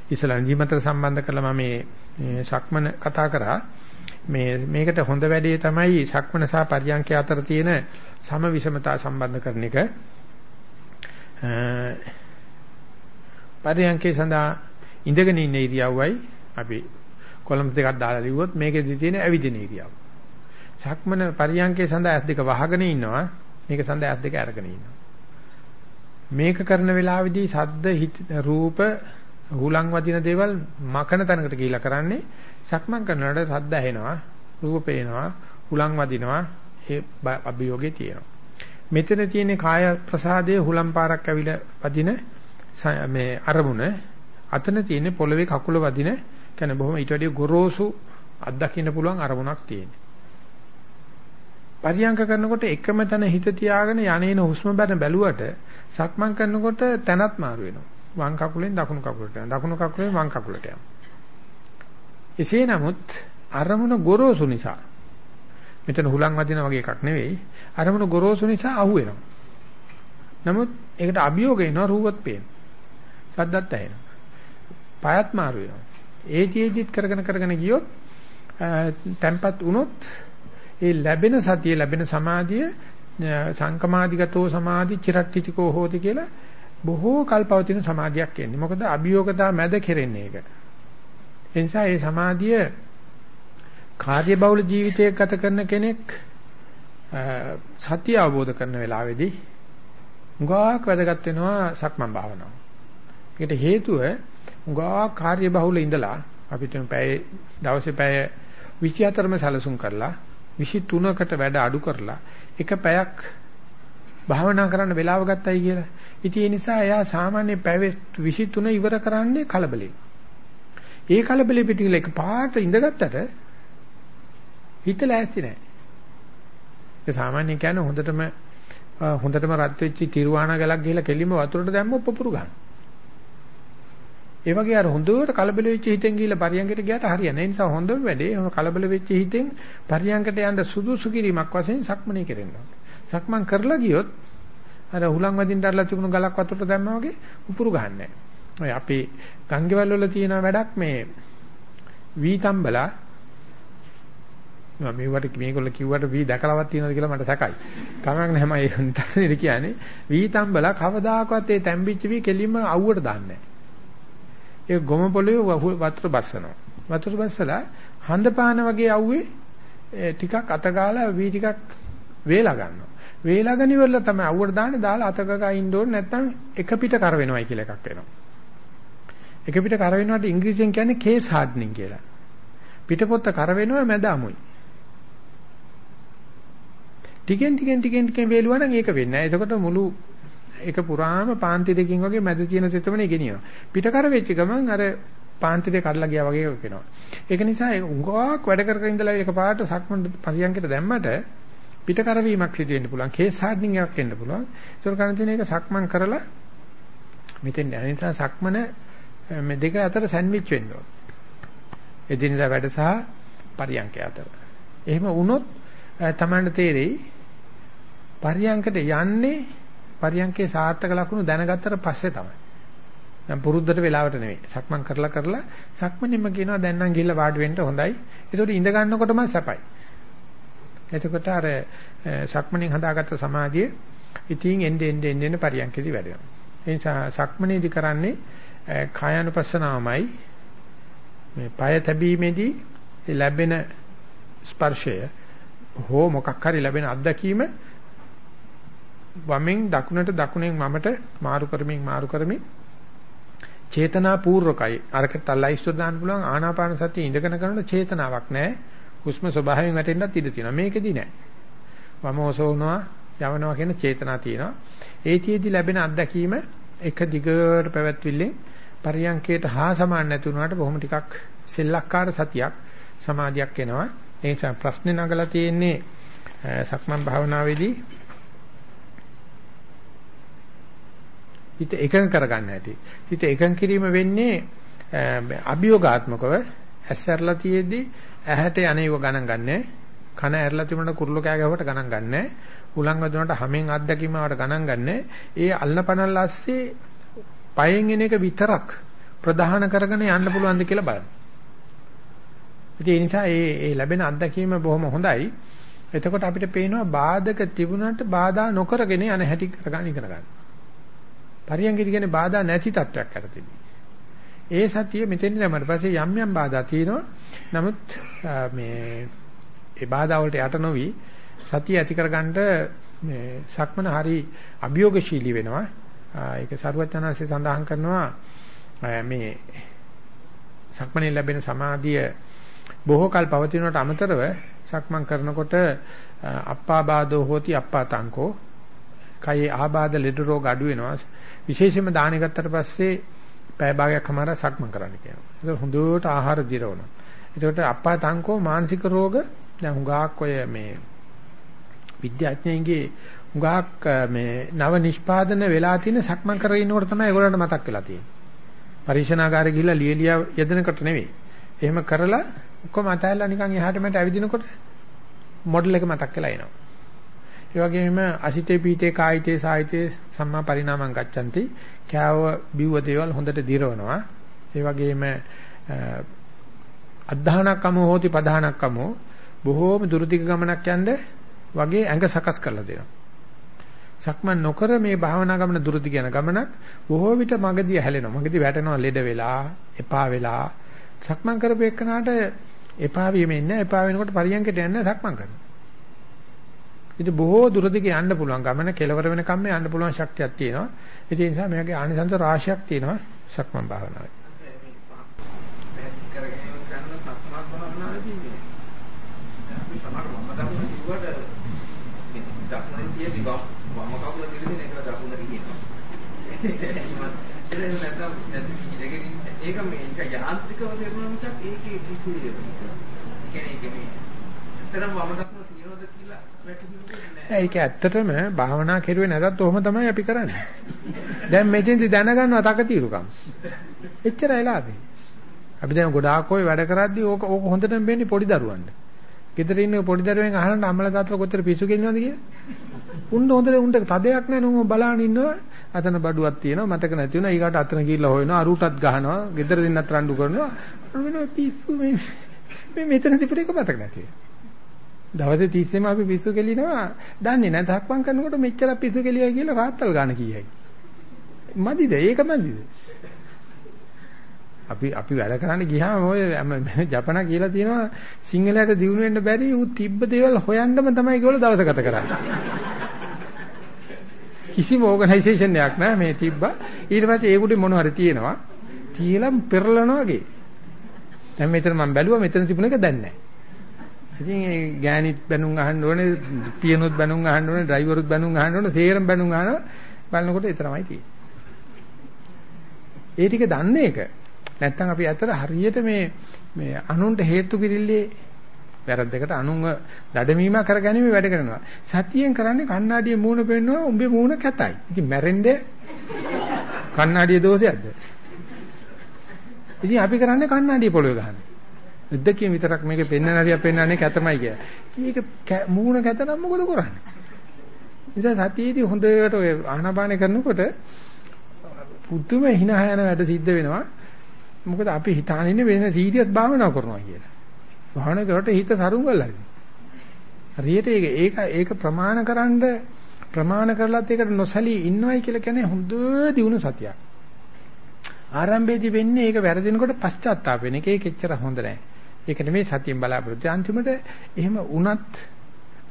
ඉස්සලා ජීවිතය සම්බන්ධ කරලා මම මේ සක්මන කතා කරා. මේ මේකට හොඳ වැඩේ තමයි සක්මන සහ පරියන්ක අතර තියෙන සම විෂමතා සම්බන්ධ කරන එක. පරියන්කේ සඳහා ඉඳගෙන ඉන්න ඉරියව්වයි අපි කොලම් දෙකක් දාලා ලිව්වොත් මේකෙදි තියෙන ඇවිදින ඉරියව්ව. සක්මන පරියන්කේ සඳහා ඇස් දෙක වහගෙන ඉන්නවා. මේක සඳහා ඇස් දෙක අරගෙන ඉන්නවා. මේක කරන වෙලාවේදී සද්ද රූප හුලං වදින දේවල් මකන තැනකට ගිහිලා කරන්නේ සක්මන් කරනකොට සද්ද ඇහෙනවා රූප පේනවා හුලං වදිනවා ඒ අභියෝගේ තියෙනවා මෙතන තියෙන කාය ප්‍රසාදයේ හුලම් පාරක් ඇවිල්ලා වදින මේ අරමුණ අතන තියෙන පොළවේ කකුල වදින කියන්නේ බොහොම ඊට වැඩිය ගොරෝසු අත්දකින්න පුළුවන් අරමුණක් තියෙනවා පරියංක කරනකොට එකම තැන හිත තියාගෙන යන්නේන හුස්ම බැන බැලුවට සක්මන් කරනකොට තැනත් මාරු වෙනවා. වම් කකුලෙන් දකුණු කකුලට යනවා. දකුණු කකුලෙන් වම් කකුලට යනවා. එසේ නමුත් අරමුණ ගොරෝසු නිසා මෙතන හුලං වදින වගේ එකක් නෙවෙයි. අරමුණ ගොරෝසු නිසා අහු වෙනවා. නමුත් ඒකට අභියෝග එනවා රූපත් පේන. සද්දත් ඇහෙනවා. පයත් මාරු වෙනවා. ඒතිෙදිත් කරගෙන කරගෙන ගියොත් tempat වුණොත් ඒ ලැබෙන සතිය ලැබෙන සමාධිය සංකමාදිගතෝ සමාධි චිරට්ටිතිකෝ හෝති කියලා බොහෝ කල්පවතින සමාධියක් එන්නේ. මොකද අභියෝගතා මැද කෙරෙන්නේ ඒක. ඒ නිසා මේ සමාධිය කාර්ය බහුල ජීවිතයක් ගත කරන කෙනෙක් සත්‍ය අවබෝධ කරන වෙලාවේදී උගාක් වැදගත් වෙනවා සක්මන් භාවනාව. ඒකට හේතුව උගා කාර්ය බහුල ඉඳලා අපිට පැය දවසේ පැය 24ම සැලසුම් කරලා 23කට වැඩ අඩු කරලා එක පැයක් භාවනා කරන්න වෙලාව ගත්තයි කියලා. ඉතින් ඒ නිසා එයා සාමාන්‍ය පැය 23 ඉවර කරන්නේ කලබලෙන්. ඒ කලබලෙ පිටින් එක පාට ඉඳගත්තට හිත ලෑස්ති නැහැ. ඒ සාමාන්‍ය කියන්නේ හොඳටම හොඳටම රත් වෙච්ච තිරුවානා ගලක් ගිහලා කෙලින්ම වතුරට දැම්මොත් පපුරු ගන්න. ඒ වගේ අර හොඳට කලබල වෙච්ච හිතෙන් ගිහලා පරියංගයට ගියාට හරියන්නේ නැහැ. ඒ නිසා හොඳම වැඩේ කලබල වෙච්ච හිතෙන් පරියංගයට යන්න සුදුසු කිරීමක් වශයෙන් සක්මනේ කෙරෙන්න සක්මන් කරලා ගියොත් අර හුලං වදින්න අරලා තිබුණු ගලක් වතුරට දැම්මා වගේ උපුරු ගන්නෑ. ඔය අපේ ගංගේවල් වල තියෙන වැඩක් මේ වීතම්බලා මම මේවට මේගොල්ල කිව්වට වී දැකලවත් තියෙනවද කියලා මට සැකයි. කමක් නැහැ මම ඒ නිතරනේ කියන්නේ වීතම්බලා කවදාකවත් ඒ තැම්බිච්ච වී කෙලින්ම අවුවට දාන්නේ නැහැ. ඒ ගොම පොළවේ වතුර බස්සනවා. වතුර බස්සලා හඳ පාන වගේ අවුවේ ටිකක් අත ගාලා වී ටිකක් වේලා ගන්නවා. වේලා ගනිවල තමයි අවුවට දාන්නේ දාලා අත ගගා ඉන්න ඕනේ නැත්නම් එක පිට කර වෙනවයි කියලා එකක් වෙනවා. එක පිට කර වෙනවට ඉංග්‍රීසියෙන් කියන්නේ කේස් හાર્ඩ්නින් කියලා. පිටපොත්ත කර වෙනවා මැද අමුයි. ටිකෙන් ටිකෙන් ටිකෙන් ටිකෙන් වේලුවා නම් ඒක වෙන්නේ නැහැ. එතකොට මුළු ඒක පුරාම පාන්ති දෙකකින් වගේ මැද තියෙන තෙතමනේ ගෙනියනවා. පිටකර වෙච්ච ගමන් අර පාන්ති දෙක කඩලා ගියා වගේ වෙනවා. ඒක නිසා උගාවක් වැඩ කර කර ඉඳලා එකපාරට සක්මන් පරියන්කට දැම්මට පිටකර වීමක් සිදු වෙන්න පුළුවන්. කේස් හાર્ඩ්නින් එකක් එන්න පුළුවන්. ඒක කරන තියෙන එක සක්මන් කරලා මෙතෙන් යන නිසා සක්මන මේ දෙක අතර සෑන්ඩ්විච් වෙන්න ඕන. එදිනදා වැඩ සහ පරියන්ක අතර. එහෙම වුණොත් තමන්ට තේරෙයි පරියන්කට යන්නේ පරියන්කේ සාර්ථක ලක්ෂණ දැනගත්තට පස්සේ තමයි. දැන් පුරුද්දට වෙලාවට නෙවෙයි. සක්මන් කරලා කරලා සක්මනින්ම කියනවා දැන් නම් ගිහිල්ලා වාඩි වෙන්න හොඳයි. ඒකට ඉඳ ගන්නකොටම සැපයි. එතකොට අර සක්මනින් හදාගත්ත සමාධිය ඉතින් එන්නේ එන්නේ එන්නේ පරියන්කේදී වැඩෙනවා. ඒ නිසා සක්මනේදී කරන්නේ කායानुපස්සනාවමයි. මේ পায় තැබීමේදී ලැබෙන ස්පර්ශය හෝ මොකක් හරි ලැබෙන අත්දැකීම වමෙන් දකුණට දකුණෙන් මමට මාරු කරමින් මාරු කරමින් චේතනා පූර්වකයි අරක තල්ලයිස්තු දාන්න පුළුවන් ආනාපාන සතිය ඉඳගෙන කරනකොට චේතනාවක් නැහැ හුස්ම ස්වභාවයෙන් වැටෙන්නත් ඉඩ තියෙනවා. මේකෙදි නැහැ වම ඔසවනවා යවනවා කියන චේතනා තියෙනවා. ඒතියෙදි ලැබෙන අත්දැකීම එක දිගට පැවැත්විල්ලෙන් පරියන්කේට හා සමාන නැති වුණාට බොහොම ටිකක් සෙල්ලක්කාර සතියක් සමාධියක් එනවා ඒ නිසා ප්‍රශ්නේ නගලා තියෙන්නේ සක්මන් භාවනාවේදී හිත එකඟ කරගන්න හැටි. හිත එකඟ කිරීම වෙන්නේ අභියෝගාත්මකව ඇස්සරලා තියේදී ඇහැට යන්නේව ගණන් ගන්නෑ. කන ඇරලා තිබුණාට කුරුල්ල කෑ ගැහුවට ගණන් ගන්නෑ. උලංග වදුනට හැමෙන් අත්දැකීමවට ගණන් ගන්නෑ. ඒ අල්ලපනල් ඇස්සේ පයෙන් එන එක විතරක් ප්‍රධාන කරගෙන යන්න පුළුවන්ද කියලා බලන්න. ඒ නිසා ඒ ඒ ලැබෙන අත්දැකීම බොහොම හොඳයි. එතකොට අපිට පේනවා බාධක තිබුණාට බාධා නොකරගෙන යන හැටි කරගන්න ඉගෙන ගන්න. පරියංගෙදි කියන්නේ බාධා නැති තත්වයක් ඇතිවෙන්නේ. ඒ සතිය මෙතෙන් දැමකට පස්සේ යම් යම් බාධා තියෙනවා. නමුත් මේ ඒ බාධා වලට යට නොවි සතිය ඇති කරගන්න මේ සක්මන හරි අභියෝගශීලී වෙනවා. ඒක සරුවචනාංශය සඳහන් කරනවා මේ සක්මනේ ලැබෙන සමාධිය බොහෝ කල් පවතිනවට අමතරව සක්මන් කරනකොට අප්පාබාධෝ හෝති අප්පාතංකෝ කයේ ආබාධ ලෙඩ රෝග අඩු වෙනවා විශේෂයෙන්ම දාහන ගත්තට පස්සේ පැය භාගයක් හමාර සක්මන් කරන්න කියනවා. ඒක හොඳට ආහාර දිරවනවා. එතකොට අප්පාතංකෝ මානසික රෝග දැන් හුඟක් ඔය මේ විද්‍යාඥයන්ගේ හුඟක් මේ නව නිෂ්පාදන වෙලා තියෙන සක්මන් කරගෙන ඉන්නකොට තමයි ඒගොල්ලන්ට මතක් වෙලා තියෙන්නේ. පරීක්ෂණාගාරේ ගිහිල්ලා ලියලියා යදනකට නෙවෙයි. එහෙම කරලා ඔක්කොම අතහැරලා නිකන් එහාට මෙහාට ඇවිදිනකොට මොඩල් එක මතක් වෙලා එනවා. ඒ වගේම අසිතේ පීතේ කායිතේ සායිතේ සම්මා පරිණාමං ගච්ඡanti කෑව බිව්ව දේවල් හොඳට දිරවනවා. ඒ වගේම අද්ධානක්කම හෝති පධානක්කම බොහෝම දුරදිග ගමනක් යන්න වගේ ඇඟ සකස් කරලා දෙනවා. සක්මන් නොකර මේ භාවනා ගමන දුරදිග යන ගමනක් බොහෝ විට මගදී හැලෙනවා. මගදී වැටෙනවා ලෙඩ වෙලා, එපා වෙලා. සක්මන් කරපු එක්කනට එපා වීම ඉන්නේ. එපා වෙනකොට පරියන්කට යන්නේ සක්මන් කරනවා. ඉතින් බොහෝ දුරදිග යන්න පුළුවන් ගමන කෙලවර වෙනකම් යන්න පුළුවන් ශක්තියක් තියෙනවා. ඒ නිසා මේකේ ආනිසංස රාශියක් තියෙනවා සක්මන් භාවනාවයි. කරගෙන කරන සක්මන් භාවනාවේදී මේ අපි සමහර මම දක්වන කිව්වට දක්වන තියෙදි වම කකුල දිලින් ඒක දක්වන්න කියනවා. ඒක නැත්නම් ඒක මේ යාන්ත්‍රිකව කරනවා මිසක් ඒකේ කිසි කියන්නේ ඒක මේ ඇත්තටම වම දක්වන තියනවද කියලා වැටහෙන්නේ ඒක ඇත්තටම භාවනා කෙරුවේ නැතත් ඔහොම තමයි අපි කරන්නේ. දැන් මෙතෙන්දි දැනගන්නවා තකතිරුකම්. එච්චරයි ලාභේ. අපි දැන් ගොඩාක් ඔය වැඩ කරද්දී ඕක ඕක හොඳටම වෙන්නේ පොඩි දරුවන්ට. ගෙදර ඉන්න පොඩි දරුවෙන් අහන්න අම්මලා තාත්තලා කොච්චර පිස්සු කෙලිනවද කියලා. උන්න හොඳට උන්ට තදයක් නැහැ නුඹ බලන්න ඉන්නවා. අතන බඩුවක් තියෙනවා මතක නැති වෙනවා. ඊගාට අතන ගිහිල්ලා හොයනවා අරුටත් ගහනවා. ගෙදර දෙන්නත් රණ්ඩු කරනවා. වෙනවා පිස්සු මේ මේ මෙතන තිබුණ එක මතක නැති වෙනවා. දවසේ 30ෙම අපි පිස්සු කෙලිනවා. දන්නේ නැහැ දක්වම් කරනකොට මෙච්චර පිස්සු කෙලියයි කියලා රාත්තල් ගන්න කීයයි. මදිද? ඒක මදිද? අපි අපි වැඩ කරන්න ගියාම ඔය ජපන කියලා තියෙනවා සිංහලයට දිනු වෙන්න බැරි ඌ තිබ්බ දේවල් හොයන්නම තමයි ඒගොල්ලෝ දවස ගත කරන්නේ. කිසිම ඕගනයිසේෂන් එකක් නැහැ මේ තිබ්බා. ඊට පස්සේ ඒකට මොන හරි තියෙනවා. තියලා පෙරලනවා වගේ. දැන් මෙතන මම බැලුවා මෙතන තිබුණ එක දැන් නැහැ. ඉතින් ඒ ගෑනිත් බැනුම් අහන්න ඕනේ, පියනොත් බැනුම් අහන්න ඕනේ, ඩ්‍රයිවරුත් බැනුම් අහන්න ඕනේ, තේරම් බැනුම් අහනවා. බලනකොට ඒ තමයි තියෙන්නේ. ඒ ටික දන්නේ එක. නැත්තම් අපි ඇතර හරියට මේ මේ අනුන්ට හේතු කිරිල්ලේ වැරද්දකට අනුන්ව දඩමීම කරගැනීම වැඩ කරනවා. සතියෙන් කරන්නේ කණ්ණාඩියේ මූණ පෙන්නවා උඹේ මූණ කැතයි. ඉතින් මැරෙන්නේ කණ්ණාඩියේ දෝෂයක්ද? ඉතින් අපි කරන්නේ කණ්ණාඩිය පොළවේ ගහන. දෙකකින් විතරක් මේකේ පෙන්වන හරියක් පෙන්වන්නේ කැතමයි කියලා. ඉතින් ඒක මූණ කැත නම් මොකද කරන්නේ? නිසා සතියේදී හොඳට ඔය ආහනපාන කරනකොට පුදුම hina යන වැඩ සිද්ධ වෙනවා. මොකද අපි හිතාන ඉන්නේ වෙන සීරියස් භාවනා කරනවා කියලා. භාවනා කරලා හිත සරුංගල්ලා. හරියට ඒක ඒක ඒක ප්‍රමාණකරනද ප්‍රමාණ කරලත් ඒකට නොසලී ඉන්නවයි කියලා කියන්නේ හොඳ දියුණු සතියක්. ආරම්භයේදී වෙන්නේ ඒක වැරදිනකොට පශ්චාත්තාප වෙන එක ඒක එච්චර හොඳ නැහැ. ඒක නෙමෙයි සතියෙන් බලාපොරොත්තු. අන්තිමට එහෙම වුණත්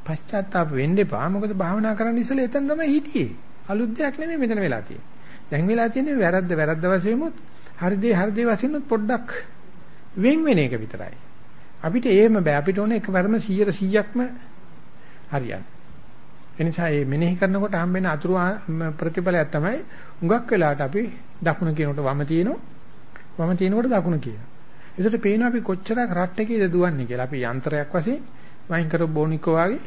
පශ්චාත්තාප වෙන්න එපා. මොකද භාවනා කරන්න ඉස්සෙල්ලා එතන තමයි හිටියේ. අලුත් දෙයක් නෙමෙයි මෙතන වෙලා තියෙන්නේ. දැන් වෙලා තියෙන්නේ වැරද්ද වැරද්ද වශයෙන්මුත් හරිදී හරිදී වශයෙන්මුත් පොඩ්ඩක් වෙන් වෙන එක විතරයි. අපිට එහෙම බෑ. අපිට ඕනේ එකවරම 100 100ක්ම හරියන්න. එනිසා මේ මෙනෙහි කරනකොට හම්බෙන අතුරු ප්‍රතිඵලයක් තමයි හුඟක් වෙලාවට අපි දකුණ කියනකොට වම තියෙනවා. වම තියෙනකොට දකුණ කියනවා. ඒකට පේනවා අපි කොච්චරක් රට්ටකේද දුවන්නේ කියලා. අපි යන්ත්‍රයක් වශයෙන් වයින් කර බොනිකෝ වගේ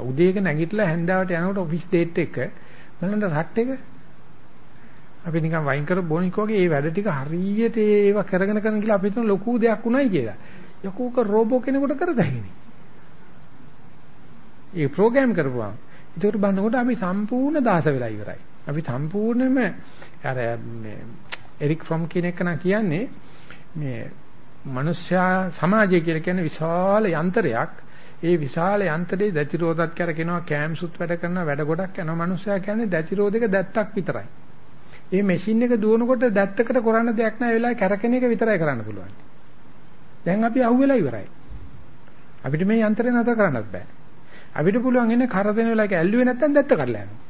උදේක නැගිටලා හැන්දාවට යනකොට ඔෆිස් ඩේට් එක බලන්න රට් එක අපි නිකන් වයින් කර බොනිකෝ වගේ මේ වැඩ ටික හරියට ඒව කරගෙන කරන කියලා අපි හිතන ලොකු දෙයක් උණයි කියලා. යකෝක රෝබෝ කෙනෙකුට කරදැයිනේ. ඒ ප්‍රෝග්‍රෑම් කරපුවා. ඒකට බලනකොට අපි සම්පූර්ණ දාස වෙලා ඉවරයි. අපි සම්පූර්ණයෙන්ම අර මේ එරික් ෆ්‍රොම් කියන එක නා කියන්නේ මේ මනුෂ්‍යයා සමාජය කියලා කියන්නේ විශාල යන්ත්‍රයක්. ඒ විශාල යන්ත්‍රයේ දැතිරෝධත් කරකිනවා කෑම්සුත් වැඩ කරනවා වැඩ ගොඩක් යනවා මනුෂ්‍යයා කියන්නේ දැතිරෝධක දැත්තක් විතරයි. මේ මැෂින් එක දුවනකොට දැත්තකට කරන්න දෙයක් නැහැ වෙලාවේ කැරකෙන එක විතරයි කරන්න පුළුවන්. දැන් අපි අහුවෙලා ඉවරයි. අපිට මේ යන්ත්‍රය නතර කරන්නත් බෑ. අපිට පුළුවන් ඉන්නේ කර දෙන වෙලාවක ඇල්ලුවේ නැත්තම් දැත්ත කඩලා යනවා.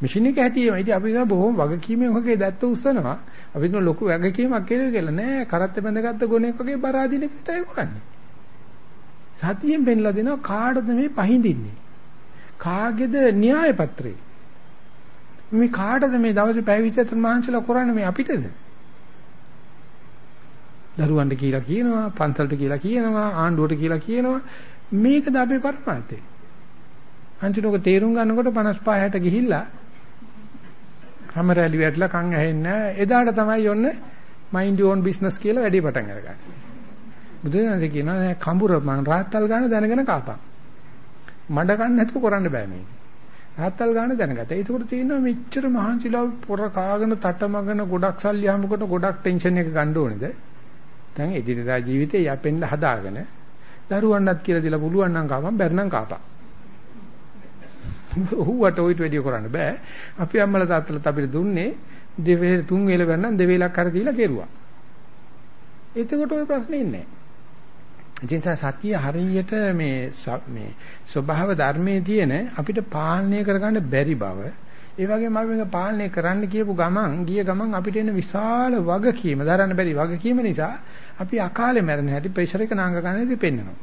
මැෂින් එක හැටියෙම ඉතින් අපි කියන බොහොම වගකීමෙන් වගේ දැත්ත උස්සනවා. අපි කියන ලොකු වගකීමක් කියලා නෑ කරත් බැඳගත්ත ගොනෙක් වගේ බර අදින එක විතරයි කරන්නේ. සතියෙන් පෙන්ලා දෙනවා කාටද මේ පහඳින්නේ? කාගේද න්‍යාය පත්‍රේ? මේ කාටද මේ දවසේ පැය 24 මහන්සිලා කරන්නේ මේ අපිටද? දරුවන්ට කියලා කියනවා, පන්සලට කියලා කියනවා, ආණ්ඩුවට කියලා කියනවා. මේකද අපේ පරමාර්ථය. අන්තිමට තේරුම් ගන්නකොට 55 60 ගිහිල්ලා හැම රැලි වැටලා කන් ඇහෙන්නේ එදාට තමයි යොන්නේ mind your own business කියලා වැඩි පටන් අරගන්නේ. බුදුරජාණන් කියනවා නෑ කඹුර මං රාත්තල් ගන්න දැනගෙන කාපන්. මඩ ගන්න නැතුව කරන්න බෑ මේක. රාත්තල් ගන්න දැනගත්තා. ඒකට තියෙනවා මෙච්චර මහන්සිලා පොර කාගෙන තටමගෙන ගොඩක් සල්ලි හම්බ ගොඩක් ටෙන්ෂන් එක ගන්න ඕනේද? දැන් එදිනදා ජීවිතේ යපෙන්න හදාගෙන දරුවන්වත් කියලා දීලා පුළුවන් නම් කාපන් බැරි නම් කාපන්. ඌවට ඔයිට වැඩි කරන්න බෑ. අපි අම්මලා තාත්තලාත් අපිට දුන්නේ දෙවේ තුන් වේල ගන්න දෙවේලක් කර දීලා කෙරුවා. එතකොට ওই ප්‍රශ්නේ ඉන්නේ නැහැ. සතිය හරියට මේ මේ ස්වභාව ධර්මයේ තියෙන අපිට පාලනය කරගන්න බැරි බව ඒ වගේම අපි මේක පාලනය කරන්න කියපු ගමන් ගිය ගමන් අපිට එන විශාල වගකීම දරන්න බැරි වගකීම නිසා අපි අකාලේ මැරෙන හැටි ප්‍රෙෂර් එක නාංග ගන්නදී පෙන්නනවා.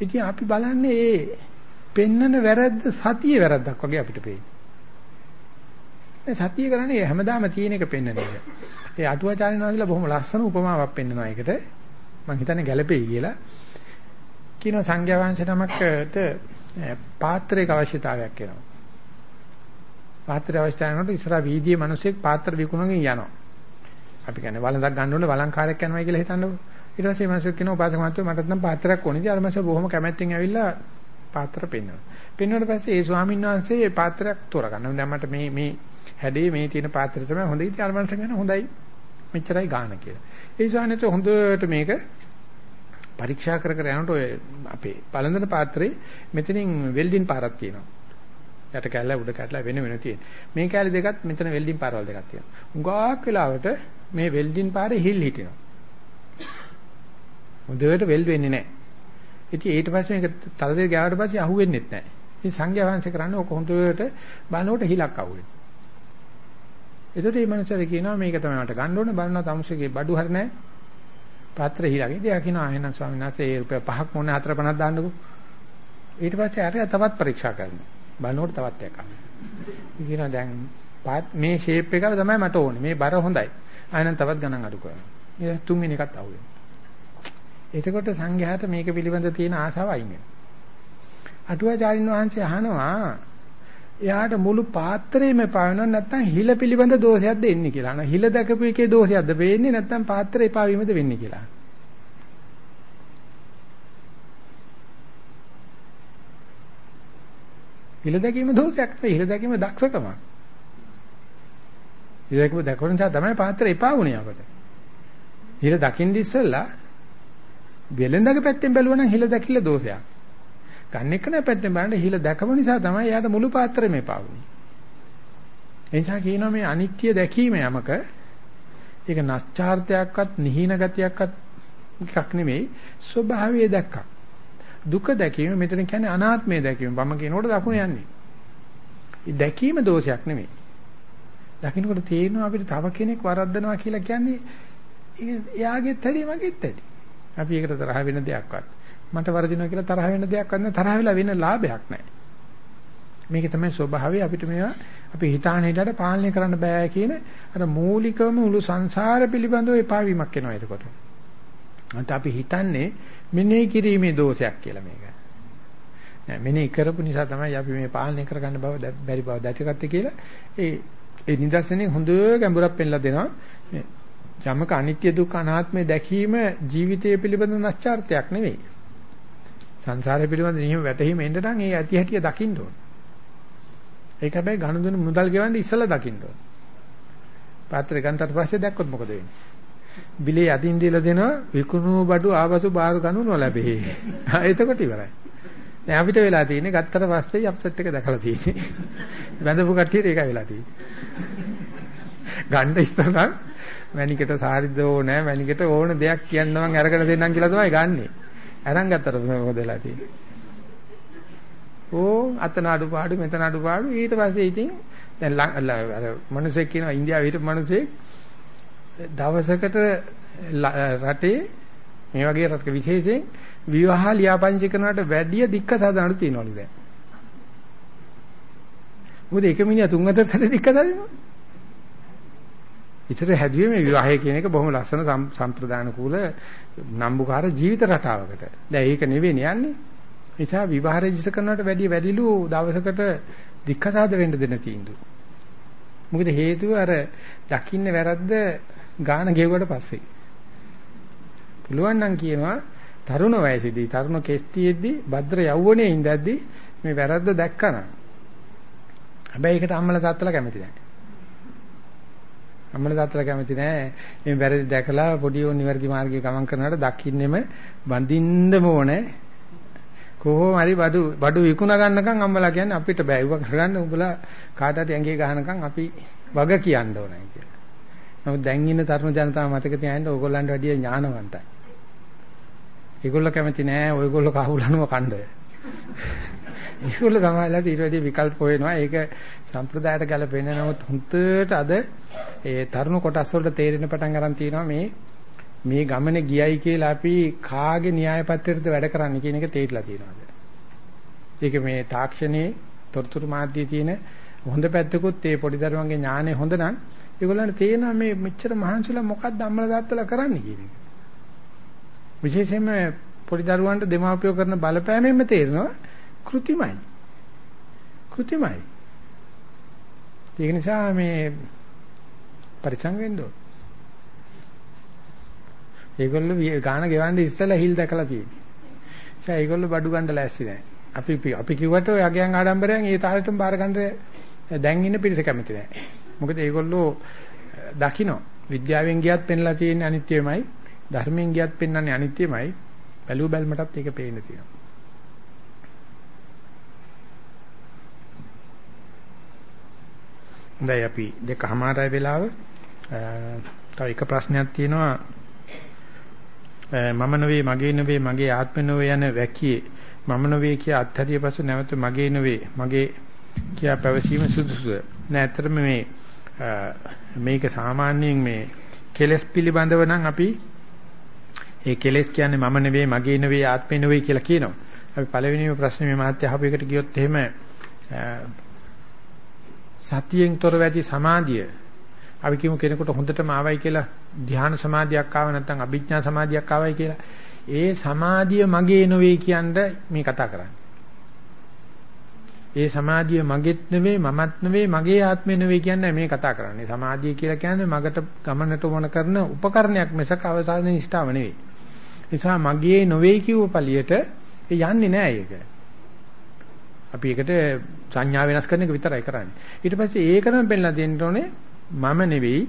ඉතින් අපි බලන්නේ ඒ පෙන්නන වැරද්ද සතියේ වැරද්දක් වගේ අපිට පේනවා. මේ සතිය කරන්නේ හැමදාම තියෙන එක පෙන්නන එක. ඒ අටුවාචාර්යන් වහන්සේලා බොහොම ලස්සන උපමාවක් පෙන්නනවා ඒකට. මම හිතන්නේ ගැළපෙයි කියලා. කියන සංඝයා වහන්සේ නමකට පාත්‍රයක අවශ්‍යතාවයක් එනවා. පාත්‍රය අවශ්‍යතාවයකට ඉස්සරහ වීදියේ මිනිස්සෙක් පාත්‍ර විකුණගෙන යනවා. අපි කියන්නේ වළඳක් ගන්න ඕනේ වළංකාරයක් යනවා කියලා හිතන්නකෝ. ඊට පස්සේ මිනිස්සු කියනවා උපාසක මහත්තයෝ මටත් නම් පාත්‍රයක් ඕනේ. ඉතින් අර මිනිස්සු බොහොම කැමැත්තෙන් ඇවිල්ලා පාත්‍ර පෙන්වනවා. පෙන්වුවට පස්සේ ඒ ස්වාමීන් වහන්සේ මේ පාත්‍රයක් තෝරගන්නවා. දැන් මට මේ මේ හැඩේ මේ තියෙන පාත්‍රය තමයි හොඳයි. ඉතින් අර මිනිස්සු කියනවා හොඳයි. මෙච්චරයි ගාණ කියලා. ඒ ස්වාමීන් වහන්සේ හොඳට මේක පරීක්ෂා කර කර යනකොට ඔය අපේ පළඳන පාත්‍රේ මෙතනින් වෙල්ඩින් පාරක් තියෙනවා. යට කැල්ල උඩ කැල්ල වෙන වෙන තියෙන. මේ කැල්ල දෙකත් මෙතන වෙල්ඩින් පාරවල් දෙකක් තියෙනවා. උගාක් වෙලාවට මේ වෙල්ඩින් පාරේ හිල් හිටිනවා. හොඳට වෙල්ඩ් වෙන්නේ නැහැ. ඉතින් ඊට පස්සේ මේක තලදේ ගාවට පස්සේ අහුවෙන්නේ නැහැ. ඉතින් සංඝයා වහන්සේ කරන්නේ ඔක හොඳට බලනකොට හිලක් අහුවෙනවා. එතකොට මේ මනුස්සයා කියනවා මේක තමයි මට ගන්න ඕනේ බලනවා තමුසේගේ බඩු හරි නැහැ. පාත්‍ර හිලක්. ඉතින් ආ කියනවා එහෙනම් ස්වාමීන් වහන්සේ ඒ රුපියල් 5ක් මොනේ 450ක් දාන්නකෝ. ඊට පස්සේ අර තවත් පරීක්ෂා කරනවා. බලනකොට තවත් එකක්. කියනවා දැන් මේ ෂේප් එක තමයි මට ඕනේ. මේ බර හොඳයි. ආයෙනම් තවත් ගණන් අඩු කරනවා. ඊට තුන්වෙනි එකත් අහුවෙනවා. එතකොට සංඝයාට මේක පිළිබඳ තියෙන ආසාව අයින් වෙනවා. අටුවාචාරින් වහන්සේ අහනවා එයාට මුළු පාත්‍රයේම පාවෙනව නැත්නම් හිල පිළිබඳ දෝෂයක්ද එන්නේ කියලා. අන හිල දැකපු එකේ දෝෂයක්ද වෙන්නේ නැත්නම් පාත්‍රේ පාවීමද වෙන්නේ කියලා. හිල දැකීම දෝෂයක් නෙවෙයි හිල දැකීම දක්ෂකමක්. හිල දැකීම දැකපු නිසා තමයි පාත්‍රේ එපා වුණේ අපට. හිල දකින්න ඉස්සෙල්ලා වෙලඳගේ පැත්තෙන් බැලුවා නම් හිල දැකිල්ල දෝෂයක්. ගන්න එක නෑ පැත්තෙන් බලන්න හිල දැකම නිසා තමයි එයාට මුළු පාත්‍රෙම එපා වුනේ. ඒ නිසා කියනවා මේ අනිත්‍ය දැකීම යමක ඒක නැස්චාර්ත්‍යයක්වත් නිහින ගතියක්වත් එකක් නෙමෙයි ස්වභාවය දැක්කක්. දුක දැකීම මෙතන කියන්නේ අනාත්මය දැකීම. බම කියනකොට දකුණ යන්නේ. ඒ දැකීම දෝෂයක් නෙමෙයි. දකින්නකොට තේරෙනවා අපිට තව කෙනෙක් වරද්දනවා කියලා කියන්නේ එයාගෙත් හැටි මගෙත් හැටි. අපි ඒකට තරහ වෙන දෙයක්වත්. මට වරදිනවා කියලා තරහ වෙන දෙයක්වත් නෑ. තරහ වෙලා වෙන ලාභයක් නෑ. මේක තමයි ස්වභාවය අපිට මේවා අපි හිතාන හිතට පාලනය කරන්න බෑ කියන අර මූලිකවම මුළු සංසාර පිළිබඳව එපා වීමක් එනවා එතකොට. අන්ත අපි හිතන්නේ මෙනෙහි කිරීමේ දෝෂයක් කියලා මේක. නෑ මෙනෙහි කරපු නිසා තමයි අපි මේ පාලනය කරගන්න බව බැරි බව දැකගත්තේ කියලා ඒ ඒ නිදර්ශනේ හොඳ ගැඹුරක් පෙන්ලා දෙනවා. යමක අනිත්‍ය දුක්ඛ අනාත්මය දැකීම ජීවිතය පිළිබඳ නැස්චාර්ත්‍යයක් නෙවෙයි. සංසාරය පිළිබඳ නියම වැටහීම එන්න නම් ඒ ඇති හැටිය දකින්න ඕන. ඒක හැබැයි ගනුදෙනු මුදල් ගෙවන්න ඉස්සලා දකින්න ඕන. පාත්‍රය ගන්නට පස්සේ දැක්කොත් මොකද වෙන්නේ? බිලේ යටින් දීලා දෙනවා විකුණු බඩු ආවසු බාර ගනු නොලැබෙහි. එතකොට ඉවරයි. දැන් අපිට වෙලා තියෙන්නේ ගත්තට පස්සේ අප්සෙට් එක දැකලා තියෙන්නේ. බඳපු කට්ටියට ඒකයි වෙලා තියෙන්නේ. ගන්න ඉස්සනම් මැනිකට සාරිද ඕනේ මැනිකට ඕන දෙයක් කියන්න මම අරගෙන දෙන්නම් කියලා තමයි ගන්නෙ. අරන් ගත්තට මොකද වෙලා තියෙන්නේ? ඕ අතන අඩුපාඩු මෙතන අඩුපාඩු ඊට පස්සේ ඉතින් දැන් අර මිනිස්සෙක් කියනවා ඉන්දියාවේ හිටපු මිනිස්සෙක් දවසකට රටේ මේ වගේ රටක විශේෂයෙන් විවාහ ලියාපදිංචි කරනවට වැඩිය දික්ක සාධනට තියනවලු දැන්. මොකද එක මිනිහා තුන් හතර සැරේ දික්ක සාදිනවා. ඉතර හැදුවේ මේ විවාහය කියන එක බොහොම ලස්සන සම්ප්‍රදාන කූල නම්බුකාර ජීවිත රටාවකට. දැන් ඒක නෙවෙයි යන්නේ. නිසා විවාහ රෙජිස්ටර් කරනවට වැඩිය වැඩිලු දවසකට දික්කසාද වෙන්න දෙන තීන්දුව. මොකද හේතුව අර දකින්න වැරද්ද ගාන ගෙවුවට පස්සේ. පුළුවන් නම් කියනවා තරුණ වයසේදී තරුණ කෙස්ටිෙද්දී භද්‍ර යෞවනයේ ඉඳද්දී මේ වැරද්ද දැක්කනම්. හැබැයි ඒකට අම්මලා තාත්තලා කැමති නැහැ. අම්මලා තාත්තලා කැමති නැහැ. මේ වැරදි දැකලා පොඩි උන් නිවැරදි මාර්ගයේ ගමන් කරනකොට දකින්නෙම බඳින්නම ඕනේ. කොහොම හරි බඩු බඩු විකුණ ගන්නකම් අම්මලා කියන්නේ අපිට බෑ. ඉව කරගන්න උඹලා කාට හරි ඇඟේ ගහනකම් අපි වග කියන්න ඕනයි කියලා. නමුත් දැන් ඉන්න තරුණ ජනතාව මතක තියාගන්න ඕගොල්ලන්ට වැඩිය ඥානවන්තයි. ඒගොල්ලෝ කැමති නෑ ඔයගොල්ලෝ කහුලනුව කණ්ඩ. ඒගොල්ලෝ සමාජලාට ඊට වැඩි විකල්ප හොයනවා. ඒක සම්ප්‍රදායට ගැලපෙන්නේ නමුත් හුඟට අද ඒ තරුණ කොටස් වලට තේරෙන පටන් ගන්න තියෙනවා මේ මේ ගමනේ ගියයි කියලා අපි කාගේ න්‍යාය පත්‍රයටද වැඩ කරන්නේ කියන එක තේරිලා තියෙනවා. ඒක මේ තාක්ෂණයේ තොරතුරු මාධ්‍යයේ තියෙන හොඳ පැත්තකුත් ඒ පොඩි දරුවන්ගේ ඥානය හොඳ නම් ඒගොල්ලන්ට තේරෙනවා මේ මෙච්චර මහන්සිලා මොකක්ද අම්මලා තාත්තලා කරන්නේ කියන එක. විශේෂයෙන්ම පොඩි දරුවන්ට දෙමාපියෝ කරන බලපෑමෙන්ම තේරෙනවා કૃතිමයි. કૃතිමයි. ඒක නිසා මේ පරිසං වෙන්න ඕන. ඒගොල්ලෝ ගාන ගෙවන්නේ ඉස්සෙල්ලා හිල් දැකලා තියෙන්නේ. ඒ ඒගොල්ලෝ බඩු ගන්න ලෑස්ති නැහැ. අපි අපි කිව්වට ඔය අගයන් ආඩම්බරයෙන් ඒ තාලෙටම බාර ගන්න දැන් ඉන්න පිරිස කැමති නැහැ. මොකද ඒගොල්ලෝ දකින්න විද්‍යාවෙන් ගියත් පෙන්ලා තියෙන අනිත්‍යමයි ධර්මයෙන් ගියත් පෙන්වන්නේ අනිත්‍යමයි බැලුව බැලමටත් ඒක පේන්න තියෙනවා. දැන් අපි දෙකමාරයි වෙලාව. තව එක ප්‍රශ්නයක් තියෙනවා. මම නෙවෙයි මගේ නෙවෙයි මගේ ආත්ම නෙවෙයි යන වැකියේ. මම නෙවෙයි කිය අත්හැරිය පසු නැවත මගේ නෙවෙයි මගේ කියා පැවසීම සුදුසුද? නෑ ඇත්තටම මේ මේක සාමාන්‍යයෙන් මේ කෙලස් පිළිබඳව නම් අපි ඒ කෙලස් කියන්නේ මම නෙවෙයි මගේ නෙවෙයි ආත්මේ නෙවෙයි කියලා කියනවා. අපි පළවෙනිම ප්‍රශ්නේ මේ මාත්‍ය අහපු එකට ගියොත් එහෙම සතියෙන් තොරව ඇති සමාධිය අපි කියමු කෙනෙකුට හොඳටම ආවයි කියලා ධ්‍යාන සමාධියක් ආව නැත්නම් අභිඥා සමාධියක් ආවයි කියලා ඒ සමාධිය මගේ නෙවෙයි කියන්න මේ කතා කරන්නේ. ඒ සමාධිය මගෙත් නෙවෙයි මමත් නෙවෙයි මගේ ආත්මෙ නෙවෙයි කියන්නේ මේ කතා කරන්නේ. සමාධිය කියලා කියන්නේ මගට ගමනට වන කරන උපකරණයක් මිසක අවසාන නිෂ්ඨාව නෙවෙයි. නිසා මගේ නොවේ කියව පළියට යන්නේ නෑ ඒක. අපි ඒකට සංඥා වෙනස් කරන එක විතරයි කරන්නේ. ඊට පස්සේ ඒකම පෙන්නලා දෙන්න ඕනේ මම නෙවෙයි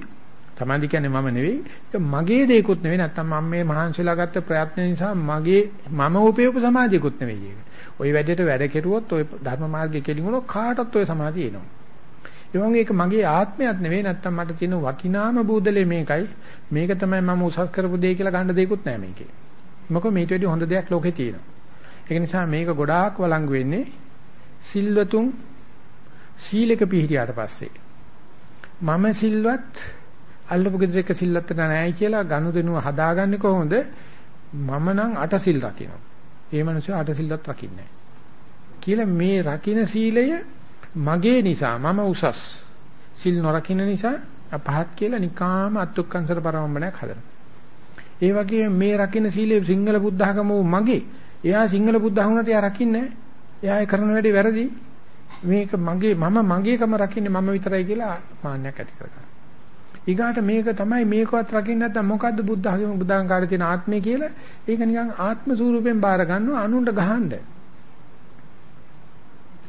සමාධි කියන්නේ මම නෙවෙයි ඒක මගේ දෙයක්ුත් නෙවෙයි නැත්තම් මම මේ මහන්සිලා ගත්ත ප්‍රයත්න නිසා මගේ මම උපයෝග සමාධියකුත් නෙවෙයි ඒක. ওই වැඩේට වැඩ කෙරුවොත් ওই ධර්ම මාර්ගයේ කෙලිමුණොත් කාටවත් ওই සමාධිය එනවා. ඒ වගේ ඒක මගේ ආත්මයක් නෙවෙයි නැත්තම් මට තියෙන වටිනාම බූදලේ මේකයි. මේක තමයි මම උසස් කරපු දෙය කියලා ගන්න දෙයක්ුත් නැහැ මේකේ. මොකද මේට වැඩි හොඳ දෙයක් ලෝකේ තියෙනවා. ඒක නිසා මේක ගොඩාක් වළංගු වෙන්නේ සිල්වතුන් සීලක පිළිහිරියාට පස්සේ. මම සිල්වත් අල්ලපු ගෙදර එක සිල්ලත්තට නැහැ කියලා ගනුදෙනුව හදාගන්නේ කොහොමද? මම නම් අට සිල් රකින්නවා. ඒ මනුස්සය අට සිල්වත් රකින්නේ කියලා මේ රකින්න සීලය මගේ නිසා මම උසස්. සිල් නොරකින්න නිසා අපහත් කියලා නිකාම අත්ුක්කංශර පරමම්බණයක් හදනවා. ඒ වගේ මේ රකින්න සීලේ සිංහල බුද්ධ학ම මගේ. එයා සිංහල බුද්ධ학මකට එයා රකින්නේ එයා කරන වැඩේ වැරදි. මේක මගේ මම මගේකම රකින්නේ මම විතරයි කියලා මාන්නයක් ඇති කරගන්නවා. ඊගාට මේක තමයි මේකවත් රකින්න නැත්නම් මොකද්ද බුද්ධ ධර්ම බුදාංකාරය තියෙන ආත්මය කියලා ඒක නිකන් ආත්ම ස්වරූපයෙන් බාර ගන්නවා අනුන්ට ගහන්න.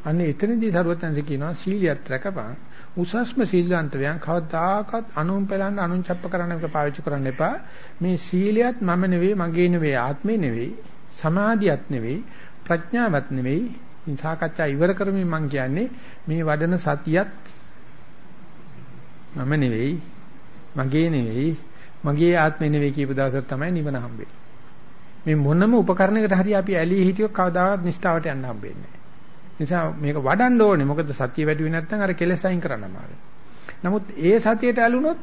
අනේ එතනදී සරුවත්යන්සේ කියනවා සීලියත් රැකපන් උසස්ම සීලවන්තයන් කවදාකවත් අනුන් පෙලන්න අනුන් ڇප්ප කරන්න එක පාවිච්චි කරන්න එපා. මේ සීලියත් මම නෙවෙයි මගේ නෙවෙයි ආත්මේ නෙවෙයි සමාධියත් නෙවෙයි ප්‍රඥාවත් නෙවෙයි. මේ සාකච්ඡා ඉවර කරමින් මම කියන්නේ මේ වඩන සතියත් මම නෙවෙයි මගේ නෙවෙයි මගේ ආත්මෙ නෙවෙයි කියපු දවසට තමයි නිවන හම්බෙන්නේ. මේ මොනම උපකරණයකට හරි අපි ඇලී හිටියොත් කවදාවත් නිෂ්ඨාවට යන්න හම්බෙන්නේ නැහැ. නිසා මේක වඩන්න ඕනේ. මොකද සතිය වැඩි වෙන්නේ නැත්නම් අර කෙලෙස් අයින් කරන්න අමාරුයි. නමුත් ඒ සතියට ඇලුනොත්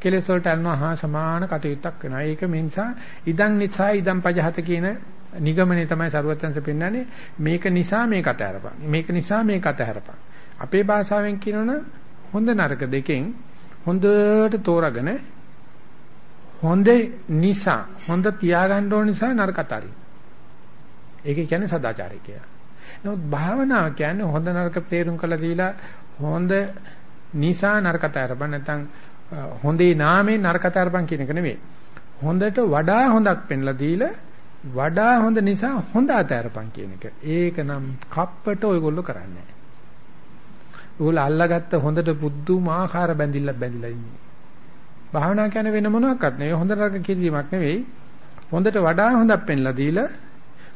කෙලෙස් වලට ඇලනවා හා සමාන කටයුත්තක් වෙනවා. ඒක මේ නිසා ඉදන් නිසා ඉදන් පජහත කියන නිගමනය තමයි සරුවත්යන්ස පෙන්නන්නේ. මේක නිසා මේක අතහැරපන්. මේක නිසා මේක අතහැරපන්. අපේ භාෂාවෙන් කියනවනම් හොඳ නරක දෙකෙන් හොඳට තෝරාගෙන හොඳ නිසා හොඳ තියාගන්න ඕන නිසා නරක අතාරින්. ඒක කියන්නේ සදාචාරය කියලා. නමුත් භාවනාව කියන්නේ හොඳ නරක තේරුම් කරලා දීලා හොඳ නිසා නරක අතාරපන් නැත්නම් හොඳේ නාමයෙන් නරක අතාරපන් කියන එක නෙවෙයි. හොඳට වඩා හොඳක් පෙන්ලා දීලා වඩා හොඳ නිසා හොඳ අතාරපන් කියන එක. ඒක නම් කප්පට ඔයගොල්ලෝ කරන්නේ ඕගොල්ලෝ අල්ලාගත්ත හොඳට පුදුමාකාර බැඳිල්ලක් බැඳිලා ඉන්නේ. භාවනා කියන්නේ වෙන මොනවාක්වත් නෙවෙයි හොඳ රක කිරීමක් නෙවෙයි. හොඳට වඩා හොඳක් පෙන්ලා දීලා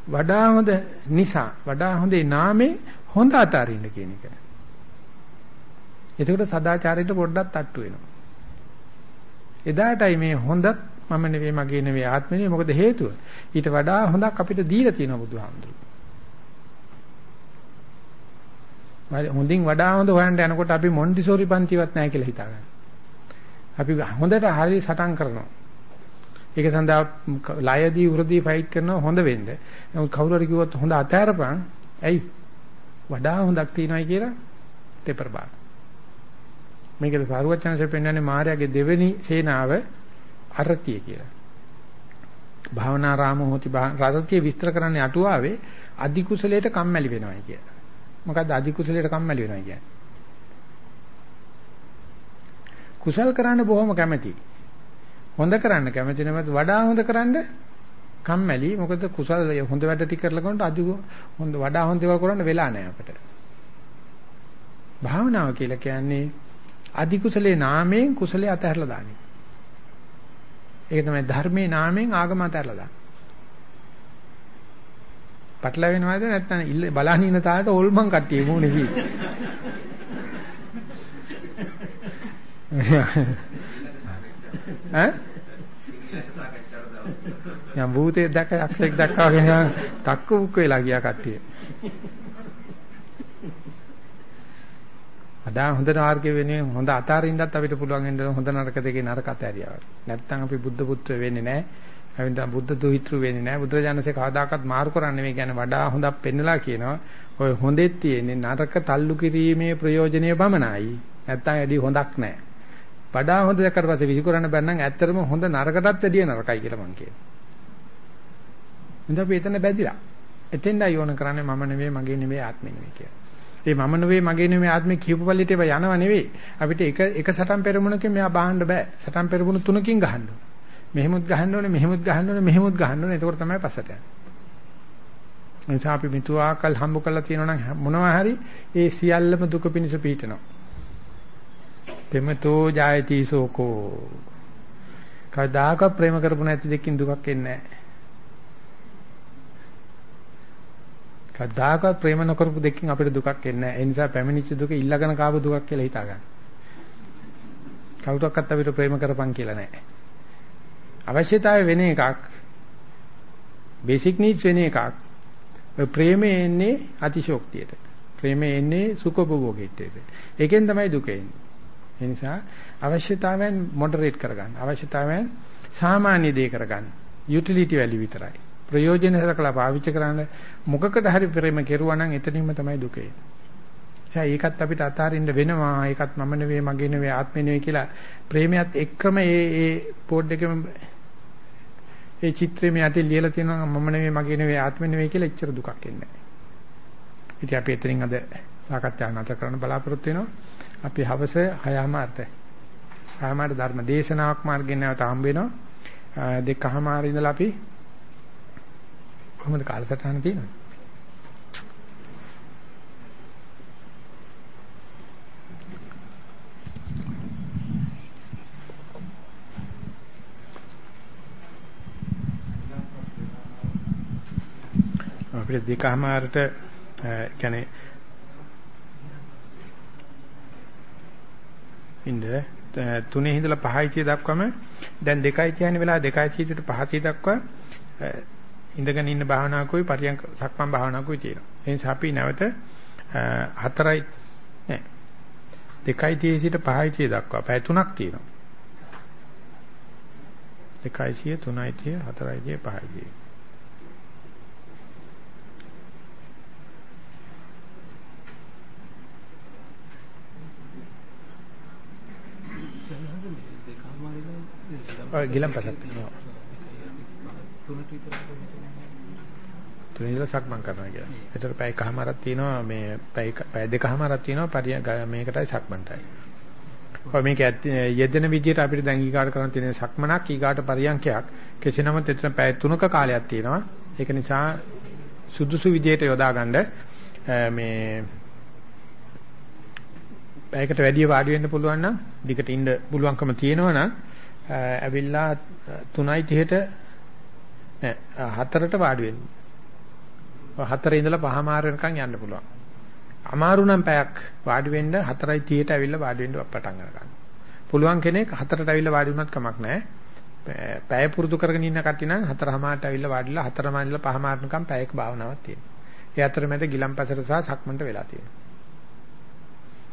වඩා හොඳ නිසා වඩා හොඳේ නාමේ හොඳ අතාරින්න කියන එක. එතකොට සදාචාරයට පොඩ්ඩක් තට්ටු වෙනවා. එදාටයි මේ හොඳත් මම නෙවෙයි මගේ නෙවෙයි ආත්මෙ නෙවෙයි මොකද හේතුව ඊට වඩා හොඳක් අපිට දීලා තියෙනවා බුදුහාමුදුරුවෝ හොඳින් වඩා හොඳ හොයන්න යනකොට අපි මොන්ටිසෝරි පන්තිවත් නැහැ කියලා හිතාගන්න. අපි හොඳට හරි සටන් කරනවා. ඒක සඳහා ලයදී උරදී ෆයිට් කරනවා හොඳ වෙන්න. නමුත් කවුරු හරි කිව්වොත් හොඳ අතහැරපන්. ඇයි? වඩා හොඳක් තියෙනවායි කියලා තෙපර බාන. මේකද සාරුවචනසේ පෙන්වන්නේ මාර්යාගේ දෙවෙනි සේනාව අරතිය කියලා. භාවනා රාම හොති රාතතිය විස්තර කරන්නේ අටුවාවේ අධි කුසලයට කම්මැලි වෙනවායි කියලා. මොකද්ද අධි කුසලයට කම්මැලි වෙනවා කියන්නේ? කුසල් කරන්න බොහොම කැමැති. හොඳ කරන්න කැමැති නැමත් වඩා හොඳ කරන්න කම්මැලි. මොකද කුසල් හොඳ වැඩ ටික කරලා කරනකොට අධි හොඳ වඩා හොඳ දේවල් කරන්න වෙලා නැහැ අපිට. භාවනාව කියලා කියන්නේ අධි කුසලේ නාමයෙන් කුසලයේ අතහැරලා දාන්නේ. ඒක තමයි ධර්මයේ නාමයෙන් ආගම අතහැරලා දාන්නේ. පටලවෙනවද නැත්නම් ඉල්ල බලහන් ඉන්න තාලට ඕල්මන් කට්ටිය මොනේ කි. ඈ? යම් භූතේ දැක්ක යක්ෂයෙක් දැක්කා වගේ නිකන් තක්කු බුක් වෙලා ගියා කට්ටිය. අදා හොඳ මාර්ගය වෙන්නේ හොඳ අතාරින්නත් අපිට පුළුවන් වෙන්න හොඳ නරක දෙකේ නරක අතහැරියාවක්. නැත්තම් අපි බුද්ධ පුත්‍ර වෙන්නේ නැහැ. එවිට බුද්ධ දුහිතෘ වෙන්නේ නැහැ. බුදුරජාණන්සේ කවදාකවත් මාරු කරන්නේ මේ කියන්නේ වඩා හොඳක් පෙන්නලා කියනවා. ඔය හොඳෙත් තියෙන්නේ නරක තල්ලු කිරීමේ ප්‍රයෝජනීය පමණයි. නැත්තම් ඇඩි හොඳක් නැහැ. වඩා හොඳ දැක්කට පස්සේ විසිකරන්න බැන්නම් ඇත්තටම හොඳ නරකටත් වැඩිය නරකයි කියලා මං කියනවා. ඉතින් අපි එතන බැදිලා. එතෙන්දයි ඕන කරන්නේ මම නෙවෙයි මගේ නෙවෙයි ආත්මෙ නෙවෙයි කියලා. ඒ මම නෙවෙයි මගේ නෙවෙයි ආත්මෙ කියපු පල්ලිට ඒව යනව නෙවෙයි. අපිට එක එක සටන් පෙරමුණකින් මෙයා බාහන්න බෑ. සටන් පෙරමුණු තුනකින් ගහන්න ඕනේ. මෙහෙමුත් ගහන්න ඕනේ මෙහෙමුත් ගහන්න ඕනේ මෙහෙමුත් ගහන්න ඕනේ. එතකොට තමයි පස්සට යන්නේ. එනිසා අපි මිතුආකල් හම්බ කරලා තියෙනවා නම් මොනවා හරි ඒ සියල්ලම දුක පිණිස පීඨනවා. පෙමතෝ ජායති සෝකෝ. කවදාක ප්‍රේම කරපු නැති දෙකින් දුකක් එන්නේ නැහැ. කවදාකවත් ප්‍රේම නොකරපු දෙකින් අපිට දුකක් එන්නේ නැහැ. ඒ නිසා පැමිණිච්ච දුක ඊළඟන කාපු දුකක් කියලා හිතා ගන්න. කවුරක්වත් අපිට ප්‍රේම කරපන් කියලා නැහැ. අවශ්‍යතාවය වෙන එකක්. බේසික් නීඩ්ස් වෙන එකක්. ඔය ප්‍රේමය එන්නේ අතිශෝක්තියට. ප්‍රේමය එන්නේ සුඛභෝගීත්වයට. ඒකෙන් තමයි දුක එන්නේ. ඒ නිසා අවශ්‍යතාවයන් මොඩරේට් කරගන්න. අවශ්‍යතාවයන් සාමාන්‍ය දේ කරගන්න. යුටිලිටි වැලියු විතරයි. ප්‍රයෝජන සලකලා පාවිච්චි කරන්න මොකකද හරි ප්‍රේම කෙරුවා නම් එතනින්ම තමයි දුක එන්නේ. ඒකත් අපිට අතාරින්න වෙනවා. ඒකත් මම නෙවෙයි, මගේ නෙවෙයි, ආත්මෙ නෙවෙයි කියලා ප්‍රේමයත් එක්කම ඒ ඒ බෝඩ් එකෙම ඒ චිත්‍රෙම යටි ලියලා තියෙනවා මම නෙවෙයි, මගේ නෙවෙයි, ආත්මෙ නෙවෙයි කියලා එච්චර දුකක් එන්නේ නැහැ. ඉතින් අපි එතනින් අද සාකච්ඡා නැතර කරන්න බලාපොරොත්තු වෙනවා. අපි හවස 6:00මාරට 6:00මාරට ධර්ම දේශනාවක් මාර්ගෙන් නැවත හම්බ වෙනවා. දෙකමාර ඉඳලා අපි කොහොමද කාලසටහන තියෙන්නේ? අපිට දෙකමාරට කියන්නේ ඉන්න තුනේ ඉඳලා 5යි දක්වම දැන් 2යි කියන්නේ වෙලාව 2යි සිට 5යි දක්වා ඉඳගෙන ඉන්න භාවනාවකුයි පරියන්ක සක්මන් භාවනාවකුයි තියෙනවා. ඒ නිසා අපි නැවත හතරයි නෑ දෙකයි තියේ සිට පහයි තියේ දක්වා පැය තුනක් තියෙනවා. දෙකයි තියේ තුනයි තියේ හතරයි තියේ පහයි තියේ. ඔය ගිලම්පසත් තියෙනවා. තුනට විතර තුනේ ඉඳලා සක්මන් කරනවා කියලා. ඒතර පැය කහමාරක් තියෙනවා මේ පැය පැය දෙකමාරක් තියෙනවා පරිය මේකටයි සක්මන්ටයි. ඔය මේක යෙදෙන විදිහට අපිට දැන් ඊගාට කරන්න තියෙන සක්මනක් ඊගාට පරියන්කයක් කෙසේ නමුත් එතන පැය තුනක කාලයක් තියෙනවා. ඒක නිසා සුදුසු විදිහට යොදාගන්න මේ පැයකට වැඩිය වාඩි වෙන්න පුළුවන් නම් දිගට ඉන්න පුළුවන්කම තියෙනවා නම් ඇවිල්ලා 3:30ට නෑ හතරට වාඩි වෙන්න. හතරේ ඉඳලා පහමාර වෙනකන් යන්න පුළුවන්. අමාරු නම් පැයක් වාඩි වෙන්න 4:30ට ඇවිල්ලා වාඩි වෙන්න පටන් ගන්න. පුළුවන් කෙනෙක් හතරට ඇවිල්ලා වාඩි වුණත් කමක් නැහැ. පැය පුරුදු කරගෙන ඉන්න කට්ටිය නම් හතරමාරට ඇවිල්ලා වාඩිලා හතරමාර ඉඳලා පහමාරනකම් පැයක භාවනාවක් තියෙනවා. ඒ අතරමැද ගිලම්පසට සහ සක්මන්ට වෙලා තියෙනවා.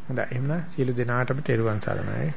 හොඳයි එහෙනම් සියලු දෙනාටම තෙරුවන් සරණයි